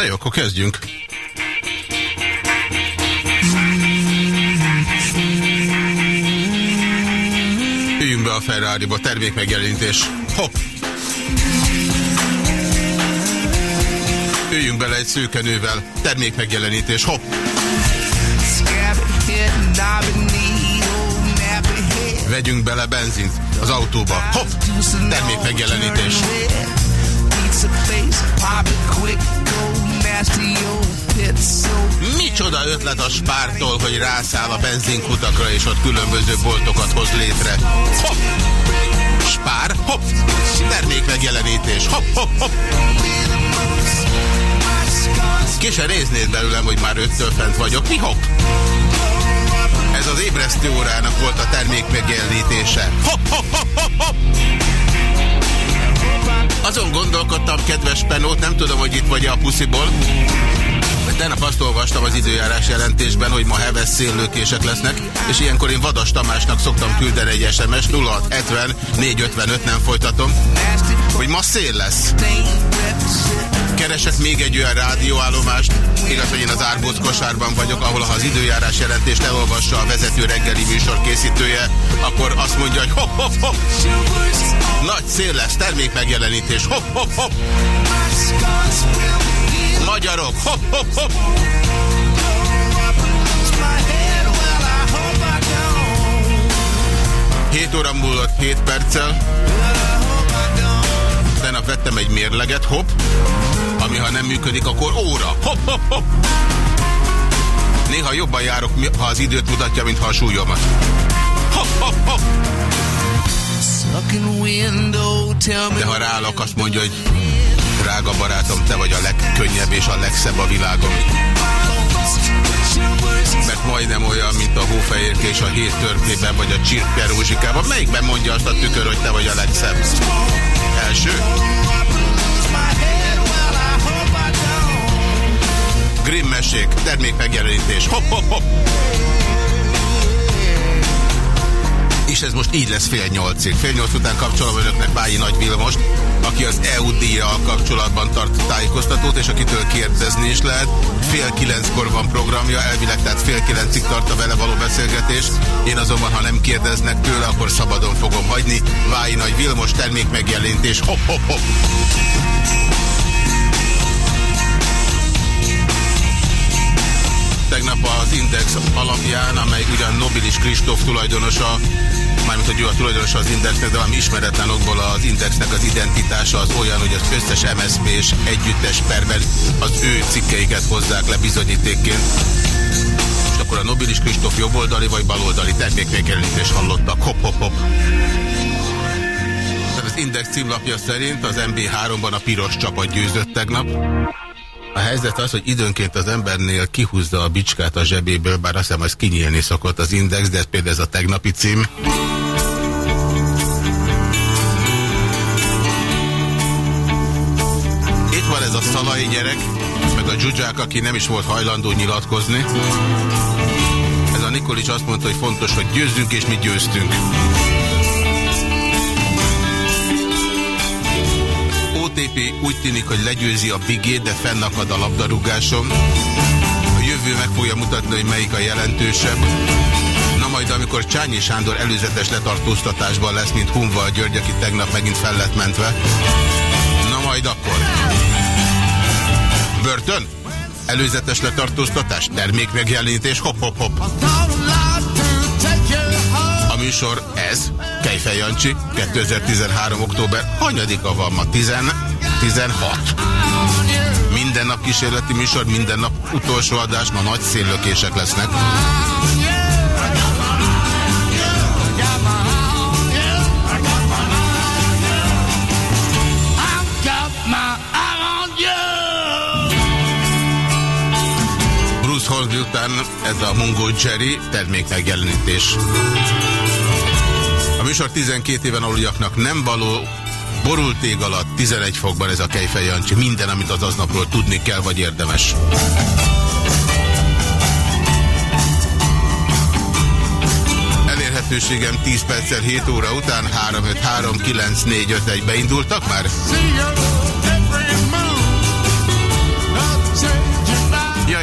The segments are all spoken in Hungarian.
Na jó, akkor kezdjünk. Üljünk be a Ferrari-ba, termékmegjelenítés. Hopp! Üljünk bele egy szőkenővel, termékmegjelenítés. Hopp! Vegyünk bele benzint az autóba. Hopp! Termékmegjelenítés. Micsoda ötlet a spártól, hogy rászáll a benzinkutakra, és ott különböző boltokat hoz létre. Hopp! Spár, hopp! Termékmegjelenítés, hopp, hopp, hopp! Ki se néznéd belőlem, hogy már öttől fent vagyok. Mi hopp? Ez az ébresztő órának volt a termék megjelenítése. Hopp, hopp, hopp, hopp, hopp! Azon gondolkodtam, kedves Penót, nem tudom, hogy itt vagy -e a pusziból. Tegnap azt olvastam az időjárás jelentésben, hogy ma heves széllőkések lesznek, és ilyenkor én Vadas Tamásnak szoktam küldeni egy SMS 0670 455, nem folytatom, hogy ma szél lesz keresek még egy olyan rádióállomást, igaz, hogy én az Árbóc kosárban vagyok, ahol ha az időjárás jelentést elolvassa a vezető reggeli műsor készítője, akkor azt mondja, hogy hopp, hopp, hopp. Nagy szél lesz, termék megjelenítés, hopp, hopp, hopp. Magyarok, hopp, hopp, hopp. 7 óra múlott 7 perccel. Tegnap vettem egy mérleget, hopp, ami ha nem működik, akkor óra. Hopp, hopp, hopp. Néha jobban járok, ha az időt mutatja, mint ha a súlyomat. Hopp, hopp, hopp. De ha ráállok, azt mondja, hogy drága barátom, te vagy a legkönnyebb és a legszebb a világon. Mert majdnem olyan, mint a hófehérke és a hét törpében, vagy a csirke rózsikában. Melyikben mondja azt a tükör, hogy te vagy a legszebb? Első? Grimm mesék, termékmegjelenítés. Hopp, hopp, hopp. És ez most így lesz fél nyolcig. Fél nyolc után kapcsolom önöknek Bályi Nagy Vilmost, aki az eu díjjal kapcsolatban tart tájékoztatót, és akitől kérdezni is lehet. Fél kilenckor van programja, elvileg tehát fél kilencig tart a vele való beszélgetés. Én azonban, ha nem kérdeznek tőle, akkor szabadon fogom hagyni. Bályi Nagy Vilmos termékmegjelenítés. Hopp, hopp, hopp. Tegnap az Index alapján, amely ugyan Nobilis Kristóf tulajdonosa, mármint hogy ő a tulajdonosa az Indexnek, de valami ismeretlen okból az Indexnek az identitása az olyan, hogy az összes MSZP és együttes perben az ő cikkeiket hozzák le bizonyítékként. És akkor a Nobilis Kristóf jobboldali vagy baloldali termékmegjelenítést hallottak. Hop, hop, hop. Az Index címlapja szerint az MB3-ban a piros csapat győzött tegnap. A helyzet az, hogy időnként az embernél kihúzza a bicskát a zsebéből, bár azt hiszem, az kinyílni szokott az index, de ez például ez a tegnapi cím. Itt van ez a szalai gyerek, meg a dzsuzsák, aki nem is volt hajlandó nyilatkozni. Ez a Nikolics azt mondta, hogy fontos, hogy győzzünk, és mi győztünk. OTP úgy tűnik, hogy legyőzi a bigét, de fennakad a labdarúgásom. A jövő meg fogja mutatni, hogy melyik a jelentősebb. Na majd, amikor Csányi Sándor előzetes letartóztatásban lesz, mint Hunva György, aki tegnap megint fel lett mentve. Na majd akkor. Börtön? Előzetes letartóztatás? Termékmegjelenítés? Hop, hop, hop. Műsor ez, Kejfej Jancsi, 2013. október, hanyadika van ma? 10, 16. Minden nap kísérleti műsor, minden nap utolsó adás, ma nagy széllökések lesznek. Bruce Hornsby után ez a Mungo Jerry termékmegjelenítés. A műsor 12 éven aluljaknak nem való, borult ég alatt 11 fokban ez a Kejfej Jancsi. Minden, amit az aznapról tudni kell, vagy érdemes. Elérhetőségem 10 perccel 7 óra után 353 941 beindultak már?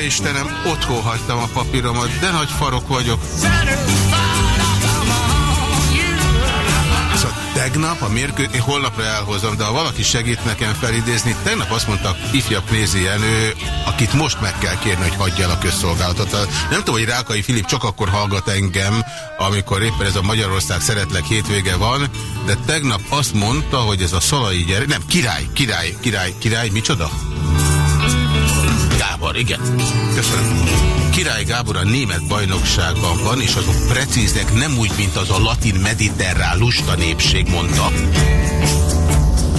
Istenem, otthon hagytam a papíromat, de nagy farok vagyok. Tegnap a mérkő, én holnapra elhozom, de ha valaki segít nekem felidézni, tegnap azt mondta ifjabb Knézi Jenő, akit most meg kell kérni, hogy hagyja el a közszolgálatot. Nem tudom, hogy Rákai Filip csak akkor hallgat engem, amikor éppen ez a Magyarország szeretlek hétvége van, de tegnap azt mondta, hogy ez a szalai gyere, nem, király, király, király, király, micsoda? Gábor, igen. Köszönöm. Király Gábor a német bajnokságban van, és azok precízek nem úgy, mint az a latin mediterrán lusta népség mondta.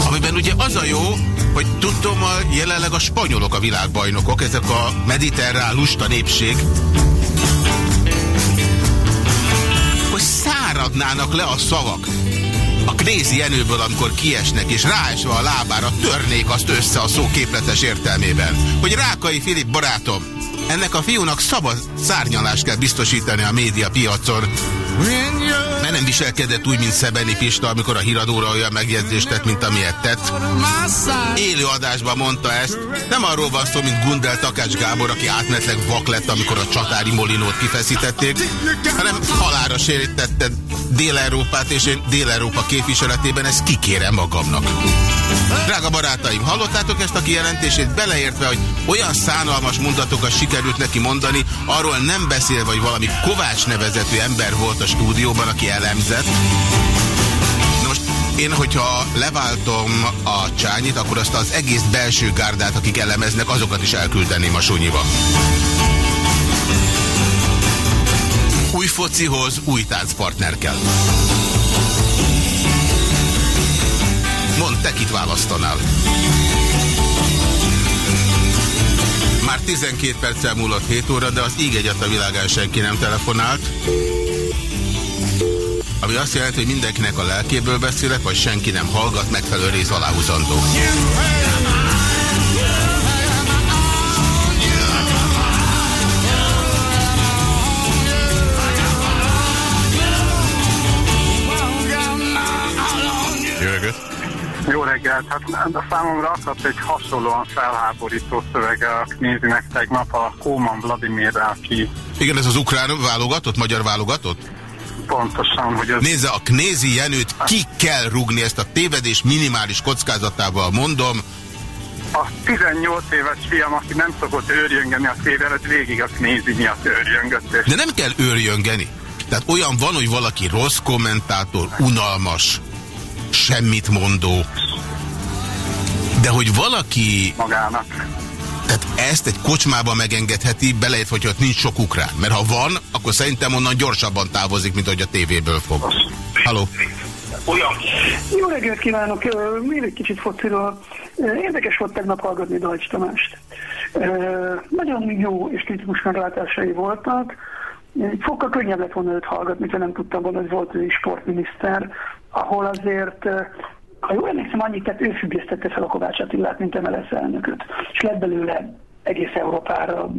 Amiben ugye az a jó, hogy tudom, a, jelenleg a spanyolok a világbajnokok, ezek a mediterrán lusta népség, hogy száradnának le a szavak a Knézi Jenőből, amikor kiesnek, és ráesve a lábára törnék azt össze a szó képletes értelmében. Hogy Rákai Filip barátom, ennek a fiúnak szabad szárnyalást kell biztosítani a média piacon. Mert nem viselkedett úgy, mint Szebeni Pista, amikor a híradóra olyan megjegyzést tett, mint amilyet tett. Élő adásban mondta ezt. Nem arról van szó, mint Gundel Takács Gábor, aki átmenetleg vak lett, amikor a csatári molinót kifeszítették, hanem halára sérítette Dél-Európát, és én Dél-Európa képviseletében ezt kikérem magamnak. Drága barátaim, hallottátok ezt a kijelentését beleértve, hogy olyan szánalmas mondatokat sikerült neki mondani, arról nem beszélve, hogy valami Kovács nevezetű ember volt a stúdióban, aki elemzett. Most én, hogyha leváltom a csányit, akkor azt az egész belső gárdát, akik elemeznek, azokat is elküldeném a sunyiba. Focihoz új táncpartner kell. Mondd, te kit választanál? Már 12 perccel múlott 7 óra, de az íg egyet a világán senki nem telefonált. Ami azt jelenti, hogy mindenkinek a lelkéből beszélek, vagy senki nem hallgat, megfelelő rész aláhúzandó. Jó reggelt! Hát a számomra akadt egy hasonlóan felháborító szövege a nézinek tegnap a Kóman Vladimirrel ki. Igen, ez az ukrán válogatott, magyar válogatott? Pontosan, hogy ez... Nézze, a Knézi Jenőt ki kell rugni, ezt a tévedés minimális kockázatával mondom. A 18 éves fiam, aki nem szokott őrjöngeni a tévé előtt, végig a Knézi miatt őrjöngött. És... De nem kell őrjöngeni. Tehát olyan van, hogy valaki rossz kommentátor, unalmas, semmit mondó. De hogy valaki... Magának. Tehát ezt egy kocsmában megengedheti, beleért, hogy ott nincs sok ukrán. Mert ha van, akkor szerintem onnan gyorsabban távozik, mint hogy a tévéből fog. Halló? Olyan. Jó reggelt kívánok! Még egy kicsit fociról. Érdekes volt tegnap hallgatni Dajcs Tamást. Nagyon jó és kritikus meglátásai voltak. Fokkal könnyebb lett volna őt hallgatni, ha nem tudtam volna, hogy volt ő is sportminiszter, ahol azért ha jól emlékszem, annyit tett, ő függesztette fel a Kovács Attilát, mint MLS elnököt. És lett belőle egész Európára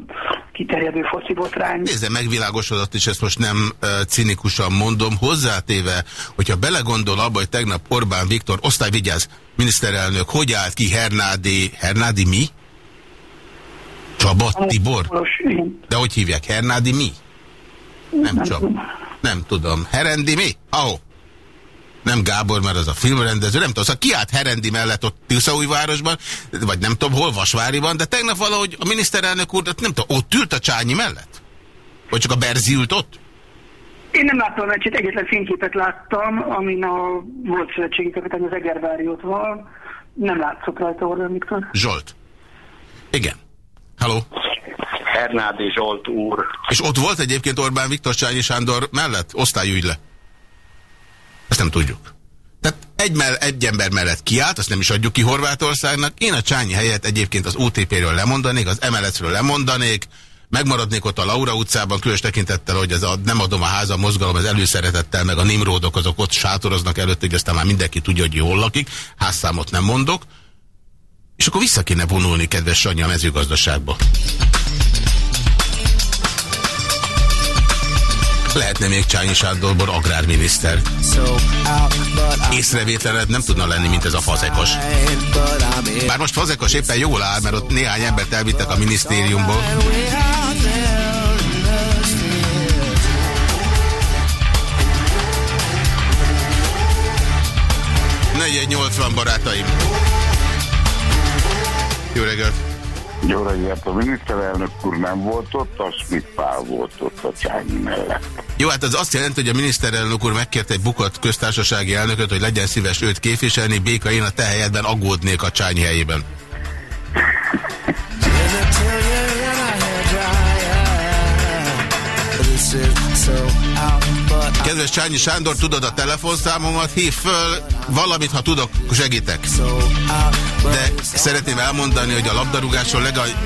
kiterjedő foci botrány. Nézze, megvilágosodott, és ezt most nem uh, cinikusan mondom, hozzátéve, hogyha belegondol abba, hogy tegnap Orbán Viktor, osztályvigyáz, miniszterelnök, hogy állt ki Hernádi, Hernádi mi? Csaba Tibor? De hogy hívják? Hernádi mi? Nem, nem Csaba. Nem tudom. Herendi mi? Ahó. Nem Gábor, mert az a filmrendező, nem tudom, szóval kiállt Herendi mellett ott Tiszaújvárosban, vagy nem tudom hol, Vasváriban, de tegnap valahogy a miniszterelnök úr, nem tudom, ott ült a Csányi mellett? Vagy csak a Berzi ült ott? Én nem láttam a meccset, egyetlen fényképet láttam, amin a volt szövetségi kapitány az Egervári ott van. Nem látszott rajta Orbán Viktor. Zsolt. Igen. Halló. Hernádi Zsolt úr. És ott volt egyébként Orbán Viktor Csányi Sándor mellett? Osztályügy le. Ezt nem tudjuk. Tehát egy, mell egy ember mellett kiállt, azt nem is adjuk ki Horvátországnak. Én a Csányi helyett egyébként az OTP-ről lemondanék, az MLS-ről lemondanék, megmaradnék ott a Laura utcában, különös tekintettel, hogy ez a nem adom a háza mozgalom, ez előszeretettel, meg a Nimródok azok ott sátoroznak előtt, hogy aztán már mindenki tudja, hogy jól lakik, házszámot nem mondok, és akkor vissza kéne vonulni, kedves Sanyi, a mezőgazdaságba. Lehetne még Csányi Sándorból agrárminiszter. Észrevétlened nem tudna lenni, mint ez a fazekas. Bár most fazekas éppen jól áll, mert ott néhány embert elvittek a minisztériumból. Negyed 80 barátaim. Jó reggelt! Jó reggelt, a miniszterelnök úr nem volt ott, a Schmidt Pál volt ott a Csányi mellett. Jó, hát az azt jelenti, hogy a miniszterelnök úr megkérte egy bukott köztársasági elnököt, hogy legyen szíves őt képviselni, Béka én a te helyedben aggódnék a Csányi helyében. Kedves Csányi Sándor, tudod a telefonszámomat? Hív föl valamit, ha tudok, segítek. De szeretném elmondani, hogy a labdarúgásról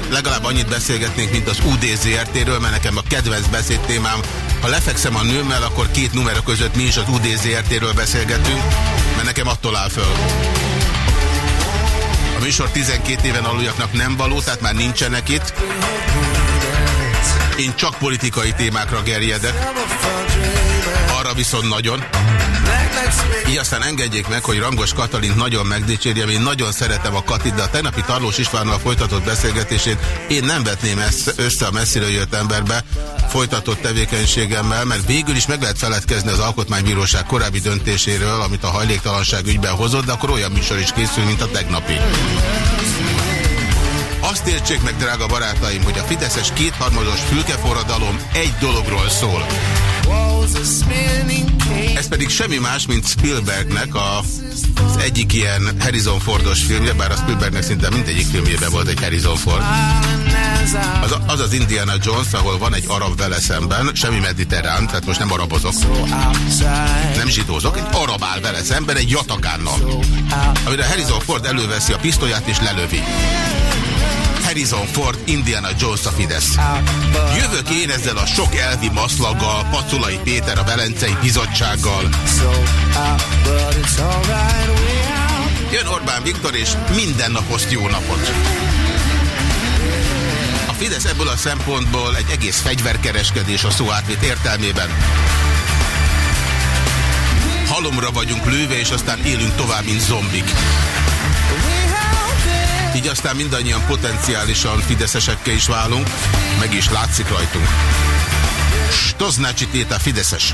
legalább, annyit beszélgetnénk, mint az UDZRT-ről, mert nekem a kedvenc beszédtémám, ha lefekszem a nőmmel, akkor két numero között mi is az UDZRT-ről beszélgetünk, mert nekem attól áll föl. A műsor 12 éven aluljaknak nem való, tehát már nincsenek itt. Én csak politikai témákra gerjedek. Arra viszont nagyon. Így aztán engedjék meg, hogy Rangos Katalint nagyon megdicsérjem. Én nagyon szeretem a Katit, de a tegnapi Tarlós Istvánnal folytatott beszélgetését én nem vetném össze a messzire jött emberbe folytatott tevékenységemmel, mert végül is meg lehet feledkezni az Alkotmánybíróság korábbi döntéséről, amit a hajléktalanság ügyben hozott, de akkor olyan műsor is készül, mint a tegnapi. Azt értsék meg, drága barátaim, hogy a Fideszes kétharmados fülkeforradalom egy dologról szól. Ez pedig semmi más, mint Spielbergnek a, az egyik ilyen Harrison Fordos filmje, bár a Spielbergnek szinte mindegyik filmjében volt egy Harrison Ford. Az, az az Indiana Jones, ahol van egy arab vele szemben, semmi mediterrán, tehát most nem arabozok, nem zsidózok, egy arab áll vele szemben egy jatakánnal, amire Harrison Ford előveszi a pisztolyát és lelövi. Harrison Ford, Indiana Jones a Fidesz. Jövök én ezzel a sok elvi maszlaggal, Paculai Péter a Velencei Bizottsággal. Jön Orbán Viktor és minden naposzt jó napot. A Fidesz ebből a szempontból egy egész fegyverkereskedés a szó átvét értelmében. Halomra vagyunk lőve, és aztán élünk tovább, mint zombik. Így aztán mindannyian potenciálisan fideszesekkel is válunk, meg is látszik rajtunk. Stoznácsi Téta Fideszes.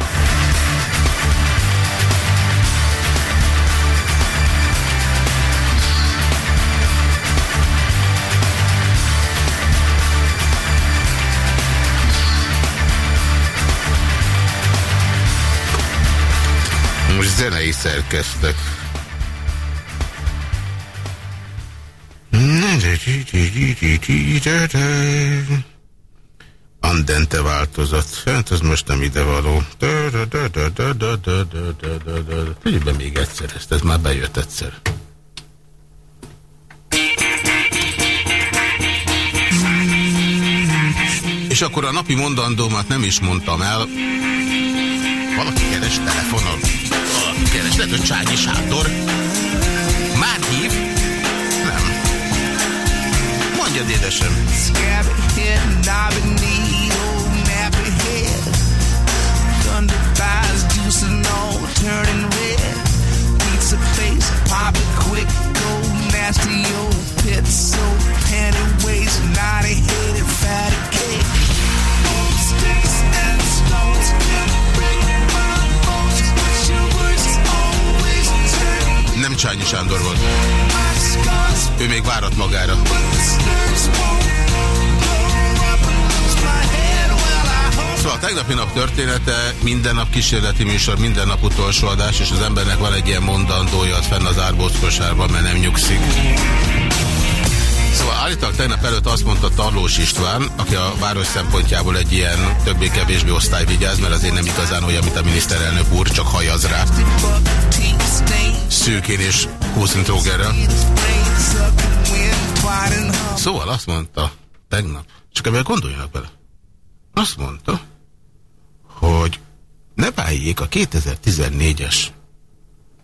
Most zenei szerkeztek. Andente változat. Hát ez most nem ide való. Figyelj be még egyszer ezt, ez már bejött egyszer. És akkor a napi mondandómat nem is mondtam el. Valaki keres telefonon. Valaki keres, lehet, hogy Csányi Sándor. Már hív? Mondjad, édesem. nasty old so panty waist, naughty headed fatty cake. Nem Csányi Sándor volt. Ő még várat magára. Szóval a tegnapi nap története, minden nap kísérleti műsor, minden nap utolsó adás, és az embernek van egy ilyen mondandója fenn az árbóckosárban, mert nem nyugszik. Szóval állítólag tegnap előtt azt mondta Tarlós István, aki a város szempontjából egy ilyen többé-kevésbé osztályvigyáz, mert azért nem igazán olyan, mint a miniszterelnök úr, csak hajaz rá. Szőkén és Húszintrógerrel. Szóval azt mondta tegnap, csak ebben gondoljanak bele. Azt mondta, hogy ne váljék a 2014-es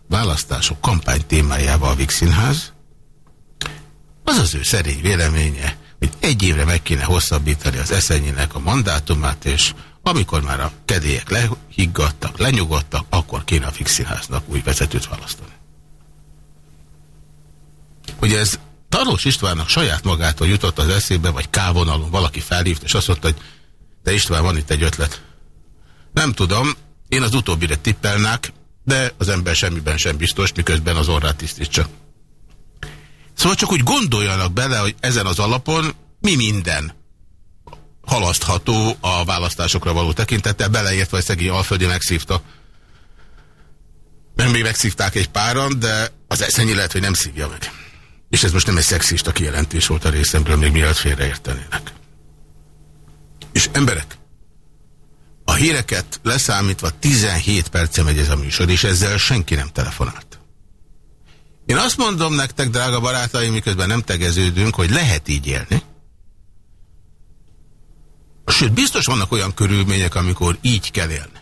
választások kampány témájával a Vixinház, az az ő szerény véleménye, hogy egy évre meg kéne hosszabbítani az eszenyének a mandátumát, és amikor már a kedélyek lehiggadtak, lenyugodtak, akkor kéne a Fixinháznak új vezetőt választani. Hogy ez Tarlós Istvánnak saját magától jutott az eszébe, vagy kávonalon valaki felhívt, és azt mondta, hogy te István, van itt egy ötlet. Nem tudom, én az utóbbire tippelnák, De az ember semmiben sem biztos, miközben az orrát tisztítsa. Szóval csak úgy gondoljanak bele, hogy ezen az alapon mi minden halasztható a választásokra való tekintettel, beleértve, hogy szegény Alföldi megszívta. Nem még megszívták egy páran, de az eszenyi lehet, hogy nem szívja meg. És ez most nem egy szexista kijelentés volt a részemről, még mielőtt félreértenének. És emberek, a híreket leszámítva 17 perce megy ez a műsor, és ezzel senki nem telefonált. Én azt mondom nektek, drága barátaim, miközben nem tegeződünk, hogy lehet így élni. Sőt, biztos vannak olyan körülmények, amikor így kell élni.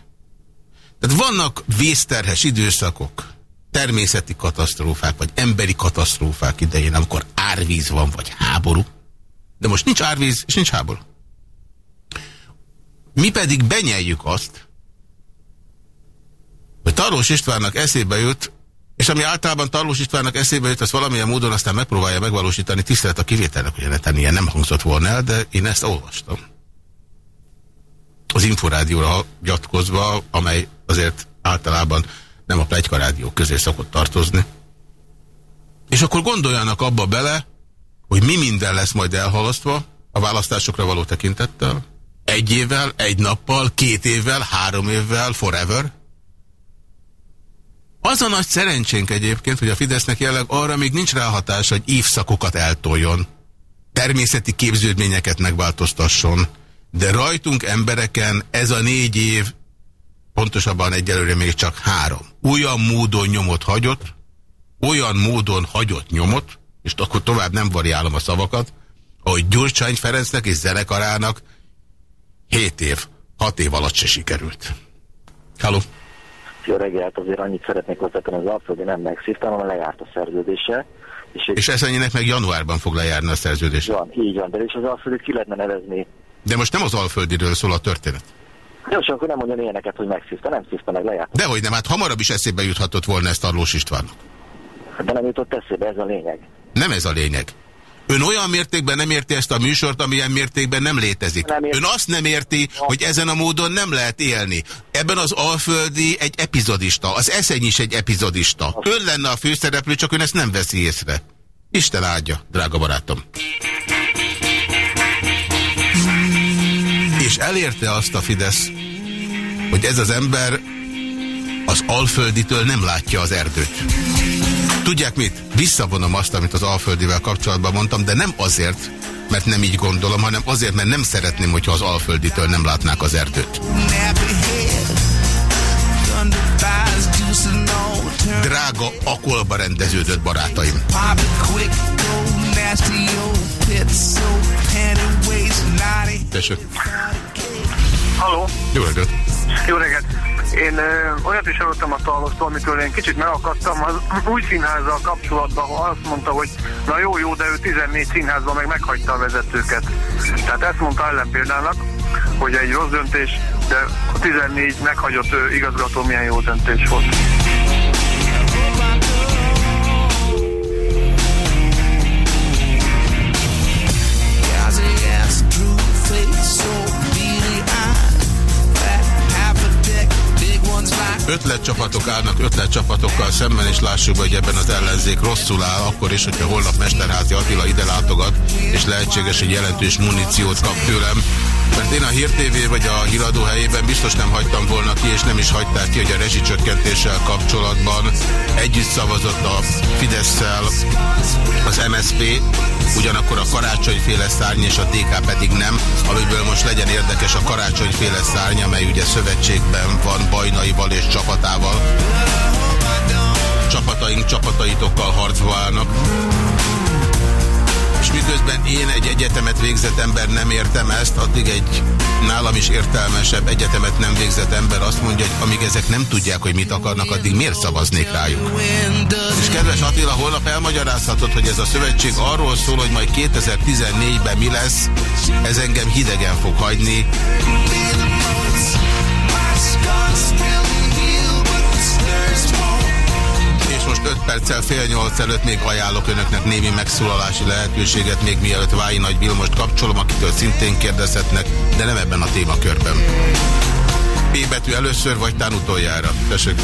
Tehát vannak vészterhes időszakok, természeti katasztrófák, vagy emberi katasztrófák idején, amikor árvíz van, vagy háború. De most nincs árvíz, és nincs háború. Mi pedig benyeljük azt, hogy Tarlós Istvánnak eszébe jut, és ami általában Tarlós Istvánnak eszébe jut, azt valamilyen módon aztán megpróbálja megvalósítani, tisztelet a kivételnek, hogy ennek ilyen nem hangzott volna el, de én ezt olvastam. Az Inforádióra gyatkozva, amely azért általában nem a plegyka rádió közé szokott tartozni. És akkor gondoljanak abba bele, hogy mi minden lesz majd elhalasztva a választásokra való tekintettel. Egy évvel, egy nappal, két évvel, három évvel, forever. Az a nagy szerencsénk egyébként, hogy a Fidesznek jelenleg arra még nincs ráhatás, hogy évszakokat eltoljon, természeti képződményeket megváltoztasson, de rajtunk embereken ez a négy év pontosabban egyelőre még csak három. Olyan módon nyomot hagyott, olyan módon hagyott nyomot, és akkor tovább nem variálom a szavakat, ahogy Gyurcsány Ferencnek és zenekarának 7 év, 6 év alatt se sikerült. Halló! Jó reggelt, azért annyit szeretnék hozzátenni, az Alföldi nem megszívtam, hanem lejárt a szerződése. És, és ez ennyinek meg januárban fog lejárni a szerződés. Van, így van, de és az Alföldi ki lehetne nevezni. De most nem az Alföldiről szól a történet. Jó, és akkor nem mondjon ilyeneket, hogy megszívta, nem szívta meg, lejárt. Dehogy nem, hát hamarabb is eszébe juthatott volna ezt Arlós Istvánnak. De nem jutott eszébe, ez a lényeg. Nem ez a lényeg. Ön olyan mértékben nem érti ezt a műsort, amilyen mértékben nem létezik. Nem Ön azt nem érti, hogy ezen a módon nem lehet élni. Ebben az Alföldi egy epizodista, az Eszeny is egy epizodista. Ön lenne a főszereplő, csak ön ezt nem veszi észre. Isten áldja, drága barátom. És elérte azt a Fidesz, hogy ez az ember az Alfölditől nem látja az erdőt. Tudják mit? Visszavonom azt, amit az Alföldivel kapcsolatban mondtam, de nem azért, mert nem így gondolom, hanem azért, mert nem szeretném, hogyha az Alfölditől nem látnák az erdőt. Drága, akolba rendeződött barátaim. Tessék. Halló? Jó reggelt. Jó reggelt. Én ö, olyat is hallottam a Talostól, amitől én kicsit megakadtam az új színházzal kapcsolatban, ahol azt mondta, hogy na jó, jó, de ő 14 színházban meg meghagyta a vezetőket. Tehát ezt mondta ellenpéldának, hogy egy rossz döntés, de a 14 meghagyott ö, igazgató milyen jó döntés volt. Ötletcsapatok állnak ötletcsapatokkal szemben, és lássuk, hogy ebben az ellenzék rosszul áll, akkor is, hogyha holnap Mesterházi Attila ide látogat, és lehetséges, hogy jelentős muníciót kap tőlem. Mert én a Hír vagy a híradó helyében biztos nem hagytam volna ki, és nem is hagyták ki, hogy a rezsicsökkentéssel kapcsolatban együtt szavazott a fidesz az MSP, ugyanakkor a karácsonyféle szárny és a DK pedig nem, amiből most legyen érdekes a karácsonyféle szárny, amely ugye szövetségben van Bajnaival és csapatával. Csapataink csapataitokkal harcba állnak. És miközben én egy egyetemet végzett ember nem értem ezt, addig egy nálam is értelmesebb egyetemet nem végzett ember azt mondja, hogy amíg ezek nem tudják, hogy mit akarnak, addig miért szavaznék rájuk? És kedves Attila, holnap elmagyarázhatod, hogy ez a szövetség arról szól, hogy majd 2014-ben mi lesz, ez engem hidegen fog hagyni. Most 5 perccel fél nyolc előtt még ajánlok önöknek némi megszólalási lehetőséget, még mielőtt Vályi Nagy Vilmost kapcsolom, akitől szintén kérdezhetnek, de nem ebben a témakörben. P betű először, vagy tán utoljára. Tessék.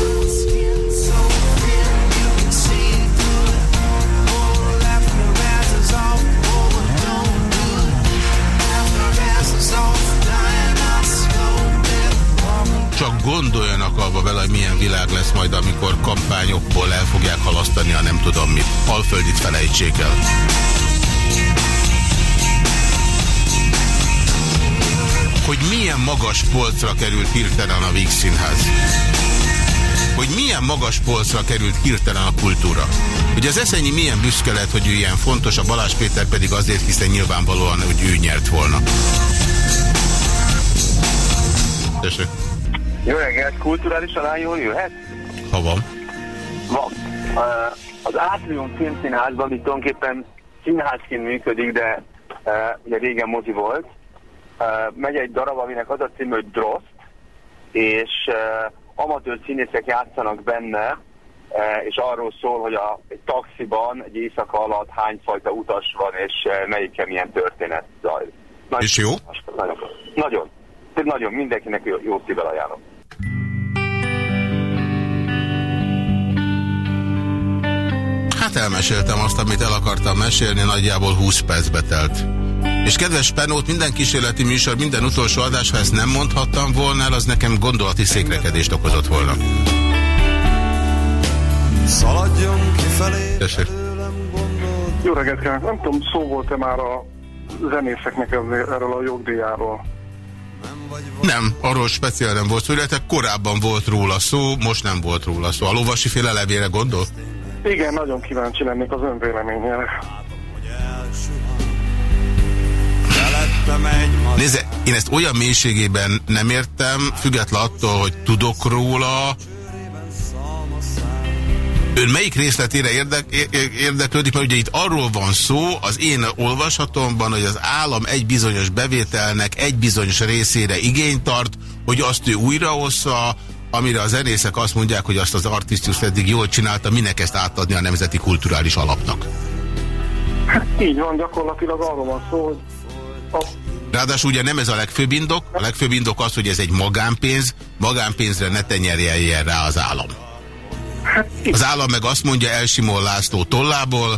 Gondoljanak abba vele, hogy milyen világ lesz majd, amikor kampányokból el fogják halasztani a nem tudom mit. Alföldit felejtsék el. Hogy milyen magas polcra került hirtelen a Víg Színház hogy milyen magas polcra került hirtelen a kultúra. Hogy az eszenyi milyen büszke lett, hogy ő ilyen fontos, a Balázs Péter pedig azért, hiszen nyilvánvalóan, hogy ő nyert volna. Tessék. Jó reggelt, kulturális jól jöhet? Ha van. Van. Az Átrium filmszínházban, ami tulajdonképpen színházként működik, de ugye régen mozi volt, megy egy darab, aminek az a cím, hogy Drost, és amatőr színészek játszanak benne, és arról szól, hogy a, egy taxiban egy éjszaka alatt hányfajta utas van, és melyiken milyen történet zajlik. És jó? Nagyon. Nagyon. Nagyon. Mindenkinek jó, jó szívvel ajánlom. Hát elmeséltem azt, amit el akartam mesélni, nagyjából 20 percbe telt. És kedves Penót, minden kísérleti műsor, minden utolsó adás, ha ezt nem mondhattam volna el, az nekem gondolati székrekedést okozott volna. Szaladjon kifelé. Tessék. Jó reggelt kívánok! Nem tudom, szó volt-e már a zenészeknek erről a jogdíjáról? Nem, arról speciál nem volt szó, illetve korábban volt róla szó, most nem volt róla szó. A lovasi féle levére gondol? Igen, nagyon kíváncsi lennék az önvéleményére. Nézze, én ezt olyan mélységében nem értem, független attól, hogy tudok róla. Ön melyik részletére érdek, érdeklődik, mert ugye itt arról van szó, az én olvashatomban, hogy az állam egy bizonyos bevételnek egy bizonyos részére igényt tart, hogy azt ő újraossza, amire a zenészek azt mondják, hogy azt az artisztus eddig jól csinálta, minek ezt átadni a Nemzeti Kulturális Alapnak. Hát így van, gyakorlatilag arról van szó, hogy a... Ráadásul ugye nem ez a legfőbb indok, a legfőbb indok az, hogy ez egy magánpénz, magánpénzre ne tenyerjeljen rá az állam. Hát Az állam meg azt mondja Elsimon László tollából,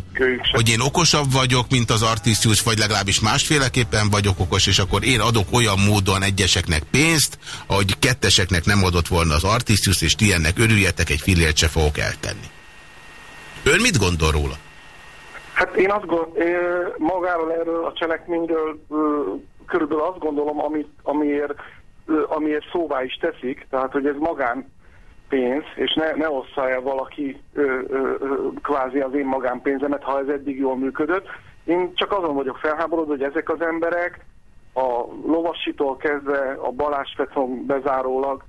hogy én okosabb vagyok, mint az artisztius, vagy legalábbis másféleképpen vagyok okos, és akkor én adok olyan módon egyeseknek pénzt, ahogy ketteseknek nem adott volna az artisztius, és ti ennek örüljetek, egy fillért se fogok eltenni. Ön mit gondol róla? Hát én azt gondolom, magáról erről a cselekményről körülbelül azt gondolom, amit, amiért, amiért szóvá is teszik, tehát hogy ez magán pénz, és ne, ne ossza valaki ö, ö, ö, kvázi az én magánpénzemet, ha ez eddig jól működött. Én csak azon vagyok felháborodva, hogy ezek az emberek a lovasitól kezdve a Balázs bezárólag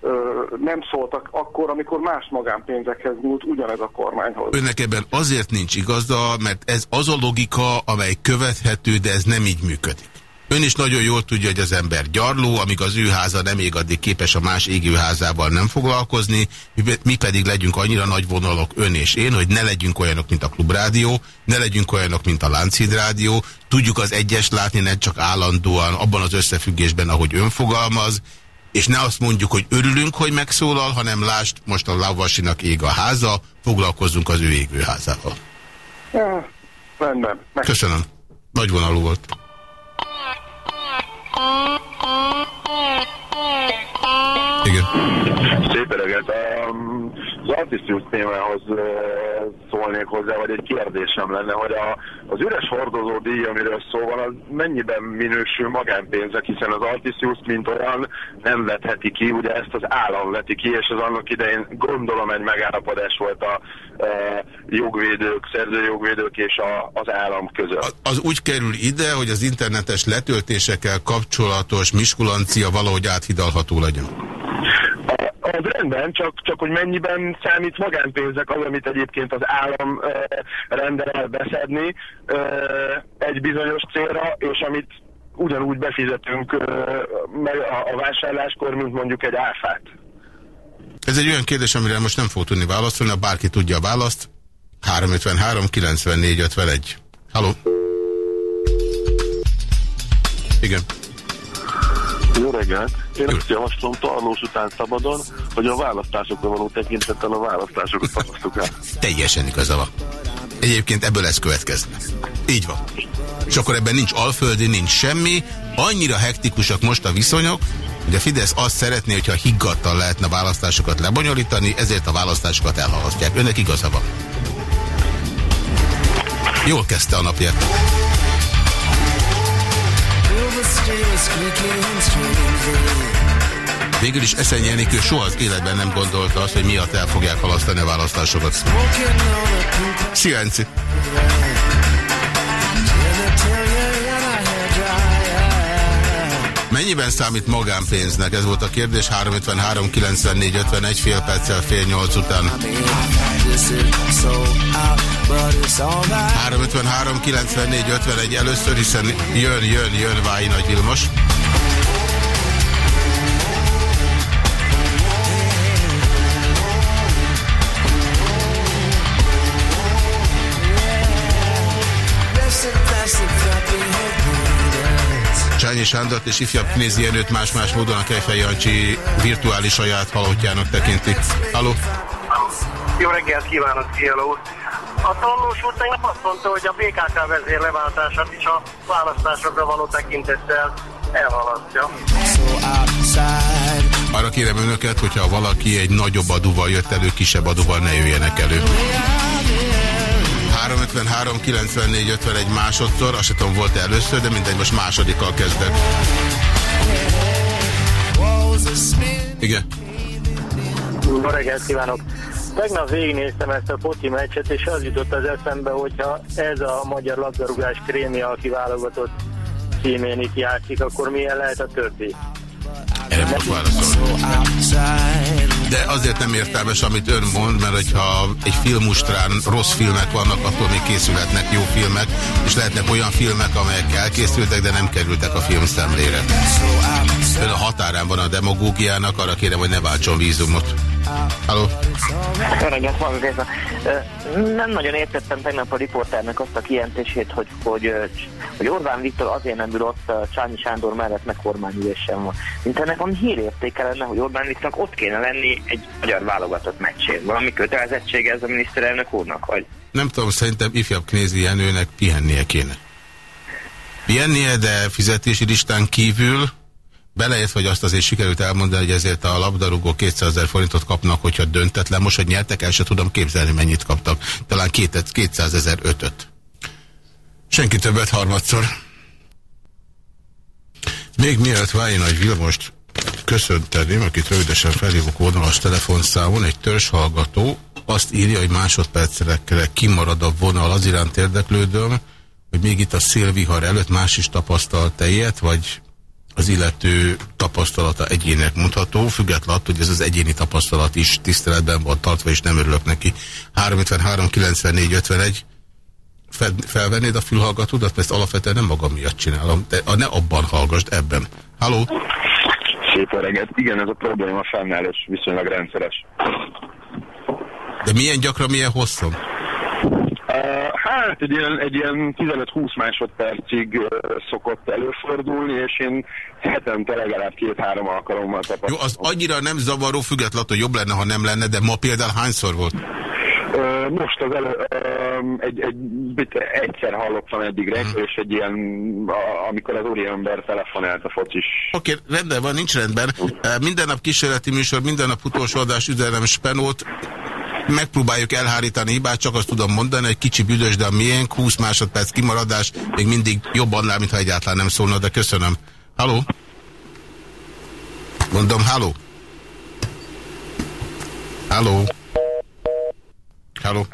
ö, nem szóltak akkor, amikor más magánpénzekhez nyúlt ugyanez a kormányhoz. Önnek ebben azért nincs igaza, mert ez az a logika, amely követhető, de ez nem így működik. Ön is nagyon jól tudja, hogy az ember gyarló, amíg az ő háza nem ég, addig képes a más égőházával nem foglalkozni, mi pedig legyünk annyira nagy vonalok ön és én, hogy ne legyünk olyanok, mint a Klubrádió, ne legyünk olyanok, mint a Láncid Rádió, tudjuk az egyes látni, ne csak állandóan abban az összefüggésben, ahogy ön fogalmaz, és ne azt mondjuk, hogy örülünk, hogy megszólal, hanem lást, most a Lavasinak ég a háza, foglalkozzunk az ő égőházával. Ja, rendben. Köszönöm. Nagy vonalú volt. Igen. Szép reggelt. Az artisztius témához szólnék hozzá, vagy egy kérdésem lenne, hogy a, az üres hordozó díj, amiről szó van, az mennyiben minősül magánpénzek, hiszen az artisztius mint olyan nem vetheti ki, ugye ezt az állam veti ki, és az annak idején gondolom egy megállapodás volt a e, jogvédők, szerzőjogvédők és a, az állam között. Az úgy kerül ide, hogy az internetes letöltésekkel kapcsolatos miskulancia valahogy áthidalható legyen. Az rendben, csak, csak hogy mennyiben számít magánpénzek az, amit egyébként az állam rendel el beszedni egy bizonyos célra, és amit ugyanúgy befizetünk a vásárláskor, mint mondjuk egy áfát. Ez egy olyan kérdés, amire most nem fog tudni válaszolni, ha bárki tudja a választ. 353 94 51. Halló? Igen. Jó reggelt! Én azt javaslom Tarlós után szabadon, hogy a választásokra való tekintettel a választásokat tapasztok el. Teljesen igaza van. Egyébként ebből ez következne. Így van. És akkor ebben nincs alföldi, nincs semmi. Annyira hektikusak most a viszonyok, hogy a Fidesz azt szeretné, hogyha higgadtan lehetne választásokat lebonyolítani, ezért a választásokat elhalasztják. Önnek igaza van. Jól kezdte a napját. Végül is Eszenyi Enikő soha az életben nem gondolta azt, hogy miatt el fogják halasztani a választásokat. Szia, Enci! Mennyiben számít magánpénznek? Ez volt a kérdés 353 94 51 fél perccel fél nyolc után. 353 94 51 először, hiszen jön, jön, jön Vái Nagy Vilmos. Csányi Sándort és ifjabb Knézi Jenőt más-más módon a Kejfej Jancsi virtuális saját halottjának tekinti. Halló? Jó reggelt kívánok, Fiala A Tallós úr tegnap azt mondta, hogy a BKK vezér leváltását is a választásokra való tekintettel elhalasztja. Arra kérem önöket, hogyha valaki egy nagyobb adóval jött elő, kisebb adóval ne jöjjenek elő. 353 94 51 másodszor, azt tudom volt -e először, de mindegy, most másodikkal kezdek. Igen. Jó reggelt kívánok! Tegnap végignéztem ezt a foci meccset, és az jutott az eszembe, hogyha ez a magyar labdarúgás krémia, aki válogatott címén itt játszik, akkor milyen lehet a többi? Erre most válaszolni. De azért nem értelmes, amit ön mond, mert hogyha egy filmustrán rossz filmek vannak, attól még készülhetnek jó filmek, és lehetnek olyan filmek, amelyek elkészültek, de nem kerültek a film szemlére. Ön a határán van a demagógiának, arra kérem, hogy ne váltson vízumot. Halló? Nem nagyon értettem tegnap a riportárnak azt a kijelentését, hogy, hogy, hogy Orbán Viktor azért nem ül ott Csányi Sándor mellett, meg kormányülésen van. Mint ennek van hírértéke lenne, hogy Orbán Viktornak ott kéne lenni egy magyar válogatott meccsén. Valami kötelezettsége ez a miniszterelnök úrnak, vagy? Nem tudom, szerintem ifjabb Knézi Jenőnek pihennie kéne. Pihennie, de fizetési listán kívül Beleért, hogy azt azért sikerült elmondani, hogy ezért a labdarúgó 200 ezer forintot kapnak, hogyha döntetlen. Most, hogy nyertek, el se tudom képzelni, mennyit kaptak. Talán 200 ezer ötöt. Senki többet harmadszor. Még mielőtt Vályi Nagy Vilmost köszönteném, akit rövidesen felhívok vonalas telefonszámon, egy törzshallgató azt írja, hogy másodpercre kimarad a vonal, az iránt érdeklődöm, hogy még itt a szélvihar előtt más is tapasztalt ilyet, vagy az illető tapasztalata egyének mondható, függetlenül hogy ez az egyéni tapasztalat is tiszteletben van tartva, és nem örülök neki. 353 94 51 fel, felvennéd a fülhallgatódat, mert ezt alapvetően nem magam miatt csinálom, de ne abban hallgassd, ebben. Halló? Szép reggelt. Igen, ez a probléma fennáll, és viszonylag rendszeres. De milyen gyakran, milyen hosszan? Hát egy ilyen, egy ilyen 15-20 másodpercig szokott előfordulni, és én hetente legalább két-három alkalommal tapasztalom. Jó, az annyira nem zavaró, függetlenül, hogy jobb lenne, ha nem lenne, de ma például hányszor volt? Most az elő, egy, egy, egyszer hallottam eddig reggel, hmm. és egy ilyen, amikor az úriember telefonált a focis. Oké, okay, rendben van, nincs rendben. Minden nap kísérleti műsor, minden nap utolsó adás üzenem Spenót megpróbáljuk elhárítani hibát, csak azt tudom mondani, hogy kicsi büdös, de a miénk, 20 másodperc kimaradás, még mindig jobb annál, mintha egyáltalán nem szólna, de köszönöm. Halló? Mondom, halló? Halló? Halló?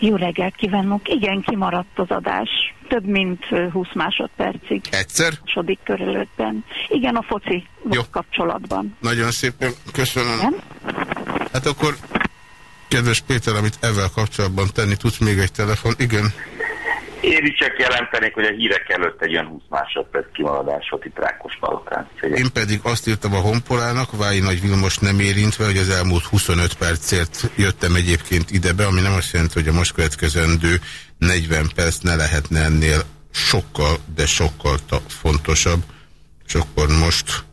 Jó reggelt kívánok! Igen, kimaradt az adás. Több mint 20 másodpercig. Egyszer? Sodik körülöttben. Igen, a foci Jó. kapcsolatban. Nagyon szépen köszönöm. Nem? Hát akkor Kedves Péter, amit ezzel kapcsolatban tenni tudsz még egy telefon? Igen. Én is csak jelentenék, hogy a hírek előtt egy olyan 20 másodperc kimaradás volt itt Rákos Palotán. Én pedig azt írtam a honpolának, Vályi Nagy Vilmos nem érintve, hogy az elmúlt 25 percért jöttem egyébként idebe, ami nem azt jelenti, hogy a most következendő 40 perc ne lehetne ennél sokkal, de sokkal fontosabb. És akkor most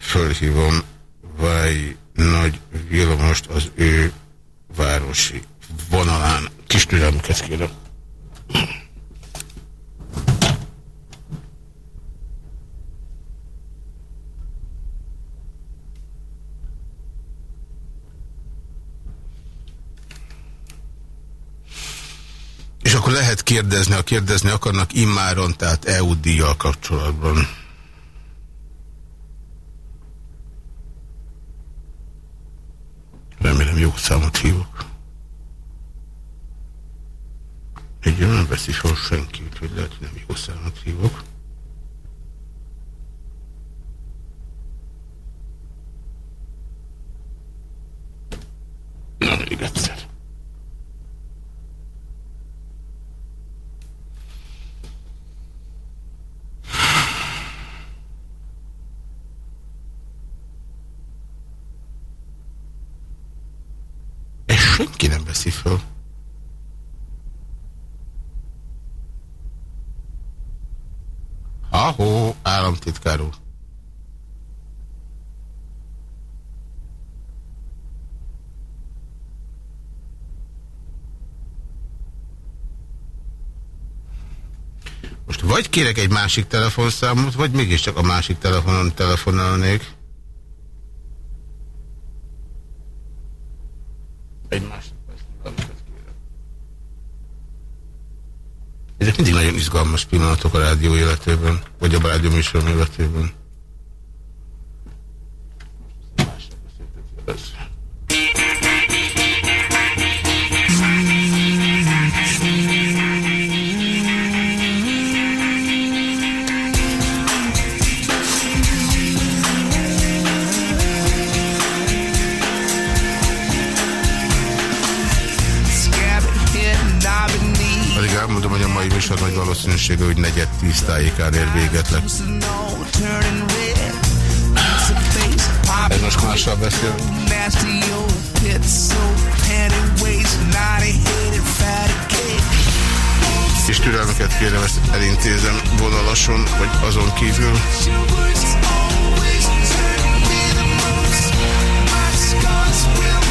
fölhívom Vályi Nagy Vilmost az ő városi vonalán. Kis türelmüket kérem. És akkor lehet kérdezni, ha kérdezni akarnak immáron, tehát EU-díjjal kapcsolatban. Remélem jó számot hívok. Egy nem veszi fel senki, hogy lehet, hogy nem jó számot hívok. Na, még egyszer. És senki nem veszi fel. Ahó, államtitkár úr. Most vagy kérek egy másik telefonszámot, vagy mégiscsak a másik telefonon telefonálnék. Egy másik. Ezek mindig nagyon izgalmas pillanatok a rádió életében, vagy a rádió műsorom életében. Valószínűsége, hogy negyed tíz tájékán ér véget le. Ez most mással beszél. És türelmeket kérem, ezt elintézem vonalason, vagy azon kívül. Vonalban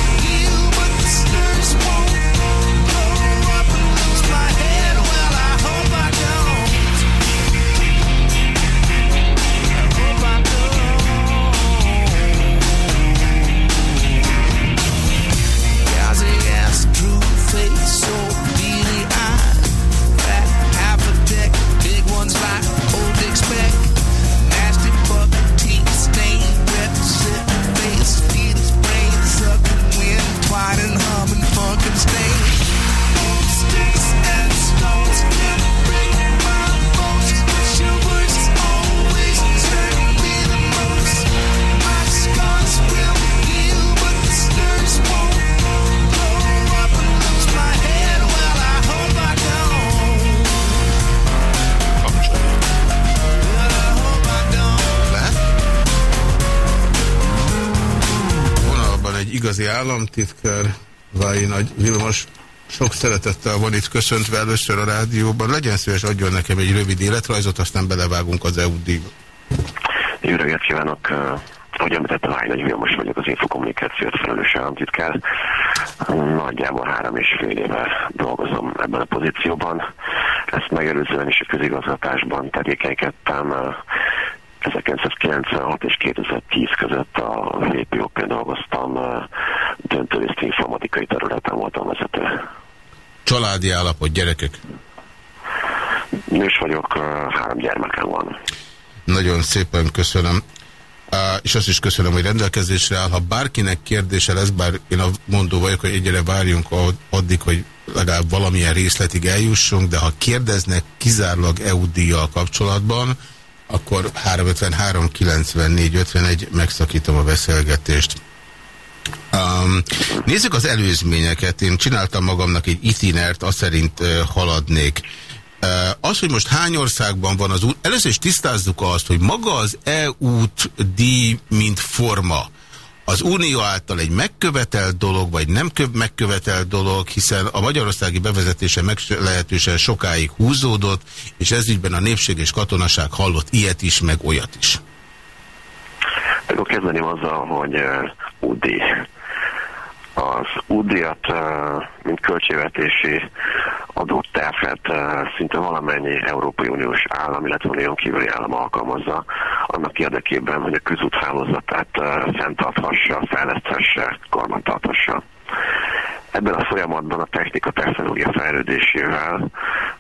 államtitkár, Vályi Nagy Vilmos, sok szeretettel van itt köszöntve először a rádióban. Legyen szíves, adjon nekem egy rövid életrajzot, aztán belevágunk az EU-díjba. Jó reggelt kívánok! Uh, Ahogy említettem, Hány Nagy Vilmos vagyok, az infokommunikációt felelős államtitkár. Nagyjából három és fél éve dolgozom ebben a pozícióban. Ezt megelőzően is a közigazgatásban tevékenykedtem. Uh, 1996 és 2010 között a VPOP-n dolgoztam, uh, döntőrészt informatikai területen voltam vezető. Családi állapot, gyerekek? Nős vagyok, három gyermekem van. Nagyon szépen köszönöm. És azt is köszönöm, hogy rendelkezésre áll. Ha bárkinek kérdése lesz, bár én a mondó vagyok, hogy egyre várjunk addig, hogy legalább valamilyen részletig eljussunk, de ha kérdeznek kizárólag EU-díjjal kapcsolatban, akkor 353 94 51 megszakítom a beszélgetést. Um, nézzük az előzményeket. Én csináltam magamnak egy itinert, azt szerint uh, haladnék. Uh, az, hogy most hány országban van az út, először is tisztázzuk azt, hogy maga az EU-t díj, mint forma, az Unió által egy megkövetelt dolog, vagy nem megkövetelt dolog, hiszen a magyarországi bevezetése lehetősen sokáig húzódott, és ezügyben a népség és katonaság hallott ilyet is, meg olyat is. Akkor kezdeném azzal, hogy uh, UDI. Az uh, mint költségvetési adótervet uh, szinte valamennyi Európai Uniós állam, illetve unión kívüli állam alkalmazza, annak érdekében, hogy a közúthálózatát fenntarthassa, fejleszthesse, kormánytarthassa. Ebben a folyamatban a technika technológia fejlődésével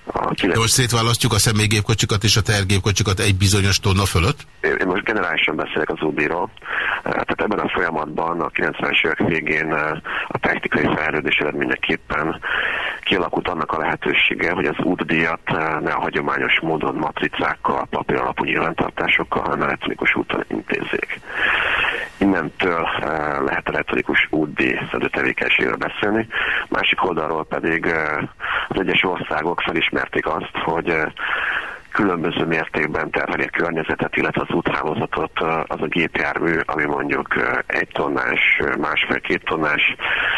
a 9... Most szétválasztjuk a személygépkocsikat és a tehergépkocsikat egy bizonyos tonna fölött? Én most generálisan beszélek az UBI-ról. Tehát ebben a folyamatban a 90-es évek végén a technikai fejlődés eredményeképpen kialakult annak a lehetősége, hogy az útdíjat ne a hagyományos módon matricákkal, papír alapú nyilvántartásokkal, hanem elektronikus úton intézzék. Innentől lehet elektronikus útdíj szedő tevékenységről beszélni. Másik oldalról pedig az egyes országok felismerték azt, hogy különböző mértékben terheli a környezetet, illetve az úthálózatot az a gépjármű, ami mondjuk egy tonnás, másfél-két tonnás,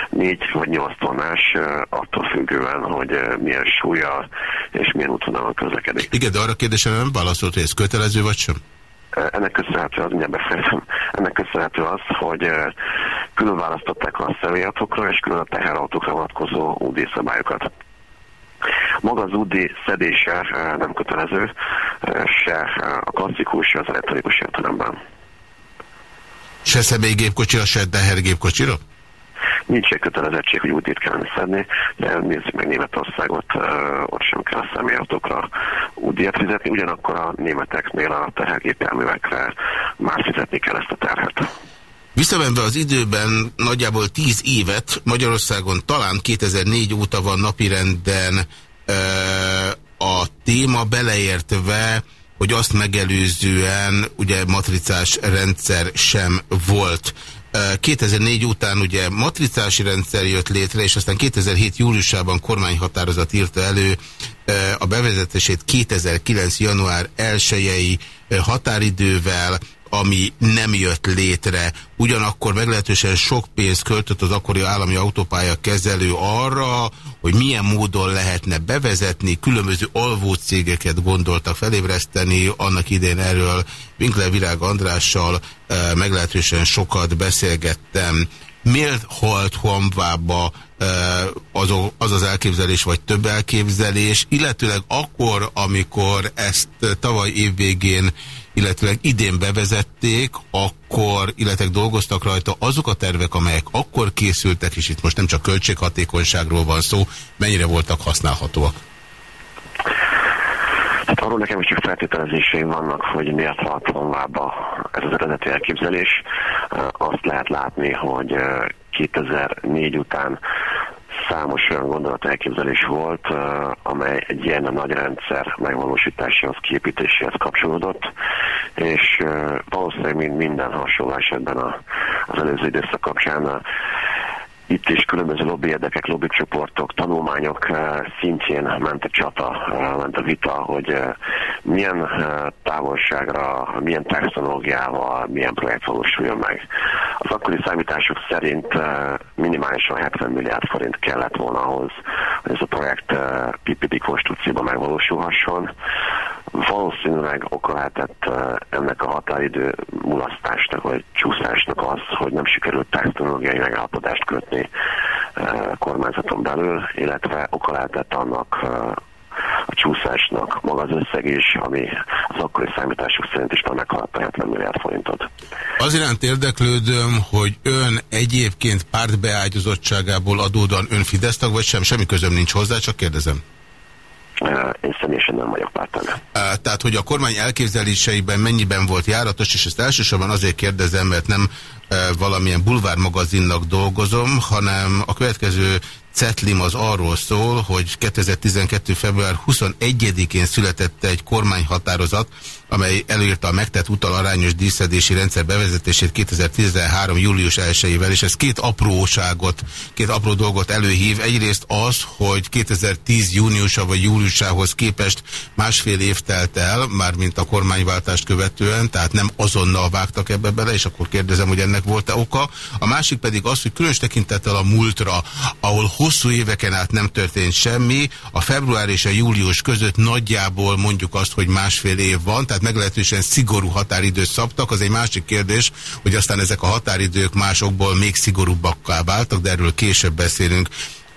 négy vagy nyolc tonnás, attól függően, hogy milyen súlya és milyen útvonalon közlekedik. Igen, de arra kérdésem nem válaszolt, hogy ez kötelező vagy sem? Ennek köszönhető az, mindjárt befejezem, ennek köszönhető az, hogy külön választották a személyautókra és külön a teherautókra vonatkozó új szabályokat. Maga az UDI szedése nem kötelező, se a klasszikus, se az elektronikus értelemben. Se személygépkocsira, se tehergépkocsira? Nincs egy kötelezettség, hogy útit kellene szedni, de nézzük meg Németországot, ott sem kell a személyautókra útdíjat fizetni, ugyanakkor a németeknél a tehergépjárművekre már fizetni kell ezt a terhet. Visszavenve az időben nagyjából 10 évet Magyarországon talán 2004 óta van napirenden e, a téma beleértve, hogy azt megelőzően ugye matricás rendszer sem volt. 2004 után ugye matricási rendszer jött létre, és aztán 2007 júliusában kormányhatározat írta elő a bevezetését 2009. január 1 határidővel, ami nem jött létre. Ugyanakkor meglehetősen sok pénzt költött az akkori állami autópálya kezelő arra, hogy milyen módon lehetne bevezetni, különböző alvó cégeket gondoltak felébreszteni, annak idén erről Winkler Virág Andrással e, meglehetősen sokat beszélgettem. Miért halt Honvába e, az, az az elképzelés, vagy több elképzelés, illetőleg akkor, amikor ezt tavaly évvégén illetve idén bevezették, akkor, illetve dolgoztak rajta azok a tervek, amelyek akkor készültek, és itt most nem csak költséghatékonyságról van szó, mennyire voltak használhatóak? Hát arról nekem is csak feltételezéseim vannak, hogy miért halt vonvába ez az eredeti elképzelés. Azt lehet látni, hogy 2004 után számos olyan gondolat elképzelés volt, amely egy ilyen nagy rendszer megvalósításához, kiépítéséhez kapcsolódott, és valószínűleg minden hasonló esetben az előző időszak kapcsán itt is különböző lobby érdekek, lobby csoportok, tanulmányok szintjén ment a csata, ment a vita, hogy milyen távolságra, milyen technológiával, milyen projekt valósuljon meg. Az akkori számítások szerint minimálisan 70 milliárd forint kellett volna ahhoz, hogy ez a projekt PPP konstrukcióban megvalósulhasson. Valószínűleg oka lehetett ennek a határidő mulasztásnak vagy csúszásnak az, hogy nem sikerült technológiai megállapodást kötni kormányzaton belül, illetve oka lehetett annak a csúszásnak maga az összeg is, ami az akkori számítások szerint is már meghaladta 70 milliárd forintot. Az iránt érdeklődöm, hogy ön egyébként pártbeágyazottságából adódóan ön Fidesz tag, vagy sem? Semmi közöm nincs hozzá, csak kérdezem. Én személyesen nem vagyok pártag. Tehát, hogy a kormány elképzeléseiben mennyiben volt járatos, és ezt elsősorban azért kérdezem, mert nem valamilyen bulvármagazinnak dolgozom, hanem a következő cetlim az arról szól, hogy 2012. február 21-én született egy kormányhatározat, amely előírta a megtett utal arányos díszedési rendszer bevezetését 2013. július 1-ével, és ez két apróságot, két apró dolgot előhív. Egyrészt az, hogy 2010 júniusa vagy júliusához képest másfél év telt el, mármint a kormányváltást követően, tehát nem azonnal vágtak ebbe bele, és akkor kérdezem, hogy ennek volt-e oka. A másik pedig az, hogy különös tekintettel a múltra, ahol hosszú éveken át nem történt semmi, a február és a július között nagyjából mondjuk azt, hogy másfél év van, tehát meglehetősen szigorú határidőt szabtak. Az egy másik kérdés, hogy aztán ezek a határidők másokból még szigorúbbakká váltak, de erről később beszélünk.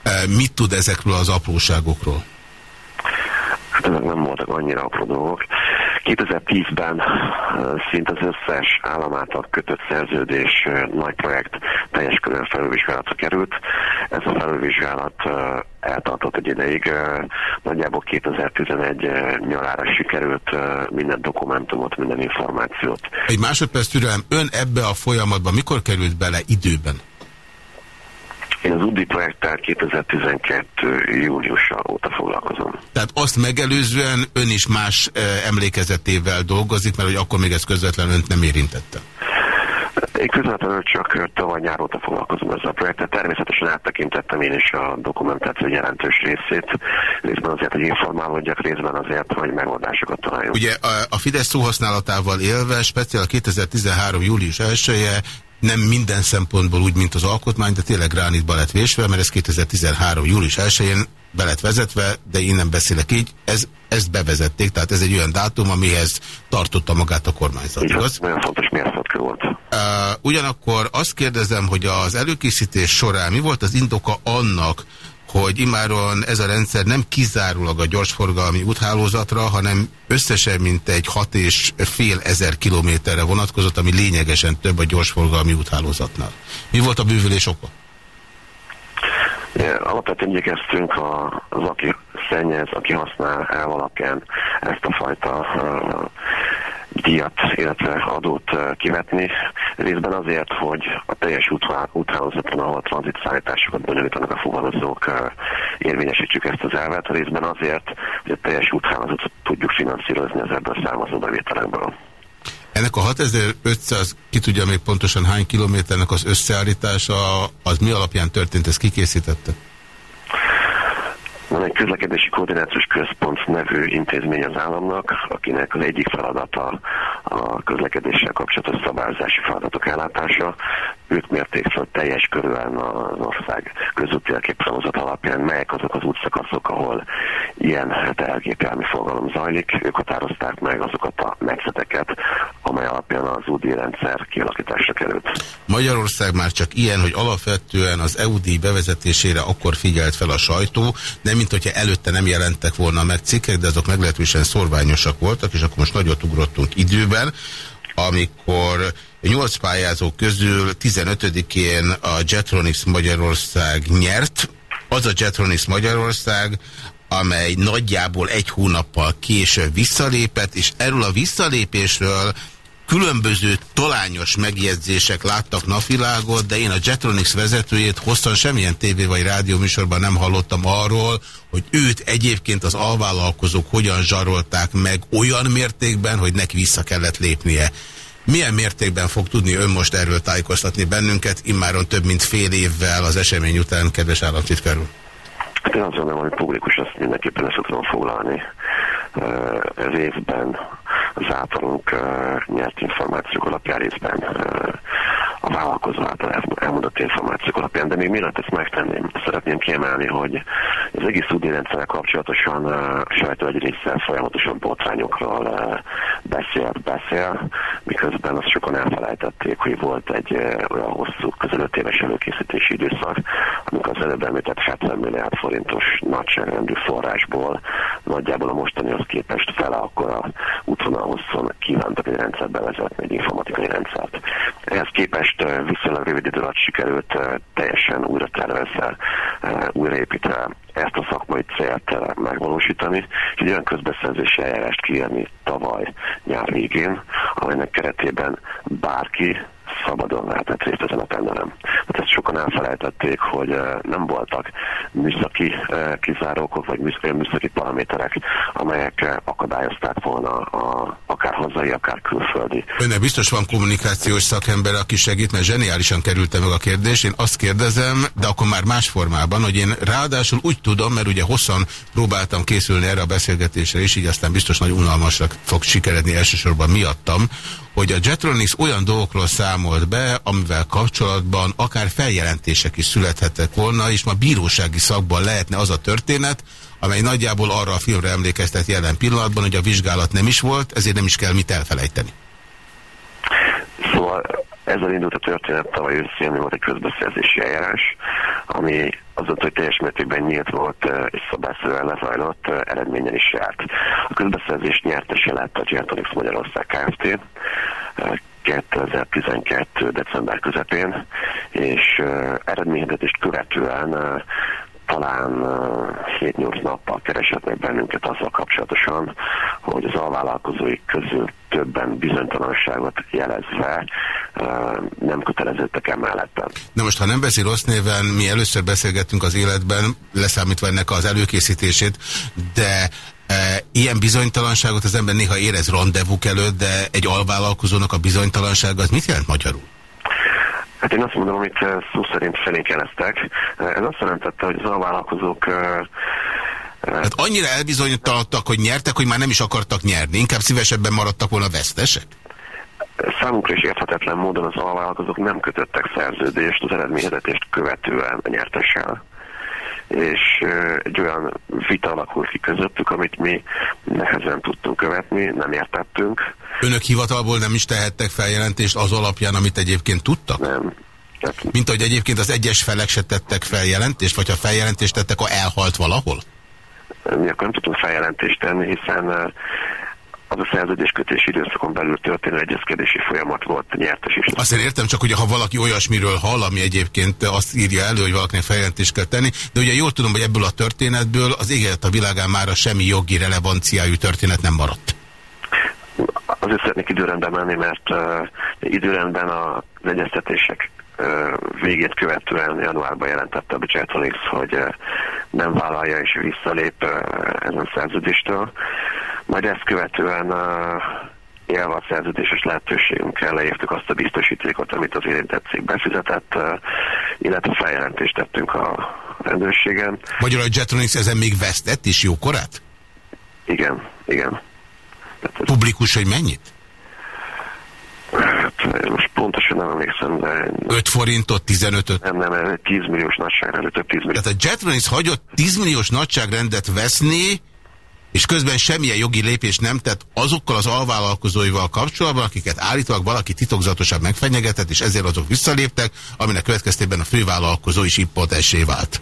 E, mit tud ezekről az apróságokról? Hát ezek nem voltak annyira apró dolgok. 2010-ben szinte az összes államáltal kötött szerződés nagy projekt teljes körön felülvizsgálatra került. Ez a felülvizsgálat eltartott egy ideig. Nagyjából 2011 nyarára sikerült minden dokumentumot, minden információt. Egy másodperc türelem, ön ebbe a folyamatba mikor került bele időben? Én az UDI projekttel 2012. júniusa óta foglalkozom. Tehát azt megelőzően ön is más emlékezetével dolgozik, mert hogy akkor még ez közvetlenül önt nem érintette. Én közvetlenül csak tavaly nyár óta foglalkozom ezzel a projekttel. Természetesen áttekintettem én is a dokumentáció jelentős részét. Részben azért, hogy informálódjak, részben azért, hogy megoldásokat találjunk. Ugye a Fidesz szóhasználatával élve, speciál 2013. július 1 -e nem minden szempontból úgy, mint az alkotmány, de tényleg gránitba lett vésve, mert ez 2013. július 1-én be lett vezetve, de én nem beszélek így, ez, ezt bevezették, tehát ez egy olyan dátum, amihez tartotta magát a kormányzat, Igen, igaz? Nagyon fontos mérföldkő volt. Uh, ugyanakkor azt kérdezem, hogy az előkészítés során mi volt az indoka annak, hogy imáron ez a rendszer nem kizárólag a gyorsforgalmi úthálózatra, hanem összesen mint egy hat és fél ezer kilométerre vonatkozott, ami lényegesen több a gyorsforgalmi úthálózatnál. Mi volt a bűvülés oka? Alapvetően igyekeztünk az, aki szennyez, aki használ el alapján ezt a fajta díjat, illetve adót kivetni. Részben azért, hogy a teljes úthálózaton, ahol tranzit szállításokat bonyolítanak a fuvarozók, érvényesítsük ezt az elvet. Részben azért, hogy a teljes úthálózatot tudjuk finanszírozni az ebből származó bevételekből. Ennek a 6500, ki tudja még pontosan hány kilométernek az összeállítása, az mi alapján történt, ezt kikészítette? Egy közlekedési koordinációs központ nevű intézmény az államnak, akinek az egyik feladata a közlekedéssel kapcsolatos szabályozási feladatok ellátása. Ők mérték fel teljes körülön az ország közúti elképzelőzat alapján, melyek azok az útszakaszok, ahol ilyen tehergépjármű forgalom zajlik. Ők határozták meg azokat a metszeteket, amely alapján az UDI rendszer kialakításra került. Magyarország már csak ilyen, hogy alapvetően az EUD bevezetésére akkor figyelt fel a sajtó, nem mint hogyha előtte nem jelentek volna meg cikkek, de azok meglehetősen szorványosak voltak, és akkor most nagyot ugrottunk időben, amikor 8 pályázó közül 15-én a Jetronics Magyarország nyert, az a Jetronics Magyarország, amely nagyjából egy hónappal később visszalépett, és erről a visszalépésről különböző talányos megjegyzések láttak napvilágot, de én a Jetronics vezetőjét hosszan semmilyen tévé vagy rádió műsorban nem hallottam arról, hogy őt egyébként az alvállalkozók hogyan zsarolták meg olyan mértékben, hogy neki vissza kellett lépnie. Milyen mértékben fog tudni ön most erről tájékoztatni bennünket, immáron több mint fél évvel az esemény után, kedves államtitkár úr? Hát én azt gondolom, hogy publikus azt mindenképpen ezt tudom foglalni. Részben az általunk nyert információk alapján részben a vállalkozó által elmondott információk alapján, de még mielőtt ezt megtenném, szeretném kiemelni, hogy az egész útdíjrendszerrel kapcsolatosan a sajtó egy része folyamatosan botrányokról beszél, beszél, miközben azt sokan elfelejtették, hogy volt egy olyan hosszú, közel 5 éves előkészítési időszak, amikor az előbb említett 70 milliárd forintos nagyságrendű forrásból nagyjából a mostanihoz képest fele akkor a útvonal hosszon kívántak egy rendszert bevezetni, egy informatikai rendszert. Ehhez képest viszonylag rövid idő alatt sikerült teljesen újra tervezve, újraépítve ezt a szakmai célt megvalósítani, és egy olyan közbeszerzési eljárást kiírni tavaly nyár végén, amelynek keretében bárki szabadon lehetett részt ezen a tenderen. Hát ezt sokan elfelejtették, hogy nem voltak műszaki kizárókok, vagy műszaki paraméterek, amelyek akadályozták volna a, akár hazai, akár külföldi. Önnek biztos van kommunikációs szakember, aki segít, mert zseniálisan kerülte meg a kérdést. Én azt kérdezem, de akkor már más formában, hogy én ráadásul úgy tudom, mert ugye hosszan próbáltam készülni erre a beszélgetésre, és így aztán biztos nagy unalmasra fog sikeredni elsősorban miattam, hogy a Jetronics olyan dolgokról számolt be, amivel kapcsolatban akár feljelentések is születhettek volna, és ma bírósági szakban lehetne az a történet, amely nagyjából arra a filmre emlékeztet jelen pillanatban, hogy a vizsgálat nem is volt, ezért nem is kell mit elfelejteni. Ezzel indult a történet tavaly őszén, volt egy közbeszerzési eljárás, ami azon, hogy teljes mértékben nyílt volt és szabályszerűen lezajlott, eredményen is járt. A közbeszerzést nyertese lett a Geotronics Magyarország Kft. 2012. december közepén, és eredményhirdetést követően talán 7-8 nappal keresett meg bennünket azzal kapcsolatosan, hogy az alvállalkozóik közül többen bizonytalanságot jelezve nem köteleződtek emelletten. Na most, ha nem beszél rossz néven, mi először beszélgettünk az életben, leszámítva ennek az előkészítését, de E, ilyen bizonytalanságot az ember néha érez rendezvúk előtt, de egy alvállalkozónak a bizonytalansága az mit jelent magyarul? Hát én azt mondom, amit szó szerint felékeleztek. Ez azt jelentette, hogy az alvállalkozók Hát annyira elbizonytalanodtak, hogy nyertek, hogy már nem is akartak nyerni. Inkább szívesebben maradtak volna vesztesek? Számunkra is érthetetlen módon az alvállalkozók nem kötöttek szerződést az eredményezetést követően a nyertessel és egy olyan vita alakult ki közöttük, amit mi nehezen tudtunk követni, nem értettünk. Önök hivatalból nem is tehettek feljelentést az alapján, amit egyébként tudtak? Nem. Mint ahogy egyébként az egyes felek se tettek feljelentést, vagy ha feljelentést tettek, akkor elhalt valahol? Mi akkor nem tudtunk feljelentést tenni, hiszen az a szerződéskötési időszakon belül történő egyezkedési folyamat volt nyertes is. Én értem csak, hogy ha valaki olyasmiről hall, ami egyébként azt írja elő, hogy valakinek feljelentést kell tenni, de ugye jól tudom, hogy ebből a történetből az éget a világán már a semmi jogi relevanciájú történet nem maradt. Azért szeretnék időrendben menni, mert uh, időrendben az egyeztetések végét követően januárban jelentette a Bicsátonix, hogy nem vállalja és visszalép ezen szerződéstől. Majd ezt követően élve a szerződéses lehetőségünkkel leértük azt a biztosítékot, amit az érintett cég befizetett, illetve feljelentést tettünk a rendőrségen. Magyarul a Jetronics ezen még vesztett is jókorát? Igen, igen. Publikus, hogy mennyit? Hát most pontosan nem emlékszem, de... 5 forintot, 15-öt? Nem, nem, 10 milliós nagyságrendű, több 10 milliós. Tehát a Jetronics hagyott 10 milliós nagyságrendet veszni, és közben semmilyen jogi lépés nem tett azokkal az alvállalkozóival kapcsolatban, akiket állítólag valaki titokzatosan megfenyegetett, és ezért azok visszaléptek, aminek következtében a fővállalkozó is impotensé vált.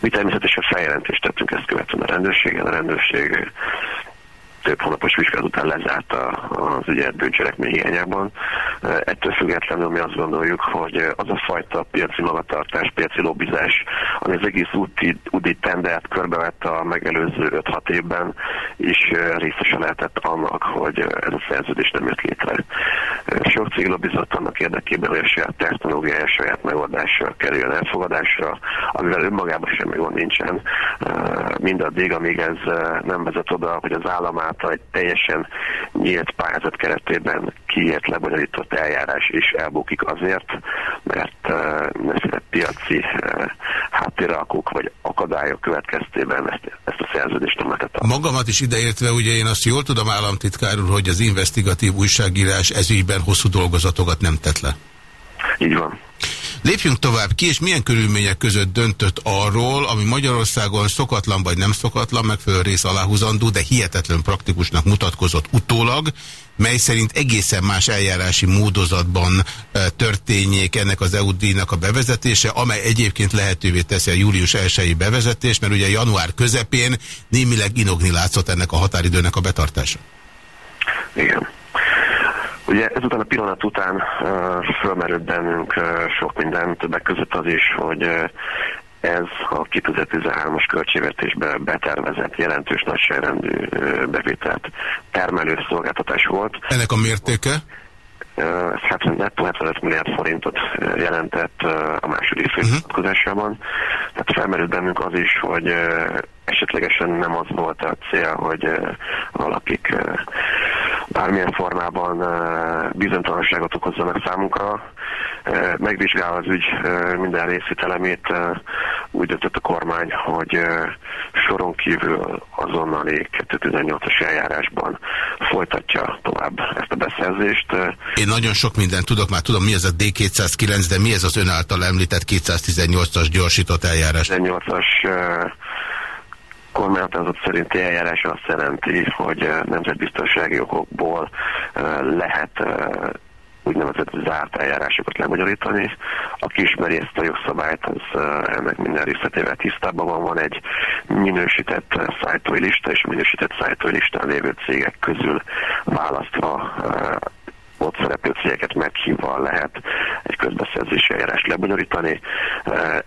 Mi természetesen feljelentést tettünk ezt követően a rendőrségen, a rendőrség több hónapos vizsgálat után lezárta az ügyet bűncselekmény hiányában. Ettől függetlenül mi azt gondoljuk, hogy az a fajta piaci magatartás, piaci lobbizás, ami az egész úti, úti tendert körbevette a megelőző 5-6 évben, is részesen lehetett annak, hogy ez a szerződés nem jött létre. Sok cég lobbizott annak érdekében, hogy a saját technológiája, saját megoldással kerüljön elfogadásra, amivel önmagában semmi gond nincsen. Mindaddig, amíg ez nem vezet oda, hogy az államát által egy teljesen nyílt pályázat keretében kiért lebonyolított eljárás is elbukik azért, mert uh, piaci háttéralkók vagy akadályok következtében ezt, ezt a szerződést nem lehetett. Magamat is ideértve, ugye én azt jól tudom államtitkár úr, hogy az investigatív újságírás ezügyben hosszú dolgozatokat nem tett le. Így van. Lépjünk tovább ki, és milyen körülmények között döntött arról, ami Magyarországon szokatlan vagy nem szokatlan, megfelelő rész aláhúzandó, de hihetetlen praktikusnak mutatkozott utólag, mely szerint egészen más eljárási módozatban e, történjék ennek az EUD-nak a bevezetése, amely egyébként lehetővé teszi a július 1 bevezetést, mert ugye január közepén némileg inogni látszott ennek a határidőnek a betartása. Igen. Ugye ezután a pillanat után uh, fölmerült bennünk uh, sok minden, többek között az is, hogy uh, ez a 2013-as költségvetésbe betervezett jelentős nagyságrendű uh, bevételt termelő szolgáltatás volt. Ennek a mértéke? ez 70, nettó 75 milliárd forintot jelentett a második fél uh-huh. Tehát felmerült bennünk az is, hogy esetlegesen nem az volt a cél, hogy valakik bármilyen formában bizonytalanságot okozzanak számunkra. Megvizsgál az ügy minden részvitelemét, úgy döntött a kormány, hogy soron kívül azonnali 2018-as eljárásban folytatja tovább ezt a beszerzést. Én nagyon sok mindent tudok, már tudom mi ez a D209, de mi ez az ön által említett 218-as gyorsított eljárás? 218-as kormányhatározat szerinti eljárás azt jelenti, hogy nemzetbiztonsági okokból lehet úgynevezett zárt eljárásokat lebonyolítani. Aki ismeri ezt a jogszabályt, az ennek minden részletével tisztában van. Van egy minősített szájtói lista, és a minősített szájtói listán lévő cégek közül választva ott szereplő cégeket meghívva lehet egy közbeszerzési eljárás lebonyolítani.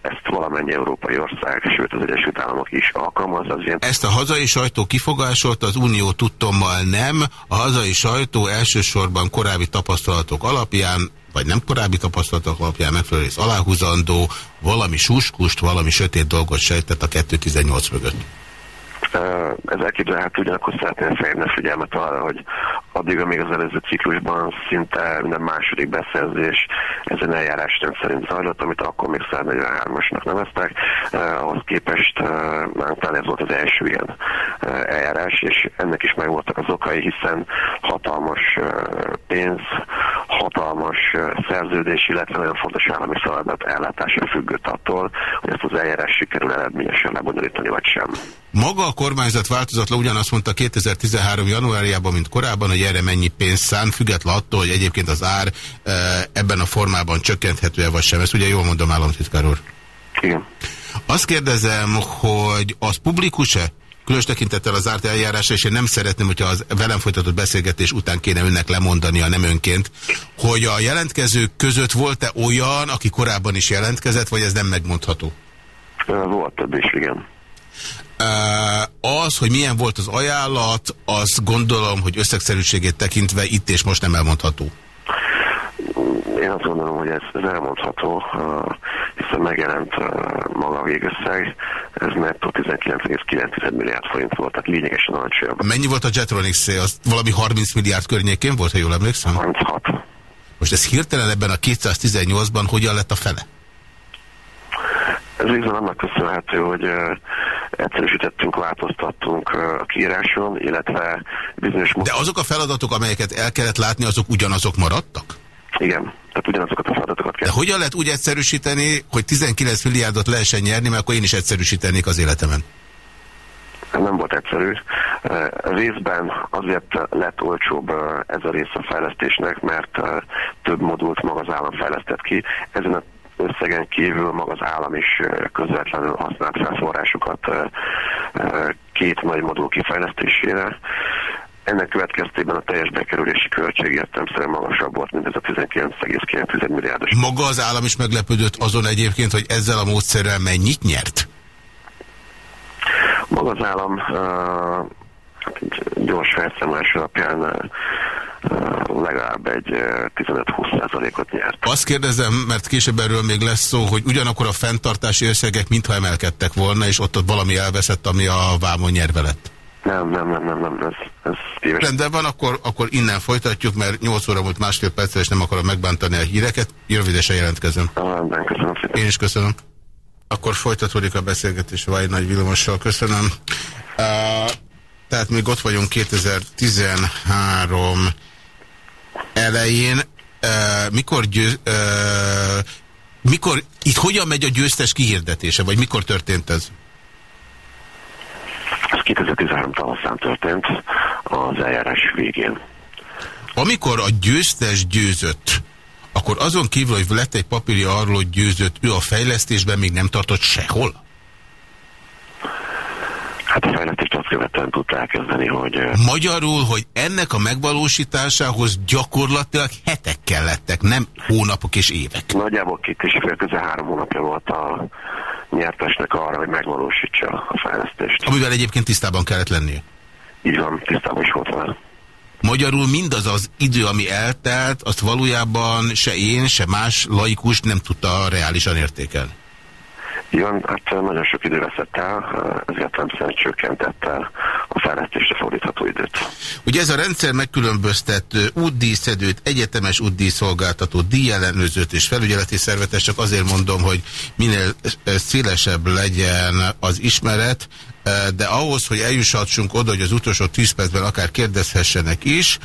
Ezt valamennyi európai ország, sőt az Egyesült Államok is alkalmaz. Az ilyen... Ezt a hazai sajtó kifogásolt, az Unió tudtommal nem. A hazai sajtó elsősorban korábbi tapasztalatok alapján vagy nem korábbi tapasztalatok alapján megfelelő aláhúzandó, valami suskust, valami sötét dolgot sejtett a 218 mögött. Ez elképzelhető, ugyanakkor szeretném felhívni a figyelmet arra, hogy addig, amíg az előző ciklusban szinte minden második beszerzés ezen eljárásrend szerint zajlott, amit akkor még 143-asnak neveztek, ahhoz képest már ez volt az első ilyen eljárás, és ennek is megvoltak az okai, hiszen hatalmas pénz, hatalmas szerződés, illetve nagyon fontos állami szolgálat ellátása függött attól, hogy ezt az eljárás sikerül eredményesen lebonyolítani, vagy sem. Maga a kormányzat változatlan ugyanazt mondta 2013. januárjában, mint korábban, hogy erre mennyi pénz szán, független attól, hogy egyébként az ár e, ebben a formában csökkenthető-e vagy sem. Ezt ugye jól mondom, államtitkár úr. Igen. Azt kérdezem, hogy az publikus-e? Különös tekintettel az zárt eljárásra, és én nem szeretném, hogyha az velem folytatott beszélgetés után kéne önnek lemondani a nem önként, hogy a jelentkezők között volt-e olyan, aki korábban is jelentkezett, vagy ez nem megmondható? Volt több is, igen. Az, hogy milyen volt az ajánlat, az gondolom, hogy összegszerűségét tekintve itt és most nem elmondható. Én azt gondolom, hogy ez, ez elmondható, hiszen megjelent maga a végösszeg, ez nettó 19,9 milliárd forint volt, tehát lényegesen alacsonyabb. Mennyi volt a Jetronics Az valami 30 milliárd környékén volt, ha jól emlékszem? 36. Most ez hirtelen ebben a 218-ban hogyan lett a fele? Ez részben annak köszönhető, hogy egyszerűsítettünk, változtattunk a kiíráson, illetve bizonyos... De azok a feladatok, amelyeket el kellett látni, azok ugyanazok maradtak? Igen, tehát ugyanazokat a feladatokat kell. De hogyan lehet úgy egyszerűsíteni, hogy 19 milliárdot lehessen nyerni, mert akkor én is egyszerűsítenék az életemen? Nem volt egyszerű. Részben azért lett olcsóbb ez a rész a fejlesztésnek, mert több modult maga az állam fejlesztett ki. Ezen a összegen kívül maga az állam is közvetlenül használt felforrásokat két nagy modul kifejlesztésére. Ennek következtében a teljes bekerülési költség értelmszerűen magasabb volt, mint ez a 19,9 milliárdos. Maga az állam is meglepődött azon egyébként, hogy ezzel a módszerrel mennyit nyert? Maga az állam uh, gyors felszámolás alapján uh, legalább egy 15-20%-ot nyert. Azt kérdezem, mert később erről még lesz szó, hogy ugyanakkor a fenntartási összegek mintha emelkedtek volna, és ott, ott valami elveszett, ami a vámon nyerve lett. Nem, nem, nem, nem, nem, ez, ez téves. Rendben van, akkor, akkor innen folytatjuk, mert 8 óra volt másfél perccel, és nem akarom megbántani a híreket. Rövidesen jelentkezem. Rendben, köszönöm szépen. Én is köszönöm. Akkor folytatódik a beszélgetés Vaj Nagy Vilomossal. Köszönöm. Uh, tehát még ott vagyunk 2013 elején. Uh, mikor győz... Uh, mikor, itt hogyan megy a győztes kihirdetése, vagy mikor történt ez? Ez 2013 tavaszán történt, az eljárás végén. Amikor a győztes győzött, akkor azon kívül, hogy lett egy papírja arról, hogy győzött, ő a fejlesztésben még nem tartott sehol? Hát a fejlesztést azt követően tudta elkezdeni, hogy... Magyarul, hogy ennek a megvalósításához gyakorlatilag hetek kellettek, nem hónapok és évek. Nagyjából két és fél közel három hónapja volt a nyertesnek arra, hogy megvalósítsa a fejlesztést. Amivel egyébként tisztában kellett lennie. Így van, tisztában is volt vele. Magyarul mindaz az idő, ami eltelt, azt valójában se én, se más laikus nem tudta reálisan értékelni. Igen, hát nagyon sok idő veszett el, ezért nem szerint csökkentette a fejlesztésre fordítható időt. Ugye ez a rendszer megkülönböztet útdíszedőt, egyetemes útdíszolgáltató, díjellenőzőt és felügyeleti szervetet, csak azért mondom, hogy minél szélesebb legyen az ismeret, de ahhoz, hogy eljussatsunk oda, hogy az utolsó 10 percben akár kérdezhessenek is,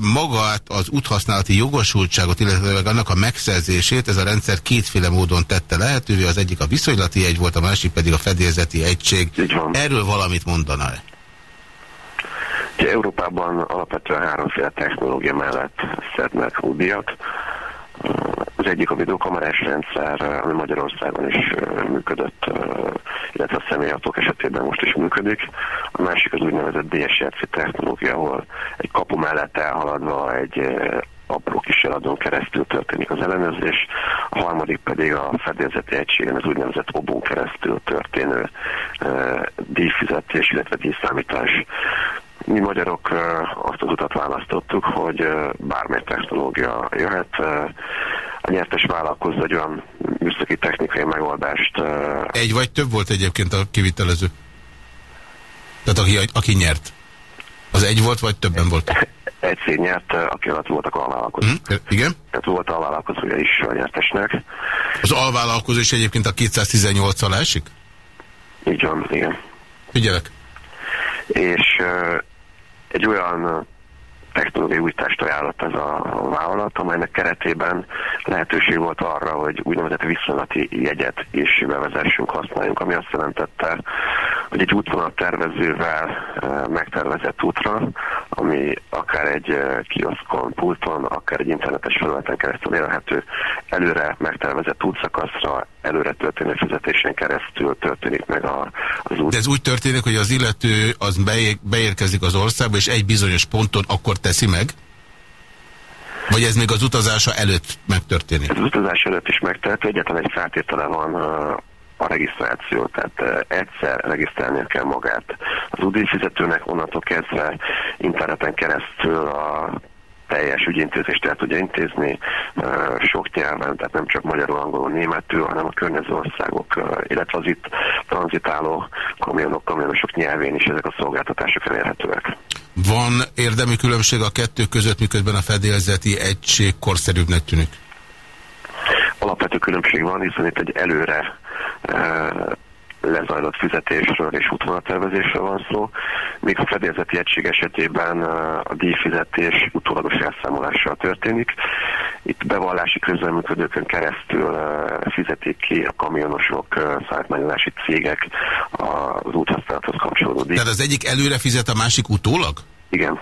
magát az úthasználati jogosultságot, illetve annak a megszerzését ez a rendszer kétféle módon tette lehetővé, az egyik a viszonylati egy volt, a másik pedig a fedélzeti egység. Erről valamit mondaná -e? Európában alapvetően háromféle technológia mellett szednek útdíjat. Az egyik a videokamerás rendszer, ami Magyarországon is működött, illetve a személyautók esetében most is működik. A másik az úgynevezett DSRC technológia, ahol egy kapu mellett elhaladva egy apró eladón keresztül történik az ellenőrzés, a harmadik pedig a fedélzeti egységen az úgynevezett obón keresztül történő e, díjfizetés, illetve díjszámítás. Mi magyarok azt az utat választottuk, hogy bármely technológia jöhet, a nyertes vállalkozó egy olyan műszaki technikai megoldást. Egy vagy több volt egyébként a kivitelező? Tehát aki, aki nyert? Az egy volt, vagy többen volt? Egy cég nyert, aki alatt voltak alvállalkozók. Mm, igen? Tehát volt alvállalkozója is a nyertesnek. Az alvállalkozó is egyébként a 218-al esik? Így van, igen. Figyelek. És egy olyan technológiai újítást ajánlott ez a vállalat, amelynek keretében lehetőség volt arra, hogy úgynevezett viszonylati jegyet is bevezessünk, használjunk, ami azt jelentette, hogy egy útvonal tervezővel eh, megtervezett útra, ami akár egy eh, kioszkon, pulton, akár egy internetes felületen keresztül élhető, előre megtervezett útszakaszra, előre történő fizetésen keresztül történik meg a, az út. De ez úgy történik, hogy az illető az beérkezik az országba, és egy bizonyos ponton akkor teszi meg? Vagy ez még az utazása előtt megtörténik? Ez az utazás előtt is megtörténik, egyetlen egy feltétele van a regisztráció, tehát egyszer regisztrálnia kell magát az UDI fizetőnek, onnantól kezdve interneten keresztül a teljes ügyintézést el tudja intézni sok nyelven, tehát nem csak magyarul, angolul, németül, hanem a környező országok, illetve az itt tranzitáló kamionok, kamionosok nyelvén is ezek a szolgáltatások elérhetőek. Van érdemi különbség a kettő között, miközben a fedélzeti egység korszerűbbnek tűnik? Alapvető különbség van, hiszen itt egy előre lezajlott fizetésről és útvonaltervezésről van szó, míg a fedélzeti egység esetében a díjfizetés utólagos elszámolással történik. Itt bevallási közleműködőkön keresztül fizetik ki a kamionosok, szállítmányozási cégek az úthasználathoz kapcsolódó díj. Tehát az egyik előre fizet, a másik utólag? Igen.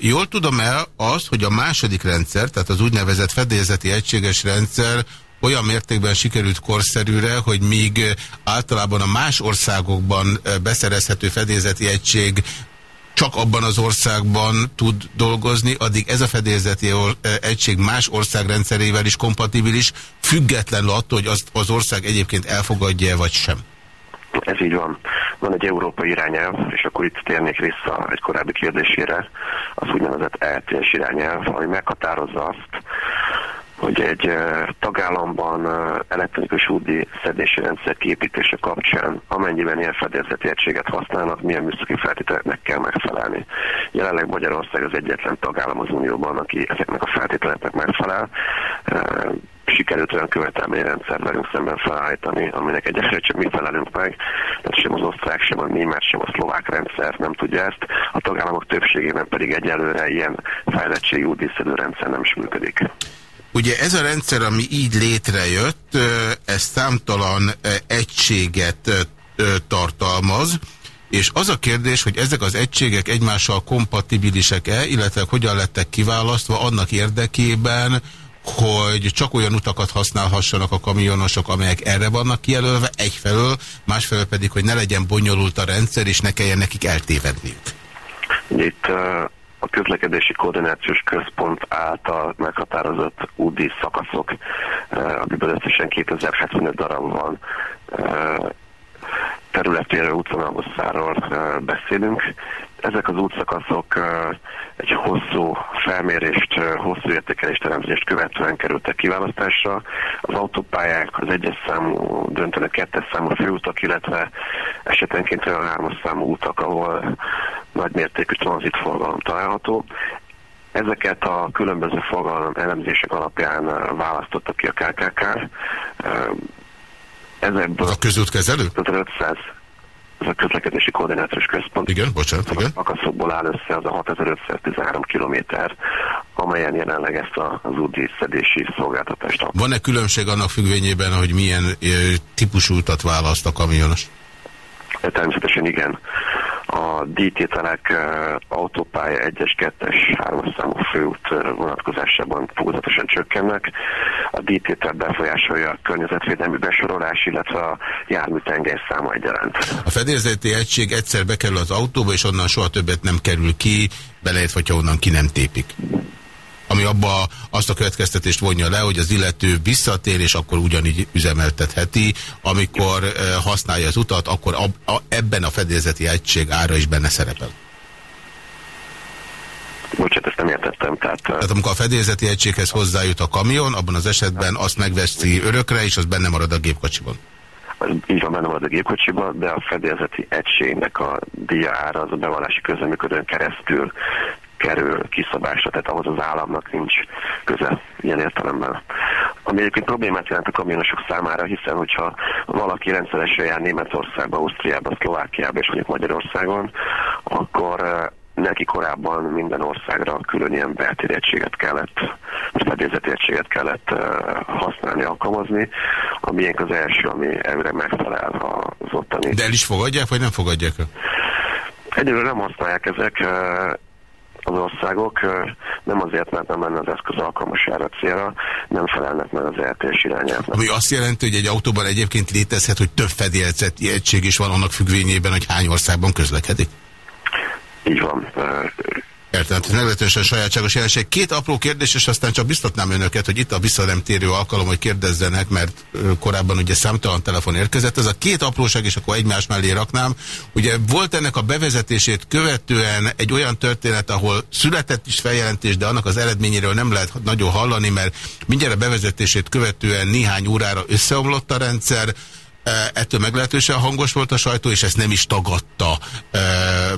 Jól tudom el azt, hogy a második rendszer, tehát az úgynevezett fedélzeti egységes rendszer olyan mértékben sikerült korszerűre, hogy míg általában a más országokban beszerezhető fedélzeti egység csak abban az országban tud dolgozni, addig ez a fedélzeti egység más országrendszerével is kompatibilis, függetlenül attól, hogy azt az ország egyébként elfogadja -e vagy sem. Ez így van. Van egy európai irányelv, és akkor itt térnék vissza egy korábbi kérdésére, az úgynevezett ETS irányelv, ami meghatározza azt, hogy egy tagállamban elektronikus údi szedési rendszer kiépítése kapcsán, amennyiben ilyen fedélzeti egységet használnak, milyen műszaki feltételeknek kell megfelelni. Jelenleg Magyarország az egyetlen tagállam az Unióban, aki ezeknek a feltételeknek megfelel. Sikerült olyan követelményrendszer velünk szemben felállítani, aminek egyesre csak mi felelünk meg, tehát sem az osztrák, sem a német, sem a szlovák rendszer nem tudja ezt, a tagállamok többségében pedig egyelőre ilyen fejlettségű útdíszedő rendszer nem is működik. Ugye ez a rendszer, ami így létrejött, ez számtalan egységet tartalmaz, és az a kérdés, hogy ezek az egységek egymással kompatibilisek-e, illetve hogyan lettek kiválasztva annak érdekében, hogy csak olyan utakat használhassanak a kamionosok, amelyek erre vannak kijelölve, egyfelől, másfelől pedig, hogy ne legyen bonyolult a rendszer, és ne kelljen nekik eltévedniük. Itt a közlekedési koordinációs központ által meghatározott UDI szakaszok, eh, amiből összesen 2075 darab van eh, területéről, útvonalhosszáról eh, beszélünk. Ezek az útszakaszok egy hosszú felmérést, hosszú értékelést, teremtést követően kerültek kiválasztásra. Az autópályák, az egyes számú döntenek kettes számú főutak, illetve esetenként olyan hármas számú utak, ahol nagymértékű tranzitforgalom található. Ezeket a különböző forgalom elemzések alapján választotta ki a KKK. Ezekből a közútkezelő? 500 ez a közlekedési koordinációs központ. Igen, bocsánat, igen. A szakaszokból áll össze az a 6513 kilométer, amelyen jelenleg ezt az úti szedési szolgáltatást Van-e különbség annak függvényében, hogy milyen típusú utat választ a kamionos? Természetesen igen. A díjtételek autópálya 1-es, 2-es, 3 számú főút vonatkozásában fokozatosan csökkennek. A díjtétel befolyásolja a környezetvédelmi besorolás, illetve a járműtengely száma egyaránt. A fedélzeti egység egyszer bekerül az autóba, és onnan soha többet nem kerül ki, beleért, hogyha onnan ki nem tépik ami abba azt a következtetést vonja le, hogy az illető visszatér, és akkor ugyanígy üzemeltetheti, amikor használja az utat, akkor ab, a, ebben a fedélzeti egység ára is benne szerepel. Bocsát, ezt nem értettem. Tehát, tehát amikor a fedélzeti egységhez hozzájut a kamion, abban az esetben azt megveszi örökre, és az benne marad a gépkocsiban. Így van, benne marad a gépkocsiban, de a fedélzeti egységnek a díja ára az a bevallási közleműködőn keresztül kerül kiszabásra, tehát ahhoz az államnak nincs köze ilyen értelemben. Ami egyébként problémát jelent a kamionosok számára, hiszen hogyha valaki rendszeresen jár Németországba, Ausztriába, Szlovákiába és mondjuk Magyarországon, akkor eh, neki korábban minden országra külön ilyen beltéregységet kellett, fedélzeti egységet kellett uh, használni, alkalmazni, ami az első, ami előre megfelel az ottani. De el is fogadják, vagy nem fogadják el? Egyelőre nem használják ezek, uh, az országok nem azért, mert nem lenne az eszköz alkalmas erre célra, nem felelnek meg az eltérés irányába. Ami azt jelenti, hogy egy autóban egyébként létezhet, hogy több fedélzeti egység is van annak függvényében, hogy hány országban közlekedik? Így van. Értem, ez meglehetősen sajátságos jelenség. Két apró kérdés, és aztán csak biztatnám önöket, hogy itt a visszanemtérő alkalom, hogy kérdezzenek, mert korábban ugye számtalan telefon érkezett. Ez a két apróság, és akkor egymás mellé raknám. Ugye volt ennek a bevezetését követően egy olyan történet, ahol született is feljelentés, de annak az eredményéről nem lehet nagyon hallani, mert mindjárt a bevezetését követően néhány órára összeomlott a rendszer, ettől meglehetősen hangos volt a sajtó, és ezt nem is tagadta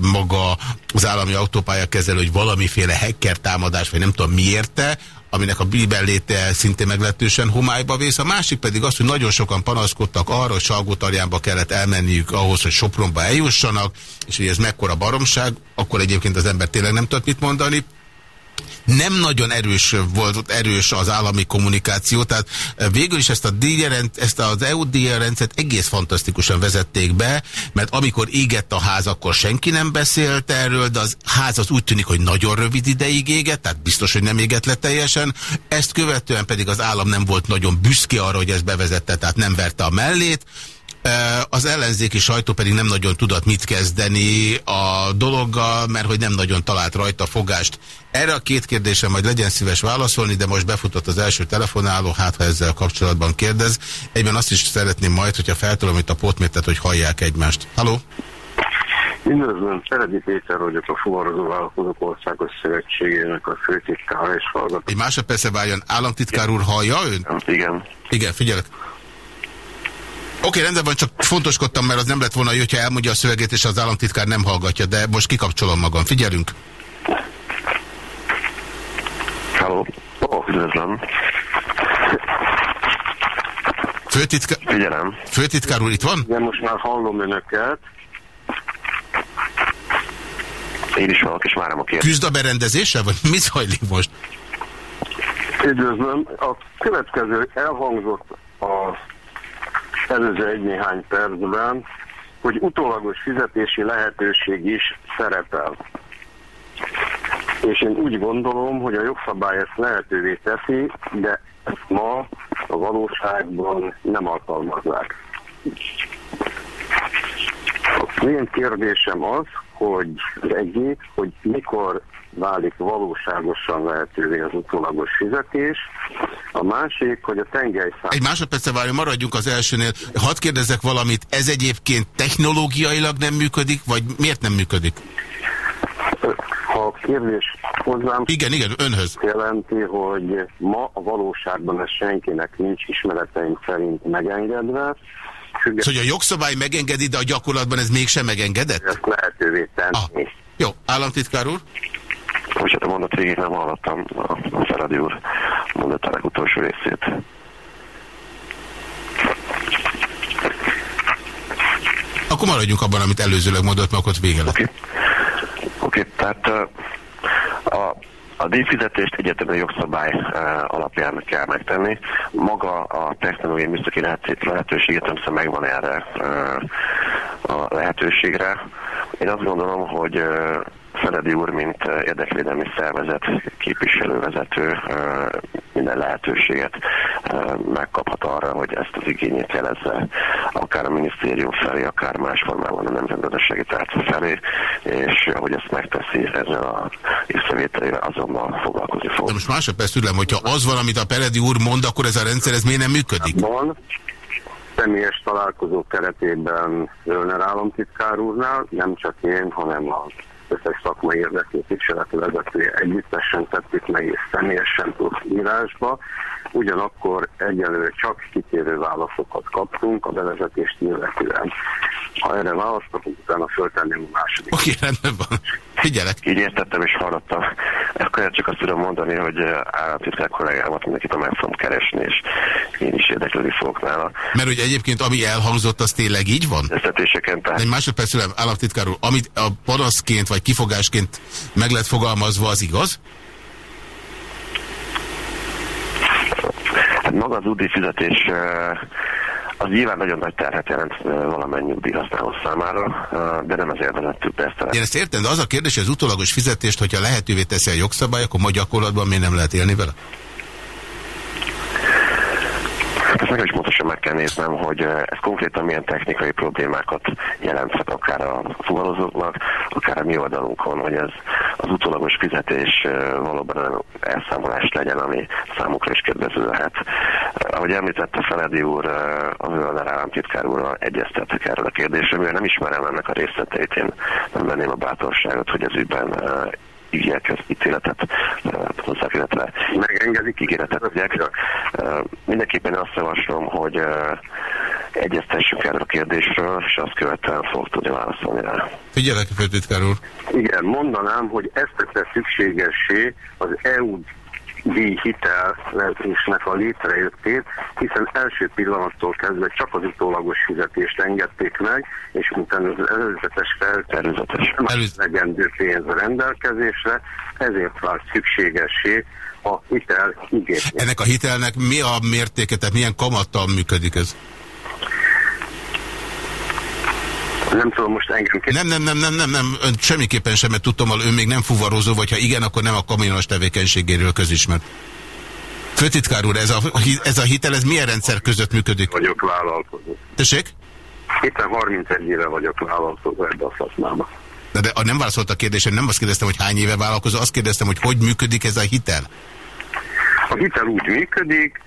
maga az állami autópálya kezelő, hogy valamiféle hacker támadás, vagy nem tudom miérte, aminek a bíbelléte szintén meglehetősen homályba vész. A másik pedig az, hogy nagyon sokan panaszkodtak arra, hogy Salgótarjánba kellett elmenniük ahhoz, hogy Sopronba eljussanak, és hogy ez mekkora baromság, akkor egyébként az ember tényleg nem tud mit mondani nem nagyon erős volt erős az állami kommunikáció, tehát eh, végül is ezt, a díjrend, ezt az EU díjrendszert egész fantasztikusan vezették be, mert amikor égett a ház, akkor senki nem beszélt erről, de az ház az úgy tűnik, hogy nagyon rövid ideig égett, tehát biztos, hogy nem égett le teljesen. Ezt követően pedig az állam nem volt nagyon büszke arra, hogy ezt bevezette, tehát nem verte a mellét. Az ellenzéki sajtó pedig nem nagyon tudott mit kezdeni a dologgal, mert hogy nem nagyon talált rajta fogást. Erre a két kérdésre majd legyen szíves válaszolni, de most befutott az első telefonáló, hát ha ezzel kapcsolatban kérdez. Egyben azt is szeretném majd, hogyha feltolom itt a potmétet, hogy hallják egymást. Halló? Üdvözlöm, Szeredi Péter vagyok a Fuvarozó Vállalkozók Országos Szövetségének a főtitkár és hallgató. Egy másodperce váljon, államtitkár úr hallja ön? Igen. Igen, figyelek. Oké, okay, rendben van, csak fontoskodtam, mert az nem lett volna, hogyha elmondja a szövegét, és az államtitkár nem hallgatja, de most kikapcsolom magam. Figyelünk! Halló, oh, üdvözlöm. Főtitkár... Figyelem. Főtitkár úr itt van? Igen, most már hallom önöket. Én is hallok, és várom a kérdést. Küzd a berendezéssel, vagy mi zajlik most? Üdvözlöm. A következő elhangzott a előző egy-néhány percben, hogy utólagos fizetési lehetőség is szerepel. És én úgy gondolom, hogy a jogszabály ezt lehetővé teszi, de ezt ma a valóságban nem alkalmazzák. Az én kérdésem az, hogy egyik, hogy mikor válik valóságosan lehetővé az utólagos fizetés. A másik, hogy a tengelyszám... Egy másodperce várjon, maradjunk az elsőnél. Hadd kérdezek valamit, ez egyébként technológiailag nem működik, vagy miért nem működik? Ha a kérdés hozzám... Igen, igen, önhöz. Jelenti, hogy ma a valóságban ez senkinek nincs ismereteink szerint megengedve, Függet... Szóval a jogszabály megengedi, de a gyakorlatban ez mégsem megengedett? Ezt lehetővé tenni. Ah. Jó, államtitkár úr? Most hát a mondat végig nem hallottam a, Feradi úr mondatának utolsó részét. Akkor maradjunk abban, amit előzőleg mondott, mert ott vége lett. Oké, okay. okay, tehát a, a díjfizetést egyetlen jogszabály alapján kell megtenni. Maga a technológiai műszaki lehetőséget nem megvan erre a lehetőségre Én azt gondolom, hogy Feledi úr, mint érdekvédelmi szervezet képviselővezető minden lehetőséget megkaphat arra, hogy ezt az igényét jelezze akár a minisztérium felé, akár más formában a nemzetgazdasági tárca felé, és hogy ezt megteszi ezzel a észrevételével azonnal foglalkozni fog. De most másodperc tőlem, hogyha az van, amit a Peledi úr mond, akkor ez a rendszer ez miért nem működik? Van, személyes találkozó keretében Zölner államtitkár úrnál, nem csak én, hanem az összes szakmai érdekű képviseleti vezetője együttesen tettük meg, és személyesen tudsz írásba. Ugyanakkor egyelőre csak kitérő válaszokat kaptunk a bevezetést illetően. Ha erre választok, utána föltenném a második. Oké, okay, rendben van. Figyelek. Így értettem és hallottam. Akkor csak azt tudom mondani, hogy államtitkár kollégámat mindenkit meg fogom keresni, és én is érdeklődni fogok nála. Mert hogy egyébként ami elhangzott, az tényleg így van? Összetéseken tehát. Egy másodperc szülem, államtitkár úr, amit a panaszként vagy kifogásként meg lett fogalmazva, az igaz? Hát maga az UDI fizetés az nyilván nagyon nagy terhet jelent valamennyi nyugdíjhasználó számára, de nem ezért vezettük ezt. Én ezt értem, de az a kérdés, hogy az utólagos fizetést, hogyha lehetővé teszi a jogszabály, akkor ma gyakorlatban miért nem lehet élni vele? Hát ezt meg is pontosan meg kell néznem, hogy ez konkrétan milyen technikai problémákat jelenthet akár a fuvarozóknak, akár a mi oldalunkon, hogy ez az utólagos fizetés valóban elszámolás legyen, ami számukra is kedvező lehet. Ahogy említette Feledi úr, az Ölner államtitkár úrral egyeztettek erről a kérdésről, mivel nem ismerem ennek a részleteit, én nem venném a bátorságot, hogy az ügyben ígérkez ítéletet hozzák, illetve megengedik ígéretet adják. Mindenképpen azt javaslom, hogy egyeztessünk erről a kérdésről, és azt követően fog tudni válaszolni rá. Figyelek, főtitkár úr! Igen, mondanám, hogy ezt tette szükségessé az EU díjhitelezésnek a létrejöttét, hiszen első pillanattól kezdve csak az utólagos fizetést engedték meg, és utána az előzetes feltervezetes legendő pénz a rendelkezésre, ezért vált szükségessé a hitel igény. Ennek a hitelnek mi a mértéke, tehát milyen kamattal működik ez? Nem tudom, most engem Nem, nem, nem, nem, nem, nem, ön semmiképpen sem, mert tudtam, hogy ön még nem fuvarozó, vagy ha igen, akkor nem a kamionos tevékenységéről közismert. Főtitkár úr, ez a, ez a hitel, ez milyen rendszer között működik? Vagyok vállalkozó. Tessék? Éppen 31 éve vagyok vállalkozó ebbe a szakmába. De, de nem válaszolt a kérdésem, nem azt kérdeztem, hogy hány éve vállalkozó, azt kérdeztem, hogy hogy működik ez a hitel? A hitel úgy működik,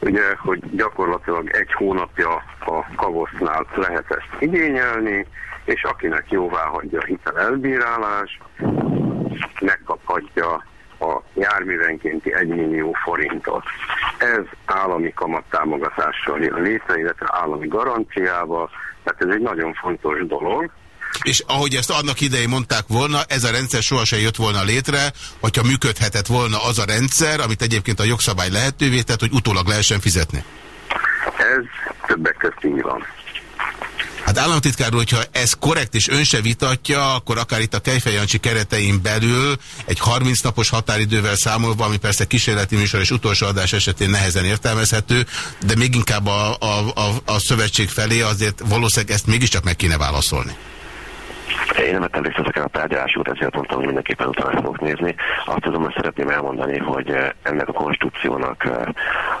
ugye, hogy gyakorlatilag egy hónapja a kavosznál lehet ezt igényelni, és akinek jóvá hagyja a hitel elbírálás, megkaphatja a járművenkénti 1 millió forintot. Ez állami kamattámogatással jön létre, illetve állami garanciával, tehát ez egy nagyon fontos dolog. És ahogy ezt annak idején mondták volna, ez a rendszer sohasem jött volna létre, hogyha működhetett volna az a rendszer, amit egyébként a jogszabály lehetővé tett, hogy utólag lehessen fizetni. Ez többek között így van. Hát államtitkár hogyha ez korrekt és ön se vitatja, akkor akár itt a Kejfejancsi keretein belül egy 30 napos határidővel számolva, ami persze kísérleti műsor és utolsó adás esetén nehezen értelmezhető, de még inkább a, a, a, a szövetség felé azért valószínűleg ezt mégiscsak meg kéne válaszolni. Én nem vettem részt ezeken a tárgyalásokon, ezért mondtam, hogy mindenképpen utána fogok nézni. Azt tudom, hogy szeretném elmondani, hogy eh, ennek a konstrukciónak eh,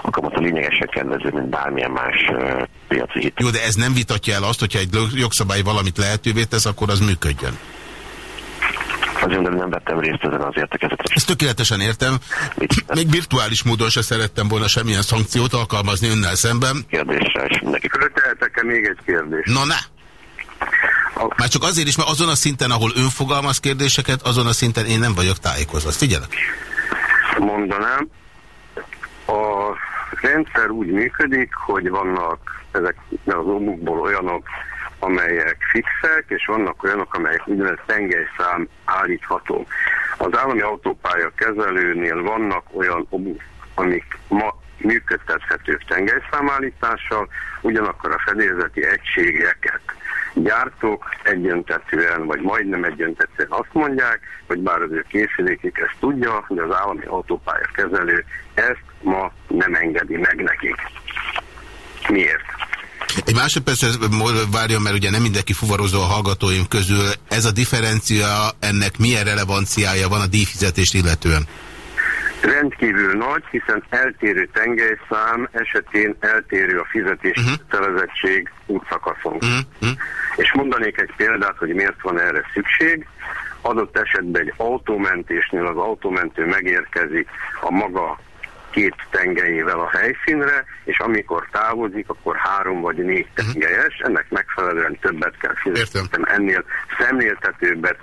a kamata lényegesen kedvező, mint bármilyen más eh, piaci hit. Jó, de ez nem vitatja el azt, hogyha egy jogszabály valamit lehetővé tesz, akkor az működjön. Azért nem vettem részt ezen az értekezetre. Ezt tökéletesen értem. Még virtuális módon se szerettem volna semmilyen szankciót alkalmazni önnel szemben. Kérdésre is mindenki. Föltehetek-e még egy kérdést? Na ne! Már csak azért is, mert azon a szinten, ahol ön fogalmaz kérdéseket, azon a szinten én nem vagyok tájékozva. figyelek. Mondanám, a rendszer úgy működik, hogy vannak ezek az omukból olyanok, amelyek fixek, és vannak olyanok, amelyek úgynevezett tengelyszám állíthatók. Az állami autópálya kezelőnél vannak olyan obuk, amik ma működtethetők tengelyszámállítással, ugyanakkor a fedélzeti egységeket gyártók egyöntetően, vagy majdnem egyöntetően azt mondják, hogy bár az ő készülékük ezt tudja, hogy az állami autópálya kezelő ezt ma nem engedi meg nekik. Miért? Egy másodperc várjon, mert ugye nem mindenki fuvarozó a hallgatóim közül. Ez a differencia, ennek milyen relevanciája van a díjfizetést illetően? Rendkívül nagy, hiszen eltérő tengelyszám esetén eltérő a fizetési uh-huh. kötelezettség útszakaszon. Uh-huh. És mondanék egy példát, hogy miért van erre szükség. Adott esetben egy autómentésnél az autómentő megérkezik a maga két tengelyével a helyszínre, és amikor távozik, akkor három vagy négy mhm. tengelyes, ennek megfelelően többet kell fizetni. Ennél szemléltetőbbet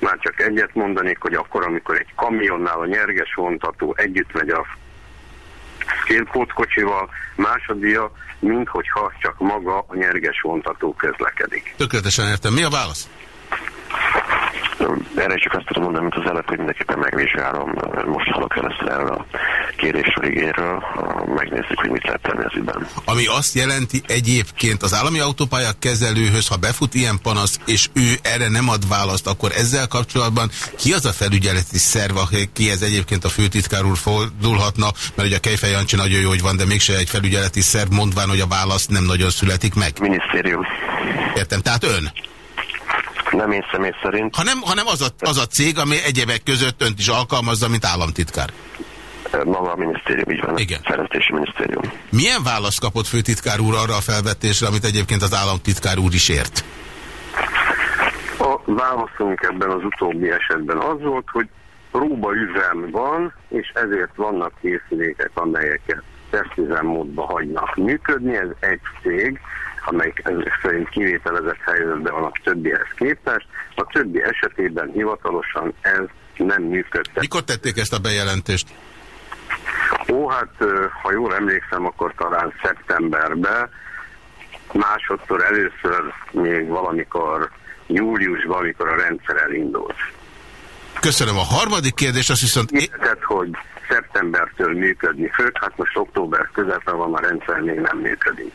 már csak egyet mondanék, hogy akkor, amikor egy kamionnál a nyerges vontató együtt megy a szélkótkocsival, másodia, mint hogyha csak maga a nyerges vontató közlekedik. Tökéletesen értem. Mi a válasz? Erre csak azt tudom mondani, mint az előtt, hogy mindenképpen megvizsgálom. Most hallok először erről a kérésről, igéről, megnézzük, hogy mit lehet tenni az ügyben. Ami azt jelenti egyébként az állami autópályák kezelőhöz, ha befut ilyen panasz, és ő erre nem ad választ, akkor ezzel kapcsolatban ki az a felügyeleti szerv, aki ez egyébként a főtitkár úr fordulhatna, mert ugye a Kejfej Jancsi nagyon jó, hogy van, de mégse egy felügyeleti szerv, mondván, hogy a válasz nem nagyon születik meg. Minisztérium. Értem, tehát ön? Nem én személy szerint. Hanem, hanem az, a, az a cég, ami egyebek között önt is alkalmazza, mint államtitkár. Maga a minisztérium, így van. Igen. Fejlesztési minisztérium. Milyen választ kapott főtitkár úr arra a felvetésre, amit egyébként az államtitkár úr is ért? A válaszunk ebben az utóbbi esetben az volt, hogy próbaüzem van, és ezért vannak készülékek, amelyeket tesztüzemmódba hagynak működni. Ez egy cég, amelyik ezek szerint kivételezett helyzetben van a többihez képest. A többi esetében hivatalosan ez nem működtek. Mikor tették ezt a bejelentést? Ó, hát ha jól emlékszem, akkor talán szeptemberben, másodszor először még valamikor júliusban, amikor a rendszer elindult. Köszönöm. A harmadik kérdés azt viszont... Érted, hogy szeptembertől működni főt, hát most október közepén van, a rendszer még nem működik.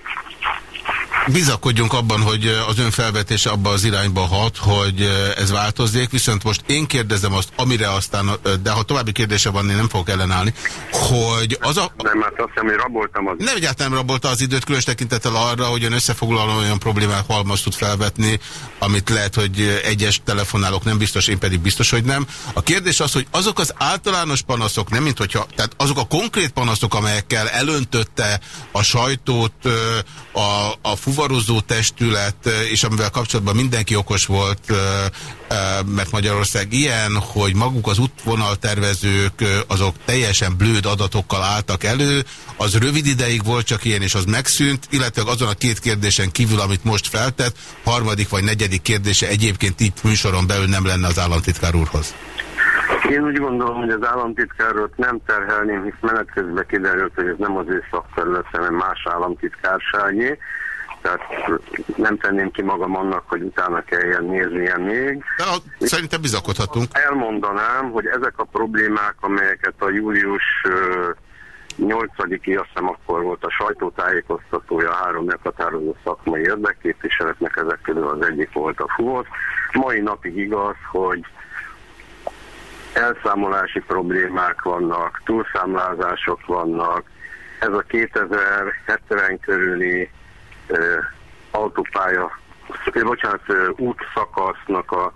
Bizakodjunk abban, hogy az ön felvetése abba az irányba hat, hogy ez változzék, viszont most én kérdezem azt, amire aztán, de ha további kérdése van, én nem fogok ellenállni, hogy az a... Nem, hát azt hiszem, hogy raboltam az... Nem egyáltalán rabolta az időt, különös tekintettel arra, hogy ön összefoglaló olyan problémát halmaz tud felvetni, amit lehet, hogy egyes telefonálók nem biztos, én pedig biztos, hogy nem. A kérdés az, hogy azok az általános panaszok, nem mint hogyha, tehát azok a konkrét panaszok, amelyekkel elöntötte a sajtót a, a fuvarozó testület, és amivel kapcsolatban mindenki okos volt, mert Magyarország ilyen, hogy maguk az útvonaltervezők azok teljesen blőd adatokkal álltak elő, az rövid ideig volt csak ilyen, és az megszűnt, illetve azon a két kérdésen kívül, amit most feltett, harmadik vagy negyedik kérdése egyébként itt műsoron belül nem lenne az államtitkár úrhoz. Én úgy gondolom, hogy az államtitkárot nem terhelném, hisz menet közben kiderült, hogy ez nem az ő szakterület, hanem más államtitkárságé tehát nem tenném ki magam annak, hogy utána kelljen néznie még. De szerintem bizakodhatunk. Elmondanám, hogy ezek a problémák, amelyeket a július 8-i, azt hiszem akkor volt a sajtótájékoztatója a három meghatározó szakmai érdekképviseletnek, ezek közül az egyik volt a FUOSZ. Mai napig igaz, hogy elszámolási problémák vannak, túlszámlázások vannak, ez a 2070 körüli autópálya, bocsánat, útszakasznak a,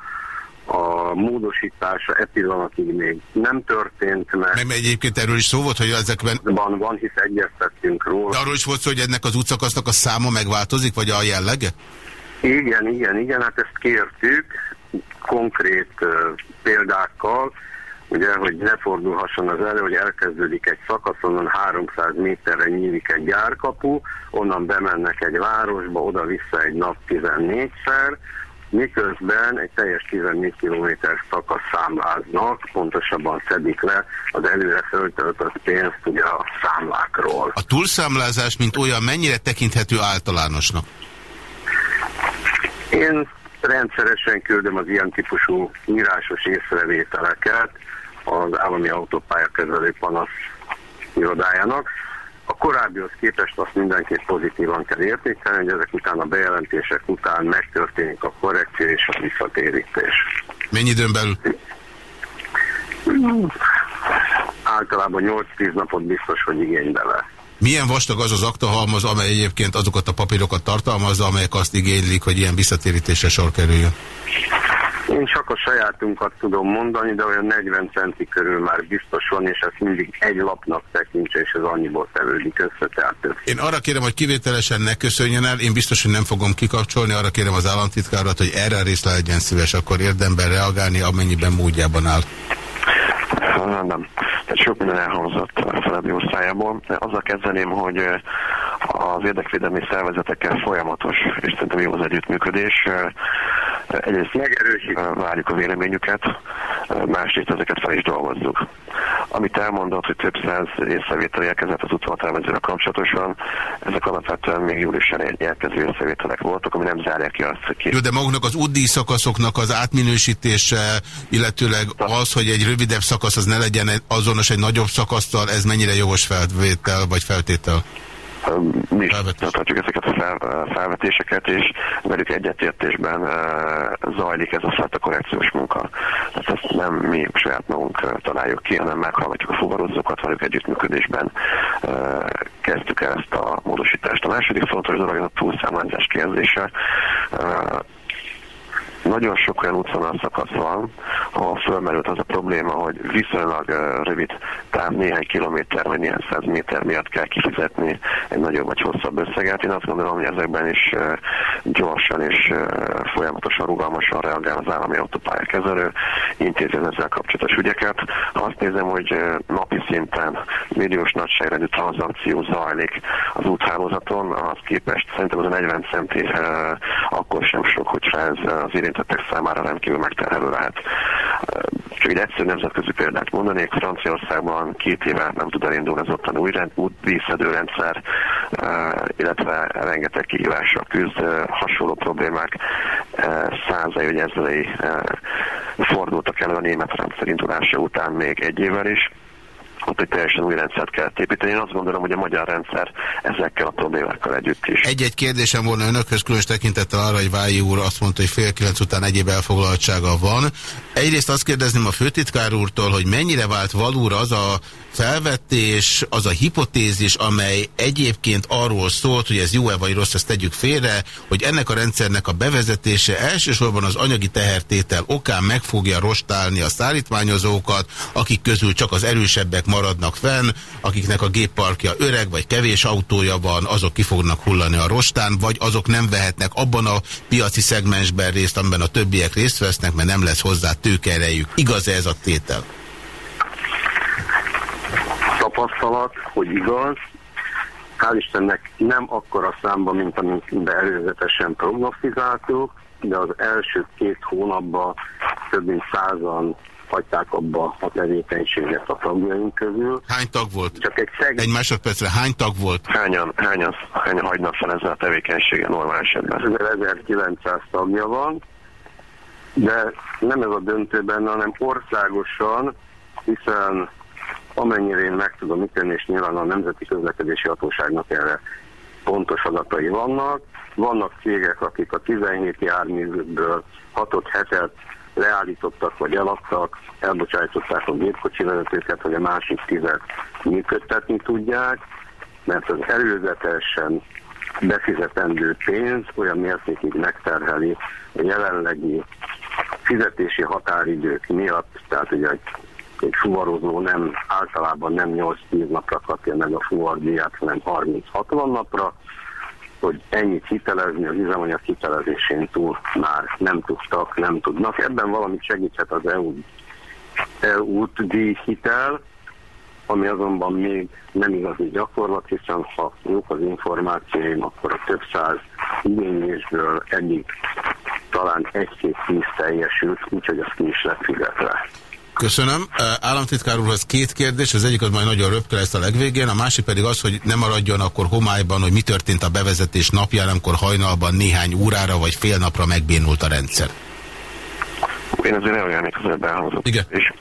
a módosítása e pillanatig még nem történt meg. Nem egyébként erről is szó volt, hogy ezekben... Van, van, hisz egyeztettünk róla. De arról is volt szó, hogy ennek az útszakasznak a száma megváltozik, vagy a jellege? Igen, igen, igen, hát ezt kértük konkrét uh, példákkal, ugye, hogy ne fordulhasson az elő, hogy elkezdődik egy szakasz, onnan 300 méterre nyílik egy gyárkapu, onnan bemennek egy városba, oda-vissza egy nap 14-szer, miközben egy teljes 14 km szakasz számláznak, pontosabban szedik le az előre föltöltött pénzt ugye a számlákról. A túlszámlázás, mint olyan, mennyire tekinthető általánosnak? Én rendszeresen küldöm az ilyen típusú írásos észrevételeket, az állami autópályakezelő panasz irodájának. A korábbihoz képest azt mindenképp pozitívan kell értékelni, hogy ezek után a bejelentések után megtörténik a korrekció és a visszatérítés. Mennyi időn belül? általában 8-10 napot biztos, hogy igénybe lesz. Milyen vastag az az aktahalmaz, amely egyébként azokat a papírokat tartalmazza, amelyek azt igénylik, hogy ilyen visszatérítésre sor kerüljön? Én csak a sajátunkat tudom mondani, de olyan 40 centi körül már biztos van, és ezt mindig egy lapnak tekintse, és ez annyiból tevődik össze, tehát Én arra kérem, hogy kivételesen ne köszönjön el, én biztos, hogy nem fogom kikapcsolni, arra kérem az államtitkárat, hogy erre a részre legyen szíves, akkor érdemben reagálni, amennyiben módjában áll. Nem, tehát sok minden elhangzott a Feledi szájából. Azzal kezdeném, hogy az érdekvédelmi szervezetekkel folyamatos, és szerintem jó az együttműködés. Egyrészt megerősít, várjuk a véleményüket, másrészt ezeket fel is dolgozzuk. Amit elmondott, hogy több száz észrevétel érkezett az útvonaltervezőre kapcsolatosan, ezek alapvetően még júliusán érkező észrevételek voltak, ami nem zárják ki azt, hogy Jó, de maguknak az útdíj szakaszoknak az átminősítése, illetőleg az, hogy egy rövidebb szakasz az ne legyen azonos egy nagyobb szakasztal, ez mennyire jogos felvétel vagy feltétel? mi is tartjuk ezeket a fel, felvetéseket, és velük egyetértésben zajlik ez a fajta korrekciós munka. Tehát ezt nem mi saját magunk találjuk ki, hanem meghallgatjuk a fuvarozókat, velük együttműködésben kezdtük el ezt a módosítást. A második fontos dolog a túlszámlázás kérdése nagyon sok olyan útvonal szakasz van, ahol fölmerült az a probléma, hogy viszonylag rövid táv néhány kilométer vagy néhány száz méter miatt kell kifizetni egy nagyobb vagy hosszabb összeget. Én azt gondolom, hogy ezekben is gyorsan és folyamatosan rugalmasan reagál az állami autópályakezelő, intézi ezzel kapcsolatos ügyeket. Ha azt nézem, hogy napi szinten milliós nagyságrendű tranzakció zajlik az úthálózaton, az képest szerintem az a 40 centi akkor sem sok, hogyha ez az érintettek számára rendkívül megterhelő lehet. Csak egy egyszerű nemzetközi példát mondanék, Franciaországban két éve nem tud elindulni az ottani új rend, rendszer, illetve rengeteg kihívással küzd, hasonló problémák százai vagy ezrei fordultak elő a német rendszer indulása után még egy évvel is ott egy teljesen új rendszert kell építeni. Én azt gondolom, hogy a magyar rendszer ezekkel a problémákkal együtt is. Egy-egy kérdésem volna önökhöz, különös tekintettel arra, hogy Vályi úr azt mondta, hogy fél kilenc után egyéb elfoglaltsága van. Egyrészt azt kérdezném a főtitkár úrtól, hogy mennyire vált valóra az a felvetés, az a hipotézis, amely egyébként arról szólt, hogy ez jó-e vagy rossz, ezt tegyük félre, hogy ennek a rendszernek a bevezetése elsősorban az anyagi tehertétel okán meg fogja rostálni a szállítmányozókat, akik közül csak az erősebbek maradnak fenn, akiknek a gépparkja öreg vagy kevés autója van, azok ki fognak hullani a rostán, vagy azok nem vehetnek abban a piaci szegmensben részt, amiben a többiek részt vesznek, mert nem lesz hozzá tőkerejük. Igaz -e ez a tétel? tapasztalat, hogy igaz. Hál' Istennek nem akkora számban, mint amit előzetesen prognosztizáltuk, de az első két hónapban több mint százan hagyták abba a tevékenységet a tagjaink közül. Hány tag volt? Csak egy, szeg... egy másodpercre, hány tag volt? Hányan, hányan, hányan hagynak fel ezzel a tevékenységen normál esetben? 1900 tagja van, de nem ez a döntő benne, hanem országosan, hiszen amennyire én meg tudom ítélni, és nyilván a Nemzeti Közlekedési Hatóságnak erre pontos adatai vannak. Vannak cégek, akik a 17 járművükből 6 hetet leállítottak vagy eladtak, elbocsájtották a gépkocsi vezetőket, hogy a másik tizet működtetni tudják, mert az előzetesen befizetendő pénz olyan mértékig megterheli a jelenlegi fizetési határidők miatt, tehát ugye egy egy fuvarozó nem, általában nem 8-10 napra kapja meg a fuvardiát, hanem 30-60 napra, hogy ennyit hitelezni az üzemanyag hitelezésén túl már nem tudtak, nem tudnak. Ebben valamit segíthet az EU, EU hitel, ami azonban még nem igazi gyakorlat, hiszen ha jók az információim, akkor a több száz igénylésből eddig talán egy-két tíz teljesült, úgyhogy azt ki is lett. Köszönöm. Államtitkár úrhoz két kérdés, az egyik az majd nagyon röpke lesz a legvégén, a másik pedig az, hogy ne maradjon akkor homályban, hogy mi történt a bevezetés napján, amikor hajnalban néhány órára vagy fél napra megbénult a rendszer. Én azért reagálnék az előbb elhangzott Igen. is.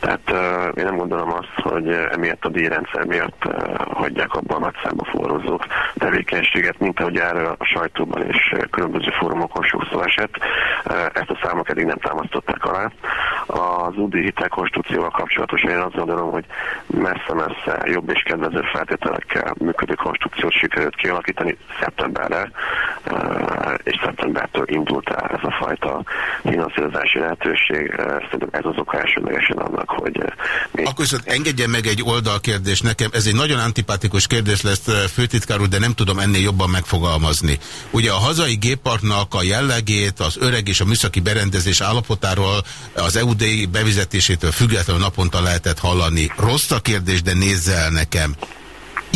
Tehát uh, én nem gondolom azt, hogy emiatt a díjrendszer miatt uh, hagyják abban a nagy számba forrózók tevékenységet, mint ahogy erről a sajtóban és különböző fórumokon sok szó esett. Uh, ezt a számok eddig nem támasztották alá. Az UDI hitelkonstrukcióval kapcsolatosan én azt gondolom, hogy messze-messze jobb és kedvező feltételekkel működő konstrukciót sikerült kialakítani szeptemberre, uh, és szeptembertől indult el ez a fajta finanszírozási lehetőség. Uh, Szerintem ez az oka elsődlegesen annak, hogy uh, még Akkor viszont engedjen meg egy oldalkérdés nekem. Ez egy nagyon antipatikus kérdés lesz, eh, főtitkár úr, de nem tudom ennél jobban megfogalmazni. Ugye a hazai gépparknak a jellegét, az öreg és a műszaki berendezés állapotáról az EUD bevizetésétől függetlenül naponta lehetett hallani. Rossz a kérdés, de nézze el nekem.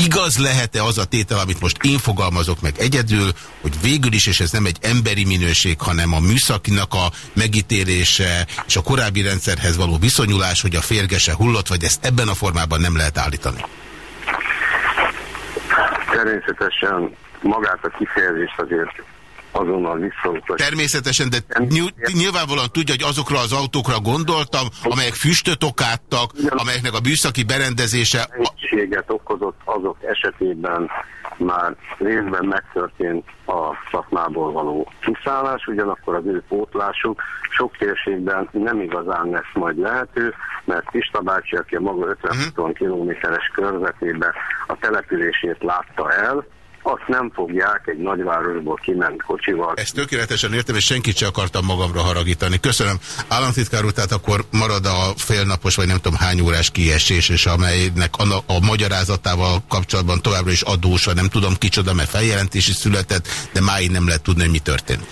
Igaz lehet-e az a tétel, amit most én fogalmazok meg egyedül, hogy végül is, és ez nem egy emberi minőség, hanem a műszakinak a megítélése és a korábbi rendszerhez való viszonyulás, hogy a férgese hullott, vagy ezt ebben a formában nem lehet állítani? Természetesen magát a kifejezést azért azonnal visszautasítani. Természetesen, de ny- nyilvánvalóan tudja, hogy azokra az autókra gondoltam, amelyek füstöt okáttak, amelyeknek a műszaki berendezése... Nehézséget okozott azok esetében már részben megtörtént a szakmából való kiszállás, ugyanakkor az ő pótlásuk sok térségben nem igazán lesz majd lehető, mert Pista bácsi, aki a maga 50 kilométeres körzetében a települését látta el, azt nem fogják egy nagyvárosból kiment kocsival. Ezt tökéletesen értem, és senkit sem akartam magamra haragítani. Köszönöm. Államtitkár úr, tehát akkor marad a félnapos, vagy nem tudom hány órás kiesés, és amelynek a, a magyarázatával kapcsolatban továbbra is adósa, nem tudom kicsoda, mert feljelentés is született, de máig nem lehet tudni, hogy mi történt.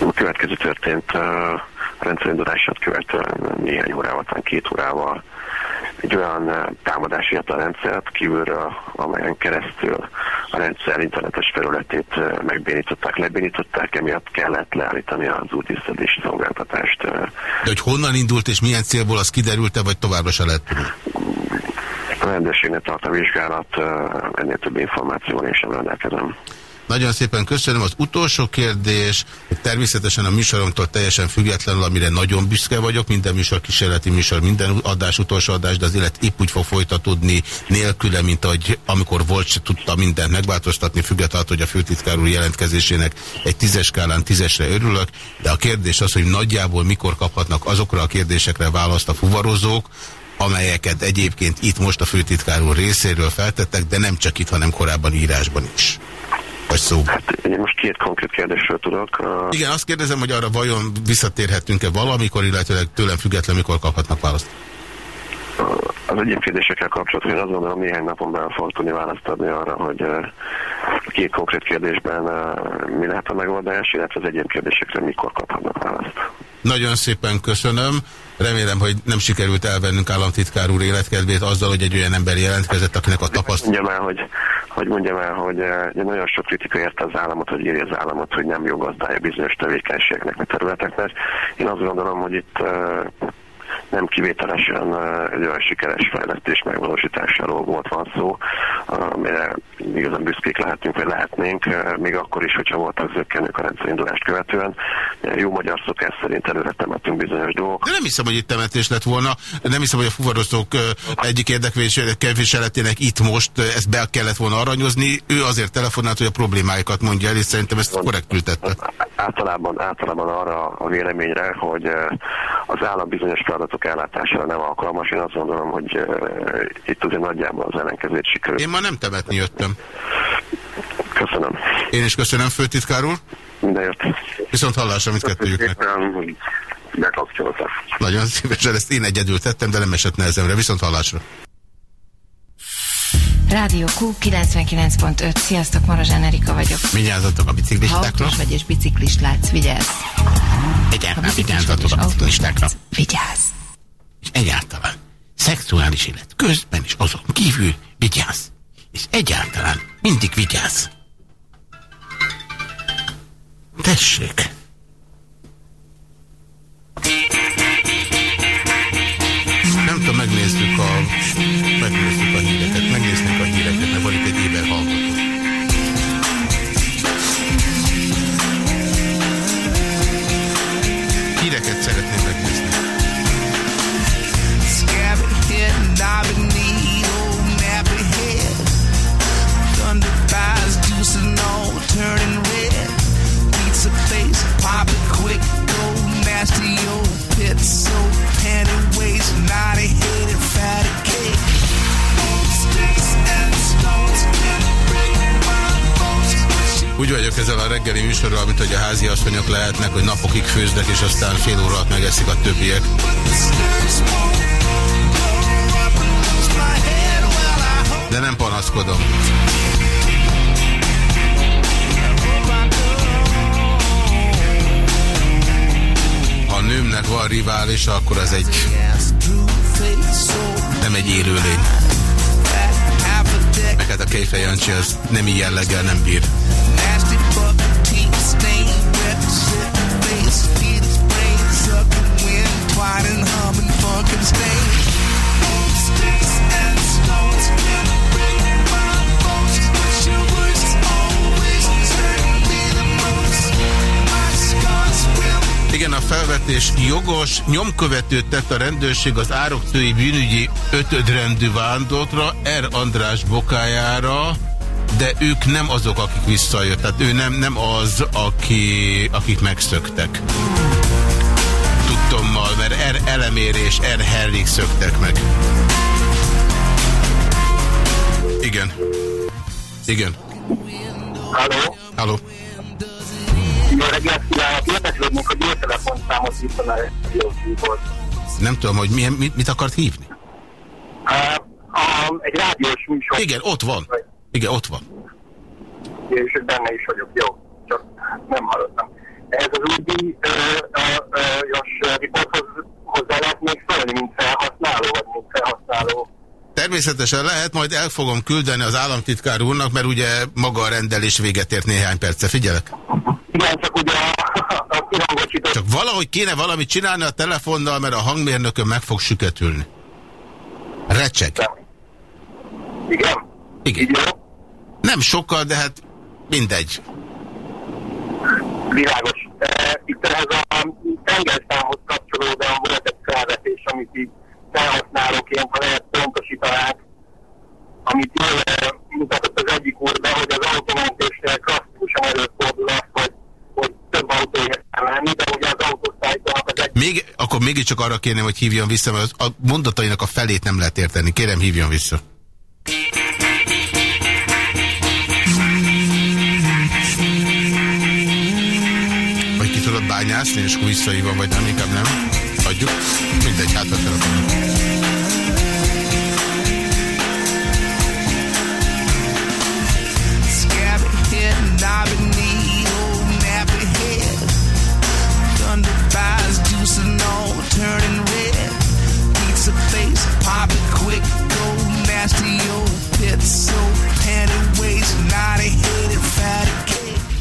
A következő történt uh, a rendszerindulását követően néhány órával, talán két órával egy olyan támadás jött a rendszert kívülről, amelyen keresztül a rendszer internetes felületét uh, megbénították, lebénították, emiatt kellett leállítani az útiszedési szolgáltatást. Uh, De hogy honnan indult és milyen célból, az kiderült-e, vagy továbbra se lett? a rendőrségnek tart a vizsgálat, ennél több információval én sem rendelkezem. Nagyon szépen köszönöm. Az utolsó kérdés, természetesen a műsoromtól teljesen függetlenül, amire nagyon büszke vagyok, minden műsor kísérleti műsor, minden adás utolsó adás, de az élet épp úgy fog folytatódni nélküle, mint ahogy amikor volt, se tudta mindent megváltoztatni, függetlenül, hogy a főtitkár úr jelentkezésének egy tízes skálán tízesre örülök, de a kérdés az, hogy nagyjából mikor kaphatnak azokra a kérdésekre választ a fuvarozók, amelyeket egyébként itt most a főtitkár úr részéről feltettek, de nem csak itt, hanem korábban írásban is. Vagy szó. Hát én most két konkrét kérdésről tudok. Uh, Igen, azt kérdezem, hogy arra vajon visszatérhetünk-e valamikor, illetőleg tőlem független, mikor kaphatnak választ? Az egyéb kérdésekkel kapcsolatban én azt gondolom néhány napon belül fog tudni választ adni arra, hogy két konkrét kérdésben mi lehet a megoldás, illetve az egyéb kérdésekre mikor kaphatnak választ. Nagyon szépen köszönöm. Remélem, hogy nem sikerült elvennünk államtitkár úr életkedvét azzal, hogy egy olyan ember jelentkezett, akinek a tapasztalat... Mondjam el, hogy, hogy mondjam el, hogy uh, nagyon sok kritika érte az államot, hogy írja az államot, hogy nem jó gazdája bizonyos tevékenységeknek, vagy területeknek. Én azt gondolom, hogy itt uh, nem kivételesen egy olyan sikeres fejlesztés megvalósításáról volt van szó, amire igazán büszkék lehetünk, vagy lehetnénk, még akkor is, hogyha voltak zökkenők a rendszerindulást követően. Jó magyar szokás szerint előre temetünk bizonyos dolgok. De nem hiszem, hogy itt temetés lett volna. Nem hiszem, hogy a fuvarozók egyik érdekvéseletének itt most ezt be kellett volna aranyozni. Ő azért telefonált, hogy a problémáikat mondja el, és szerintem ezt korrektül tette. Általában, általában arra a véleményre, hogy az állam bizonyos feladatok ellátására nem alkalmas. Én azt gondolom, hogy uh, itt azért nagyjából az ellenkezőt sikerült. Én ma nem temetni jöttem. Köszönöm. Én is köszönöm, főtitkár úr. Minden jött. Viszont hallásra, mit kettőjüknek. Bekapcsoltak. Nagyon szívesen, ezt én egyedül tettem, de nem esett nehezemre. Viszont hallásra. Rádió Q 99.5. Sziasztok, Marozsán Erika vagyok. Vigyázzatok a biciklistákra. Ha vagy és biciklist látsz, vigyázz. Egyáltalán vigyázzatok a biciklistákra. Vigyázz. És egyáltalán szexuális élet közben is azon kívül vigyázz. És egyáltalán mindig vigyázz. Tessék. Nem tudom, megnézzük a, Úgy vagyok ezzel a reggeli műsorral, mint hogy a házi asszonyok lehetnek, hogy napokig főznek, és aztán fél óra alatt megeszik a többiek. De nem panaszkodom. Ha a nőmnek van riválisa, akkor az egy nem egy élőlény. Meg hát a Kejfej Jancsi az nem így jelleggel nem bír. Igen, a felvetés jogos, nyomkövetőt tett a rendőrség az ároktői bűnügyi ötödrendű vándortra, R. András bokájára, de ők nem azok, akik visszajött. Tehát ő nem, nem az, aki, akik megszöktek. Tudtommal, mert R. Elemér és R. Herrig szöktek meg. Igen. Igen. Halló? Halló. Jó reggelt kívánok! Érdeklődnék, hogy miért telefonszámot hívtam el Nem tudom, hogy milyen, mit, mit akart hívni? Uh, um, egy rádiós műsor. Igen, ott van. Igen, ott van. És benne is vagyok, jó. Csak nem hallottam. Ez az új díjas riporthoz hozzá lehet még szólni, mint felhasználó, vagy mint felhasználó Természetesen lehet, majd el fogom küldeni az államtitkár úrnak, mert ugye maga a rendelés véget ért néhány perce. Figyelek? Igen, csak ugye a, a Csak valahogy kéne valamit csinálni a telefonnal, mert a hangmérnökön meg fog süketülni. Recseg. Igen? Igen. Igen. Nem sokkal, de hát mindegy. Világos. E, itt ez a tengerszámhoz kapcsolódóan volt egy felvetés, amit így felhasználóként, ha lehet pontosítanák, amit jól mutatott az egyik úr be, hogy az autómentésnél klasszikusan előfordul az, hogy, hogy több autója kell lenni, de ugye az autószállítónak az egy... Még, akkor mégiscsak arra kérném, hogy hívjon vissza, mert a mondatainak a felét nem lehet érteni. Kérem, hívjon vissza. Bányászni, és akkor visszaívom, vagy nem, inkább nem. Hagyjuk. Mindegy, hát a telefonon.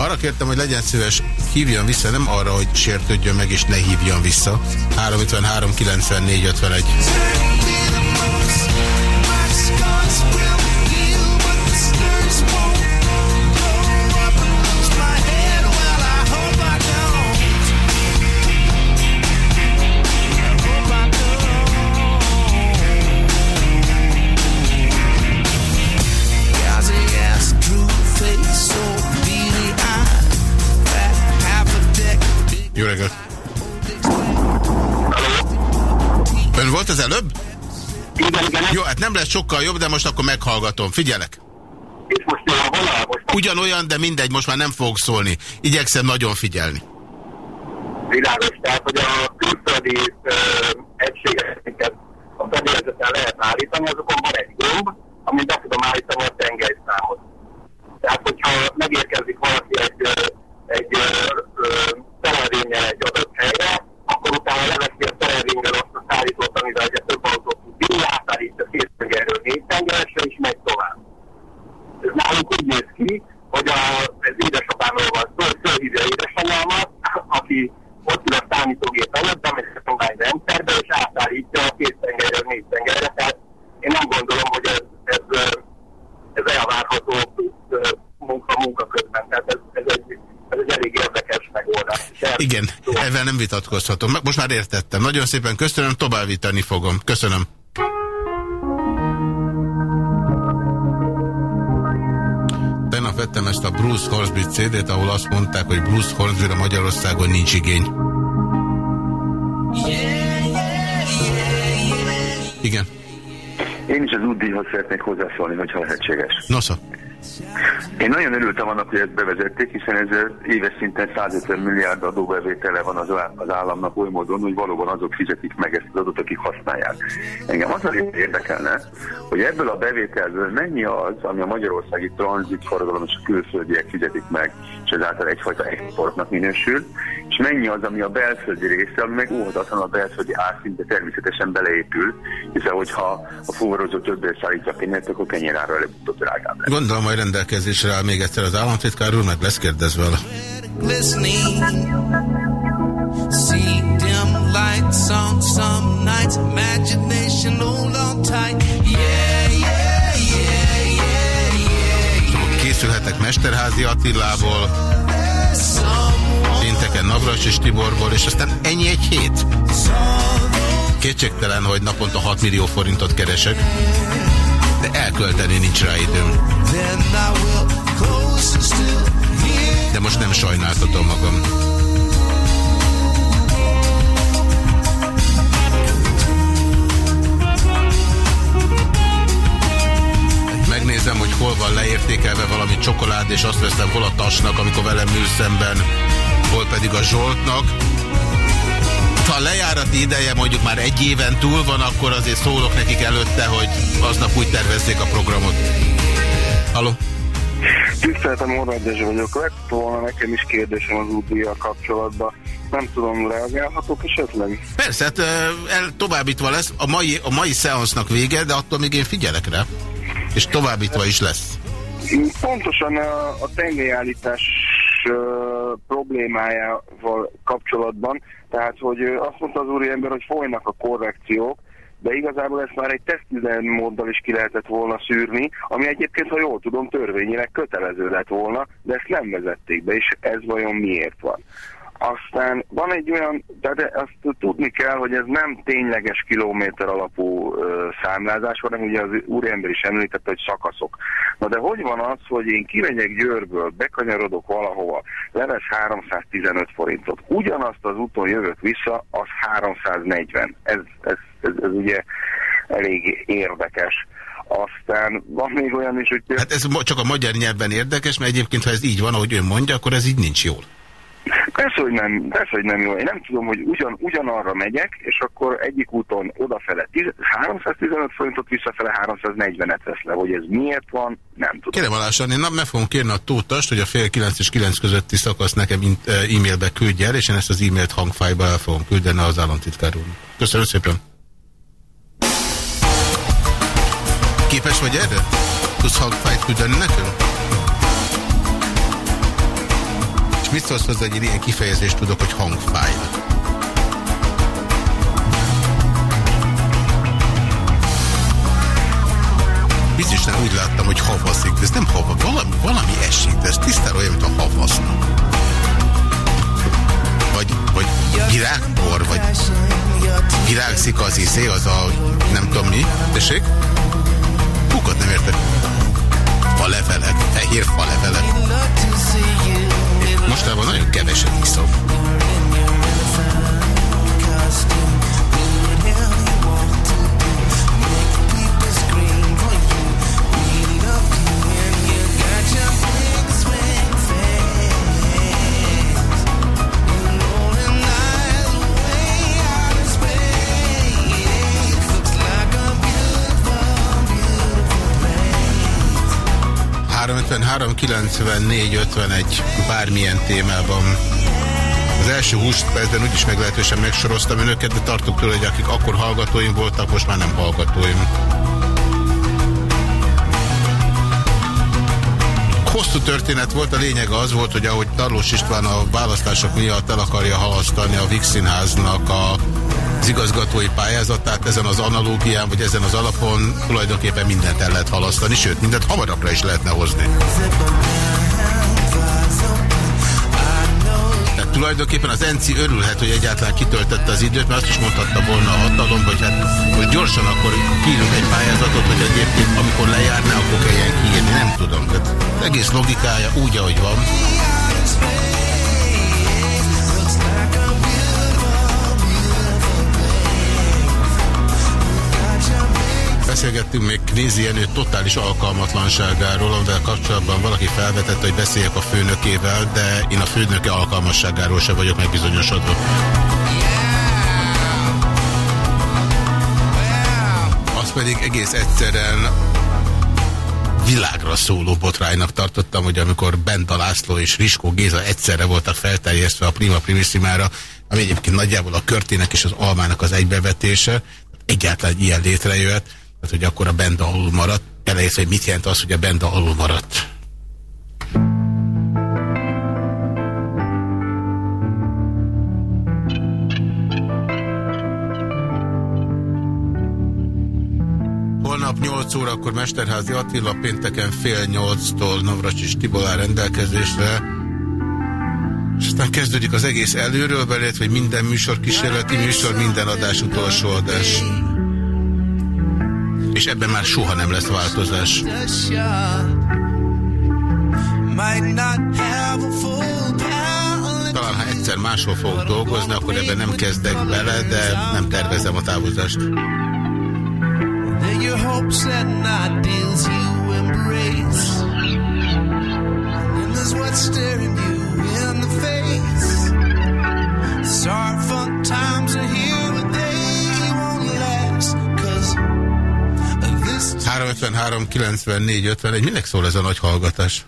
Arra kértem, hogy legyen szíves, hívjon vissza, nem arra, hogy sértődjön meg, és ne hívjon vissza. 353 94 51. Ön volt az előbb? Igen, igen. Jó, hát nem lesz sokkal jobb, de most akkor meghallgatom. Figyelek. És most hol most? Ugyanolyan, de mindegy, most már nem fogok szólni. Igyekszem nagyon figyelni. Világos, tehát, hogy a külföldi egységeket a fedélzeten lehet állítani, azokon van egy gomb, amit be tudom állítani a tengelyszámot. Tehát, hogyha megérkezik valaki egy, egy szerelvénnyel egy adott helyre, akkor utána leveszi a szállítót, amivel ugye több autót tud vinni, átállítja két tengerről négy tengeresre, és megy tovább. Ez nálunk úgy néz ki, hogy a, ez édesapámról van szó, fölhívja édesanyámat, aki ott ül a számítógép előtt, bemegy a kombány rendszerbe, és átállítja a két tengerről négy tengerre, tehát én nem gondolom, hogy ez, ez, ez elvárható munka, munka közben. Tehát ez, ez egy ez egy elég érdekes megoldás. Igen, ezzel nem vitatkozhatom. Most már értettem. Nagyon szépen köszönöm, továbbítani fogom. Köszönöm. Tegnap vettem ezt a Bruce Hornsby CD-t, ahol azt mondták, hogy Bruce Hornsby-re Magyarországon nincs igény. Igen. Én is az útdíjhoz szeretnék hozzászólni, hogyha lehetséges. Nosza. Én nagyon örültem annak, hogy ezt bevezették, hiszen ez éves szinten 150 milliárd adóbevétele van az, az államnak oly módon, hogy valóban azok fizetik meg ezt az adót, akik használják. Engem az érdekelne, hogy ebből a bevételből mennyi az, ami a magyarországi tranzitforgalom és a külföldiek fizetik meg, és ezáltal egyfajta exportnak minősül, és mennyi az, ami a belföldi része, ami meg óhatatlan a belföldi árszintbe természetesen beleépül, hiszen hogyha a fuvarozó többet szállítja a kenyeret, akkor kenyérára előbb-utóbb drágább lesz. Gondolom, majd rendelkezésre áll még egyszer az államtitkár úr, meg lesz kérdezve vele. See dim lights on some nights, imagination hold on tight. Yeah, yeah, yeah, yeah, yeah. Készülhetek Mesterházi Attilából, pénteken Navras és Tiborból, és aztán ennyi egy hét. Kétségtelen, hogy naponta 6 millió forintot keresek, de elkölteni nincs rá időm. De most nem sajnáltatom magam. Megnézem, hogy hol van leértékelve valami csokolád, és azt veszem hol a tasnak, amikor velem ül szemben, hol pedig a Zsoltnak. Ha a lejárati ideje mondjuk már egy éven túl van, akkor azért szólok nekik előtte, hogy aznap úgy tervezzék a programot. Halló? Tiszteltem, Horváth Dezső vagyok. Lett volna nekem is kérdésem az útdíjjal kapcsolatban. Nem tudom, reagálhatok esetleg? Persze, hát el, továbbítva lesz. A mai, a mai szeansznak vége, de attól még én figyelek rá. És továbbítva is lesz. Pontosan a, a tengelyállítás uh, problémájával kapcsolatban, tehát hogy uh, azt mondta az úriember, hogy folynak a korrekciók, de igazából ezt már egy tesztüzemmóddal is ki lehetett volna szűrni, ami egyébként, ha jól tudom, törvényileg kötelező lett volna, de ezt nem vezették be, és ez vajon miért van. Aztán van egy olyan, de azt tudni kell, hogy ez nem tényleges kilométer alapú ö, számlázás, hanem ugye az úriember is említette, hogy szakaszok. Na de hogy van az, hogy én kimegyek Győrből, bekanyarodok valahova, leves 315 forintot, ugyanazt az úton jövök vissza, az 340. Ez, ez, ez, ez ugye elég érdekes. Aztán van még olyan is, hogy... Hát ez csak a magyar nyelven érdekes, mert egyébként, ha ez így van, ahogy ön mondja, akkor ez így nincs jól. Persze, hogy nem, persze, hogy nem jó. Én nem tudom, hogy ugyan, ugyanarra megyek, és akkor egyik úton odafele 10, 315 forintot, visszafele 340-et vesz le. Hogy ez miért van, nem tudom. Kérem alásani, na, meg fogom kérni a tótast, hogy a fél 9 és 9 közötti szakasz nekem e-mailbe küldje el, és én ezt az e-mailt hangfájba el fogom küldeni az államtitkár úr. Köszönöm szépen. Képes vagy erre? Tudsz hangfájt küldeni nekünk? És mit szólsz hozzá, hogy egy ilyen kifejezést tudok, hogy hangfájl? Nem úgy láttam, hogy havaszik, de ez nem hava, valami, valami esik, de ez tisztán olyan, mint a havasznak. Vagy, vagy virágpor, vagy virágszik az izé, az a nem tudom mi, tessék? Pukat nem értek. Falevelek, fehér falevelek. Mostában nagyon keveset iszom. Egy bármilyen témában. Az első 20 percben úgyis meglehetősen megsoroztam önöket, de tartok tőle, hogy akik akkor hallgatóim voltak, most már nem hallgatóim. Hosszú történet volt, a lényeg az volt, hogy ahogy Tarlós István a választások miatt el akarja halasztani a Vix Színháznak a az igazgatói pályázatát ezen az analógián, vagy ezen az alapon tulajdonképpen mindent el lehet halasztani, sőt, mindent hamarabbra is lehetne hozni. Tehát tulajdonképpen az Enci örülhet, hogy egyáltalán kitöltette az időt, mert azt is mondhatta volna a hatalom, hogy hát hogy gyorsan akkor kiírunk egy pályázatot, hogy egyébként amikor lejárna, akkor kelljen kiírni. Nem tudom. Tehát egész logikája úgy, ahogy van. Beszélgettünk még Knézi Jenő totális alkalmatlanságáról, amivel kapcsolatban valaki felvetett, hogy beszéljek a főnökével, de én a főnöke alkalmasságáról se vagyok megbizonyosodva. Azt pedig egész egyszerűen világra szóló botránynak tartottam, hogy amikor Benda László és Riskó Géza egyszerre voltak felterjesztve a Prima Primissimára, ami egyébként nagyjából a körtének és az almának az egybevetése, egyáltalán ilyen létrejöhet, tehát hogy akkor a Benda alul maradt, elejész, hogy mit jelent az, hogy a Benda alul maradt. Holnap 8 órakor Mesterházi Attila, pénteken fél 8-tól Navracsis Tibor áll rendelkezésre. És aztán kezdődik az egész előről, belét, hogy minden műsor kísérleti műsor, minden adás utolsó adás. És ebben már soha nem lesz változás. Talán ha egyszer máshol fogok dolgozni, akkor ebben nem kezdek bele, de nem tervezem a távozást. hopes and 353 94 51. Minek szól ez a nagy hallgatás?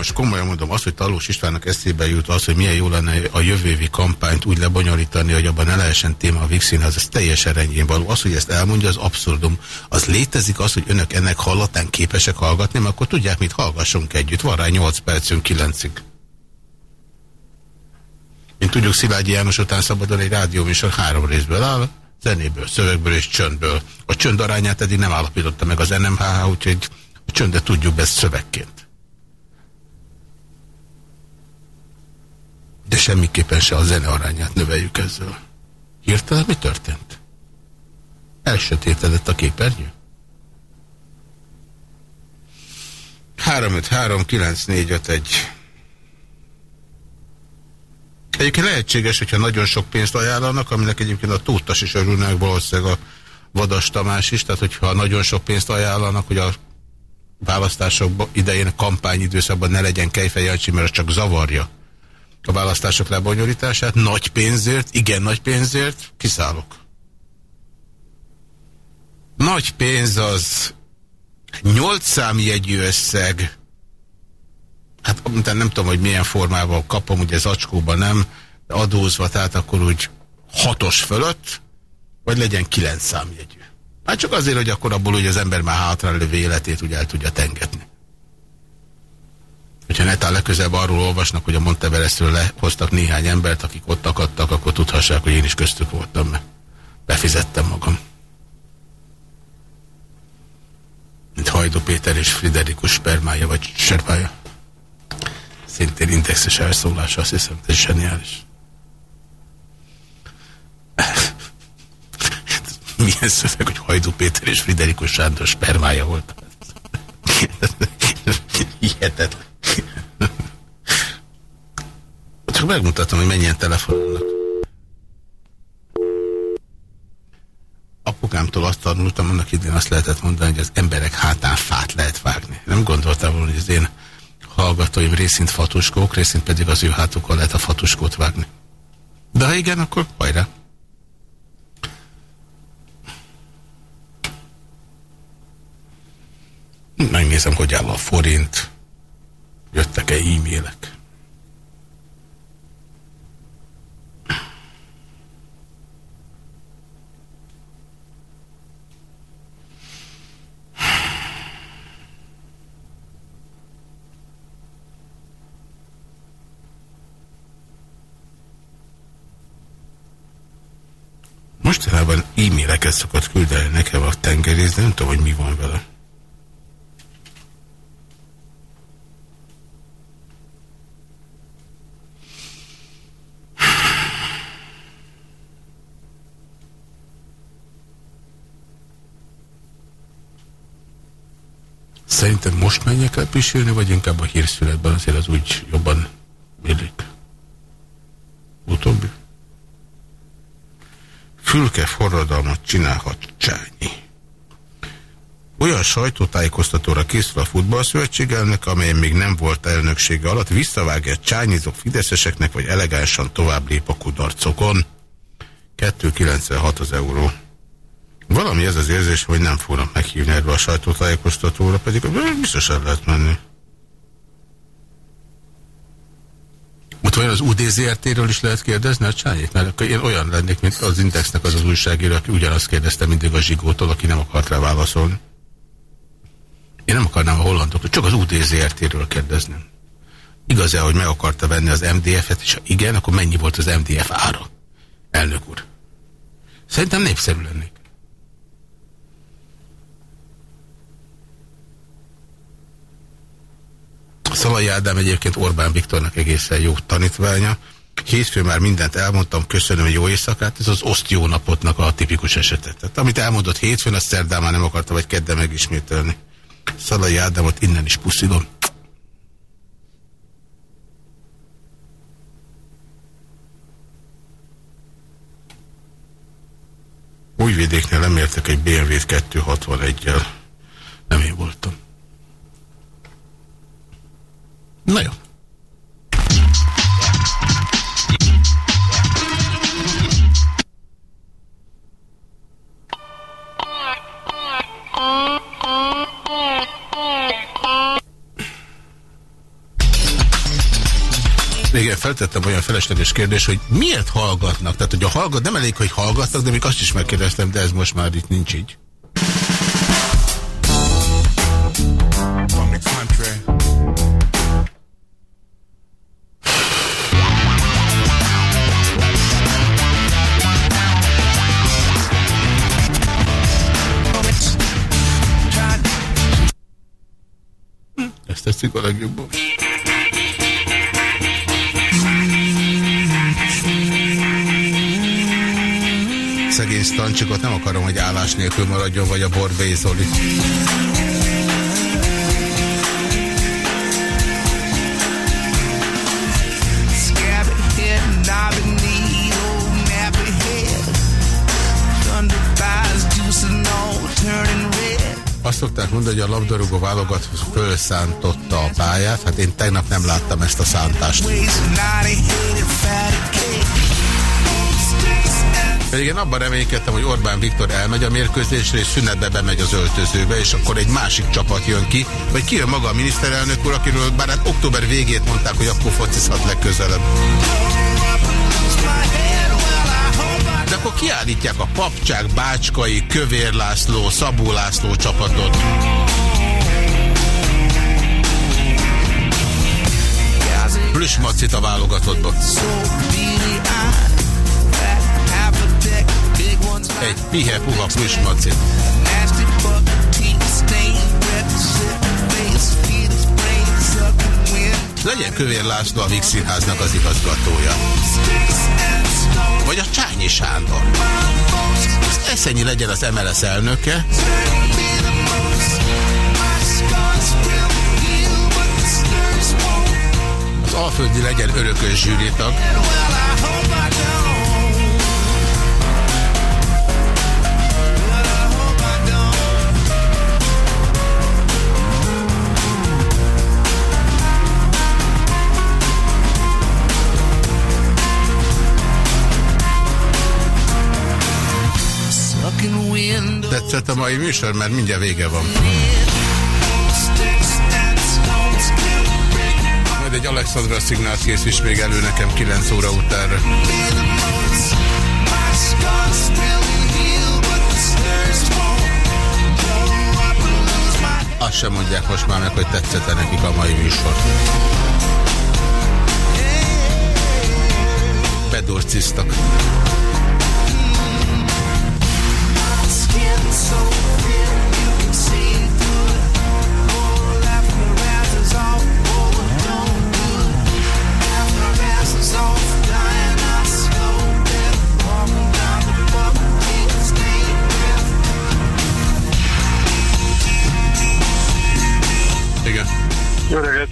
Most komolyan mondom, azt, hogy Talós Istvánnak eszébe jut az, hogy milyen jó lenne a jövő évi kampányt úgy lebonyolítani, hogy abban ne lehessen téma a Vixin, az, az teljesen rendjén való. Az, hogy ezt elmondja, az abszurdum. Az létezik az, hogy önök ennek hallatán képesek hallgatni, mert akkor tudják, mit hallgassunk együtt. Van rá 8 percünk 9-ig. Mint tudjuk, Szilágyi János után szabadon egy rádióműsor három részből áll, zenéből, szövegből és csöndből. A csönd arányát eddig nem állapította meg az NMHH, úgyhogy a csöndet tudjuk be szövegként. De semmiképpen se a zene arányát növeljük ezzel. Hirtelen mi történt? Elsötétedett a képernyő? 353 9451 Egyébként lehetséges, hogyha nagyon sok pénzt ajánlanak, aminek egyébként a Tótas is örülnek, valószínűleg a Vadas Tamás is, tehát hogyha nagyon sok pénzt ajánlanak, hogy a választások idején, a kampányidőszakban ne legyen kejfejancsi, mert az csak zavarja a választások lebonyolítását, nagy pénzért, igen nagy pénzért, kiszállok. Nagy pénz az nyolc számjegyű összeg, hát nem tudom, hogy milyen formában kapom, ugye zacskóban nem, adózva, tehát akkor úgy hatos fölött, vagy legyen kilenc számjegyű. Hát csak azért, hogy akkor abból ugye az ember már hátra lövő életét úgy el tudja tengetni. Hogyha netán legközelebb arról olvasnak, hogy a Monteverestről lehoztak néhány embert, akik ott akadtak, akkor tudhassák, hogy én is köztük voltam, mert befizettem magam. Mint Hajdó Péter és Friderikus spermája vagy serpája. Szintén indexes elszólása, azt hiszem, ez zseniális. Milyen szöveg, hogy Hajdó Péter és Friderikus Sándor spermája volt. Hihetetlen. Csak megmutatom, hogy mennyien telefonálnak. Apukámtól azt tanultam, annak idén azt lehetett mondani, hogy az emberek hátán fát lehet vágni. Nem gondoltam volna, hogy az én hallgatóim részint fatuskók, részint pedig az ő hátukon lehet a fatuskót vágni. De ha igen, akkor hajrá! Megnézem, hogy áll a forint. Jöttek-e e-mailek? Mostanában e-maileket szokott küldeni nekem a tengerész, nem tudom, hogy mi van vele. Szerintem most menjek el pisilni, vagy inkább a hírszületben azért az úgy jobban illik. Utóbbi. Fülke forradalmat csinálhat Csányi. Olyan sajtótájékoztatóra készül a futballszövetségelnek, amelyen még nem volt elnöksége alatt, visszavágja csányizok fideszeseknek, vagy elegánsan tovább lép a kudarcokon. 2,96 az euró. Valami ez az érzés, hogy nem fognak meghívni erről a sajtótájékoztatóra, pedig biztos el lehet menni. Ott vajon az UDZRT-ről is lehet kérdezni a csányét? Mert akkor én olyan lennék, mint az Indexnek az az újságíró, aki ugyanazt kérdezte mindig a Zsigótól, aki nem akart rá válaszolni. Én nem akarnám a hollandoktól, csak az UDZRT-ről kérdezni. Igaz-e, hogy meg akarta venni az MDF-et, és ha igen, akkor mennyi volt az MDF ára? Elnök úr. Szerintem népszerű lennék. Szalai Ádám egyébként Orbán Viktornak egészen jó tanítványa. Hétfő már mindent elmondtam, köszönöm jó éjszakát, ez az oszt jó napotnak a tipikus esetet. Tehát, amit elmondott hétfőn, azt szerdán már nem akarta, vagy kedden megismételni. Szalai Ádámot innen is puszilom. Újvidéknél nem értek egy BMW-t 261-jel. Nem én voltam. Na jó. Igen, feltettem olyan felesleges kérdés, hogy miért hallgatnak? Tehát, hogy a hallgat, nem elég, hogy hallgatnak, de még azt is megkérdeztem, de ez most már itt nincs így. Stancsikot nem akarom, hogy állás nélkül maradjon, vagy a Borbély Zoli. Azt szokták mondani, hogy a labdarúgó válogat fölszántotta a pályát. Hát én tegnap nem láttam ezt a szántást. Pedig én abban reménykedtem, hogy Orbán Viktor elmegy a mérkőzésre, és szünetbe bemegy az öltözőbe, és akkor egy másik csapat jön ki, vagy kijön maga a miniszterelnök úr, akiről bár hát október végét mondták, hogy akkor focizhat legközelebb. De akkor kiállítják a Papcsák, Bácskai, Kövér László, Szabó László csapatot. Plüsmacit a válogatottba. Egy pihe puha plüsmacit. Legyen Kövér László a Vix Színháznak az igazgatója. Vagy a Csányi Sándor. Eszenyi legyen az MLS elnöke. Az Alföldi legyen örökös zsűritag. Tetszett a mai műsor, mert mindjárt vége van. Majd egy Alexandra szignált készíts még elő nekem 9 óra utánra. Azt sem mondják most már meg, hogy tetszett -e nekik a mai műsor. Bedurciztak.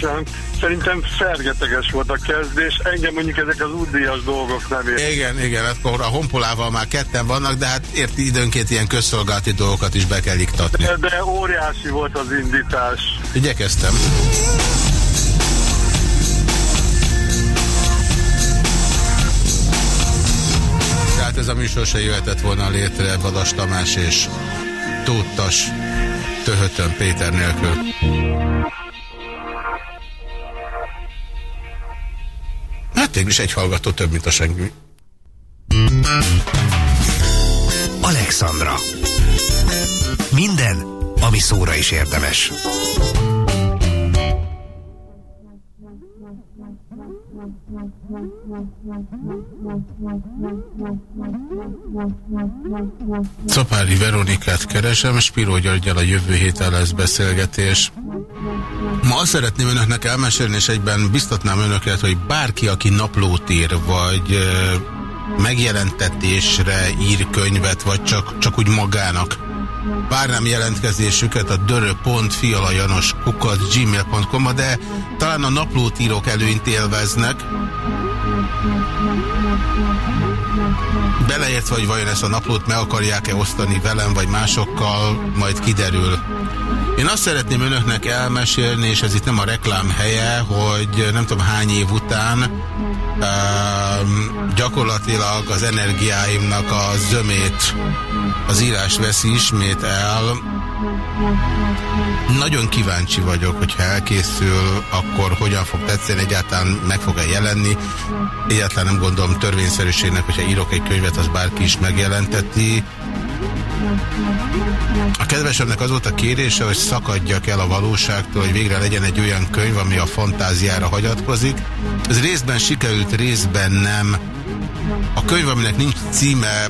Reggelt, Szerintem fergeteges volt a kezdés, engem mondjuk ezek az útdíjas dolgok nem ér. Igen, igen, akkor a honpolával már ketten vannak, de hát érti időnként ilyen közszolgálati dolgokat is be kell iktatni. De, de óriási volt az indítás. Igyekeztem. Tehát ez a műsor se jöhetett volna létre Vadas Tamás és Tóttas Töhötön Péter nélkül. Hát is egy hallgató több, mint a senki. Alexandra. Minden, ami szóra is érdemes. Szapári Veronikát keresem, Spiró Györgyel a jövő héten lesz beszélgetés. Ma azt szeretném önöknek elmesélni, és egyben biztatnám önöket, hogy bárki, aki naplót ír, vagy megjelentetésre ír könyvet, vagy csak, csak úgy magának, várnám jelentkezésüket a dörö.fialajanos.kukat gmail.com, de talán a naplót írók előnyt élveznek. Beleértve, hogy vajon ezt a naplót meg akarják-e osztani velem, vagy másokkal, majd kiderül. Én azt szeretném önöknek elmesélni, és ez itt nem a reklám helye, hogy nem tudom hány év után gyakorlatilag az energiáimnak a zömét az írás veszi ismét el. Nagyon kíváncsi vagyok, hogyha elkészül, akkor hogyan fog tetszeni, egyáltalán meg fog-e jelenni. Egyáltalán nem gondolom törvényszerűségnek, hogyha írok egy könyvet, az bárki is megjelenteti. A kedvesemnek az volt a kérése, hogy szakadjak el a valóságtól, hogy végre legyen egy olyan könyv, ami a fantáziára hagyatkozik. Ez részben sikerült, részben nem. A könyv, aminek nincs címe,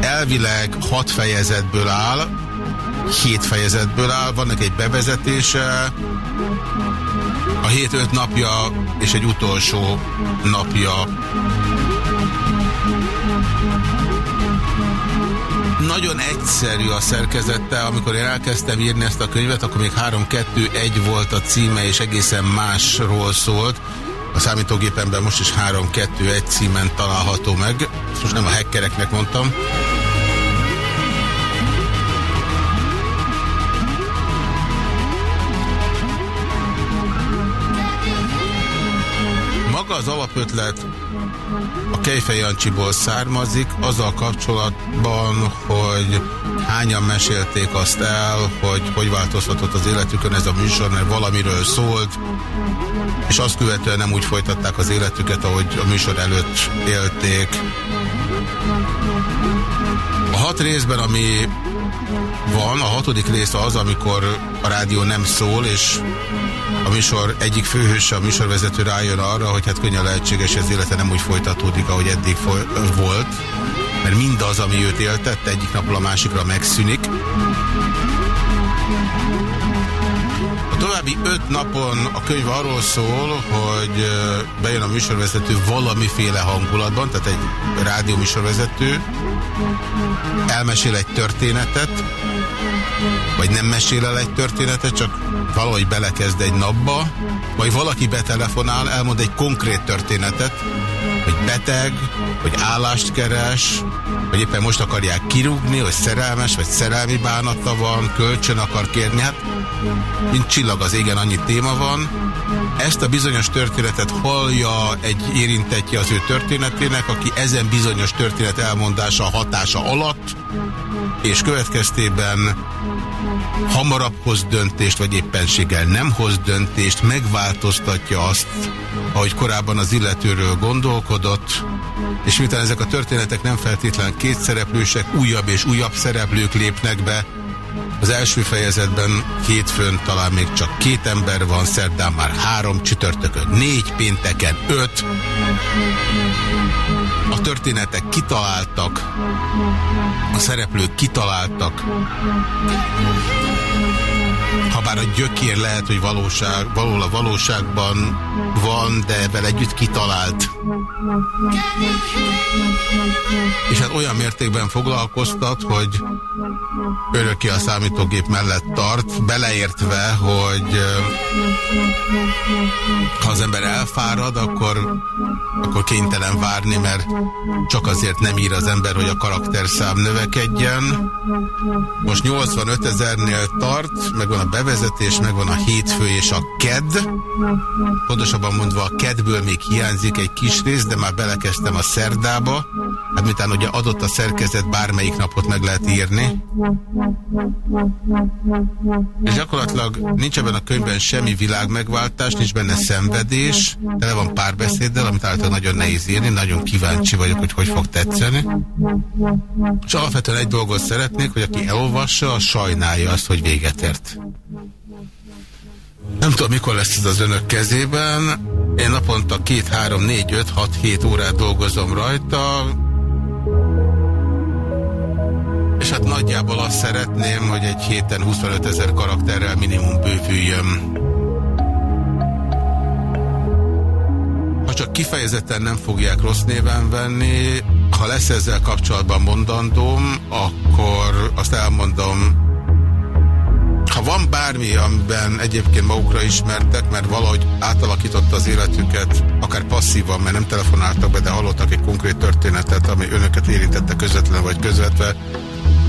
elvileg hat fejezetből áll, hét fejezetből áll, vannak egy bevezetése, a hét öt napja és egy utolsó napja nagyon egyszerű a szerkezette. Amikor én elkezdtem írni ezt a könyvet, akkor még 3-2-1 volt a címe, és egészen másról szólt. A számítógépemben most is 3-2-1 címen található meg. Most nem a hackereknek mondtam. Maga az alapötlet Kejfej Jancsiból származik, azzal kapcsolatban, hogy hányan mesélték azt el, hogy hogy változhatott az életükön ez a műsor, mert valamiről szólt, és azt követően nem úgy folytatták az életüket, ahogy a műsor előtt élték. A hat részben, ami van, a hatodik rész az, amikor a rádió nem szól, és a műsor egyik főhőse, a műsorvezető rájön arra, hogy hát könnyen lehetséges, az élete nem úgy folytatódik, ahogy eddig volt, mert mindaz, ami őt éltette, egyik napról a másikra megszűnik. A további öt napon a könyv arról szól, hogy bejön a műsorvezető valamiféle hangulatban, tehát egy rádió műsorvezető elmesél egy történetet, vagy nem mesél el egy történetet, csak valahogy belekezd egy napba, vagy valaki betelefonál, elmond egy konkrét történetet, hogy beteg, hogy állást keres, vagy éppen most akarják kirúgni, hogy szerelmes, vagy szerelmi bánata van, kölcsön akar kérni, hát mint csillag az égen annyi téma van. Ezt a bizonyos történetet hallja egy érintettje az ő történetének, aki ezen bizonyos történet elmondása hatása alatt, és következtében hamarabb hoz döntést, vagy éppenséggel nem hoz döntést, megváltoztatja azt, ahogy korábban az illetőről gondolkodott, és miután ezek a történetek nem feltétlenül kétszereplősek, újabb és újabb szereplők lépnek be, az első fejezetben hétfőn talán még csak két ember van, szerdán már három, csütörtökön négy, pénteken öt. A történetek kitaláltak, a szereplők kitaláltak. Habár a gyökér lehet, hogy valóság, való a valóságban van, de ebben együtt kitalált. És hát olyan mértékben foglalkoztat, hogy öröki a számítógép mellett tart, beleértve, hogy ha az ember elfárad, akkor, akkor kénytelen várni, mert csak azért nem ír az ember, hogy a karakterszám növekedjen. Most 85 ezernél tart, megvan a bevezetés, megvan a hétfő és a ked. Pontosabban mondva a kedből még hiányzik egy kis rész, de már belekezdtem a szerdába. Hát miután ugye adott a szerkezet, bármelyik napot meg lehet írni. És gyakorlatilag nincs ebben a könyvben semmi világmegváltás, nincs benne szenvedés, tele van párbeszéddel, amit általában nagyon nehéz írni, nagyon kíváncsi vagyok, hogy hogy fog tetszeni. És alapvetően egy dolgot szeretnék, hogy aki elolvassa, az sajnálja azt, hogy véget ért. Nem tudom, mikor lesz ez az önök kezében. Én naponta 2, 3, 4, 5, 6, 7 órát dolgozom rajta. És hát nagyjából azt szeretném, hogy egy héten 25 ezer karakterrel minimum bővüljön. Ha csak kifejezetten nem fogják rossz néven venni, ha lesz ezzel kapcsolatban mondandóm, akkor azt elmondom, ha van bármi, amiben egyébként magukra ismertek, mert valahogy átalakította az életüket, akár passzívan, mert nem telefonáltak be, de hallottak egy konkrét történetet, ami önöket érintette közvetlen vagy közvetve,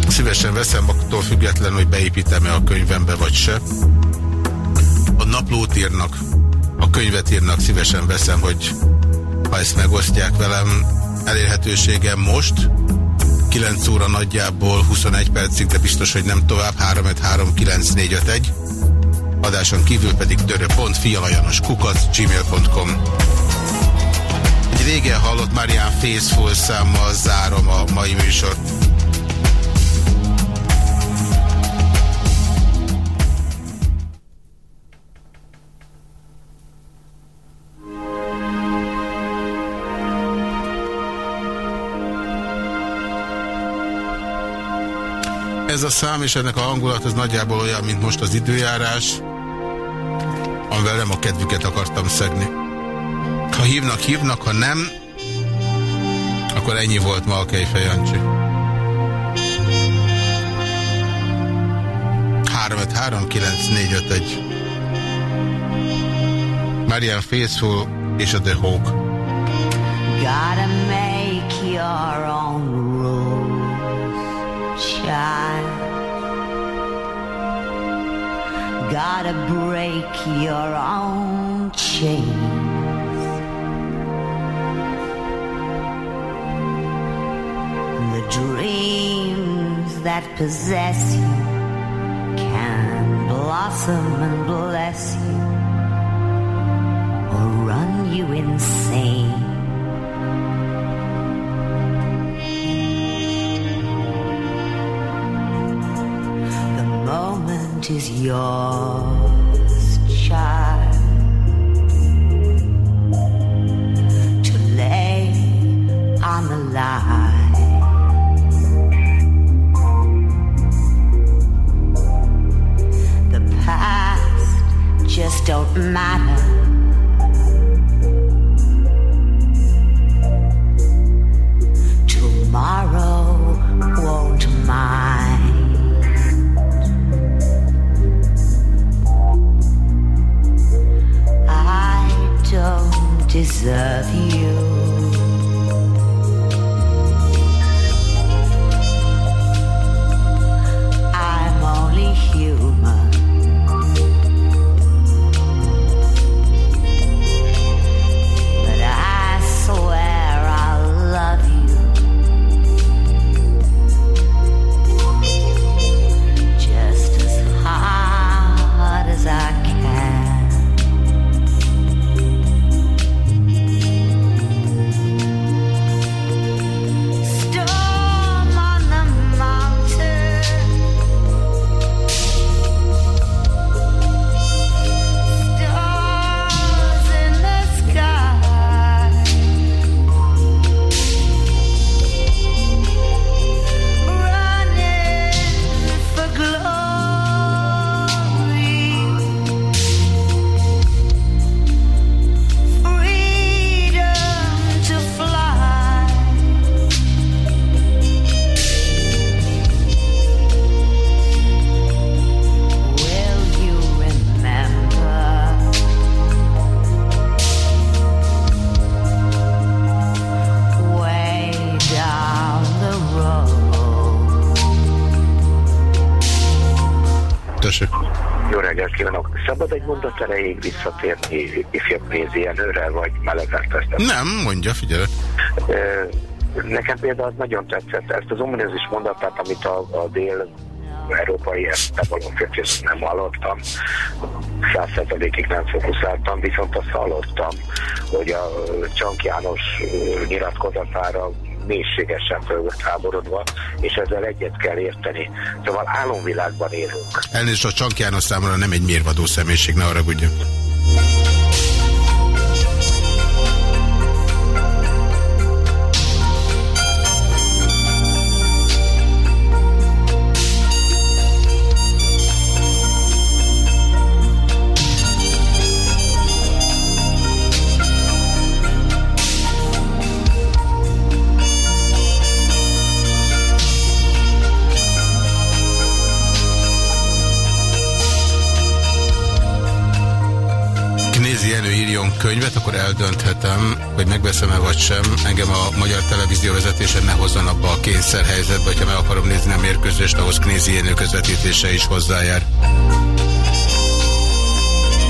szívesen veszem attól függetlenül, hogy beépítem-e a könyvembe vagy se. A naplót írnak, a könyvet írnak, szívesen veszem, hogy ha ezt megosztják velem, elérhetőségem most 9 óra nagyjából 21 percig, de biztos, hogy nem tovább. 3539451 adáson kívül pedig dörö.fialajanos kukac gmail.com Egy régen hallott Marian Faithful számmal zárom a mai műsort. Ez a szám, és ennek a hangulat az nagyjából olyan, mint most az időjárás, amivel nem a kedvüket akartam szegni. Ha hívnak, hívnak, ha nem, akkor ennyi volt ma a Kejfej Jancsi. 353 9451 Marian Faithful és a The Hawk. Gotta make your own Gotta break your own chains. The dreams that possess you can blossom and bless you or run you insane. Moment is yours, child, to lay on the line. The past just don't matter. Erejéig visszatérni ifjabb Jenőre, vagy melezeteztem? Nem, mondja, figyelek. Nekem például nagyon tetszett ezt az ominózus mondatát, amit a, a dél európai este való nem hallottam. Százszerzalékig nem fokuszáltam, viszont azt hallottam, hogy a Csank János nyilatkozatára mélységesen föl volt háborodva, és ezzel egyet kell érteni. Szóval álomvilágban élünk. Elnézést, a Csank János számomra nem egy mérvadó személyiség, ne arra megveszem-e vagy sem. Engem a magyar televízió vezetése ne hozzon abba a kényszerhelyzetbe, hogyha meg akarom nézni a mérkőzést, ahhoz Knézi Jenő közvetítése is hozzájár.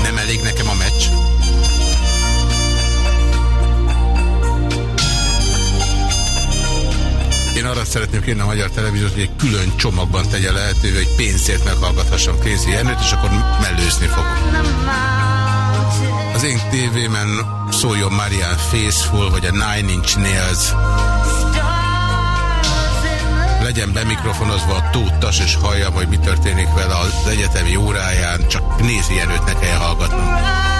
Nem elég nekem a meccs? Én arra szeretném kérni a magyar televíziót, hogy egy külön csomagban tegye lehetővé, hogy pénzért meghallgathassam Knézi Jenőt, és akkor mellőzni fogok én tévémen szóljon Marian Faithful, vagy a Nine Inch Nails. Legyen bemikrofonozva a tóttas, és halljam, hogy mi történik vele az egyetemi óráján, csak nézi őt ne kelljen hallgatnom.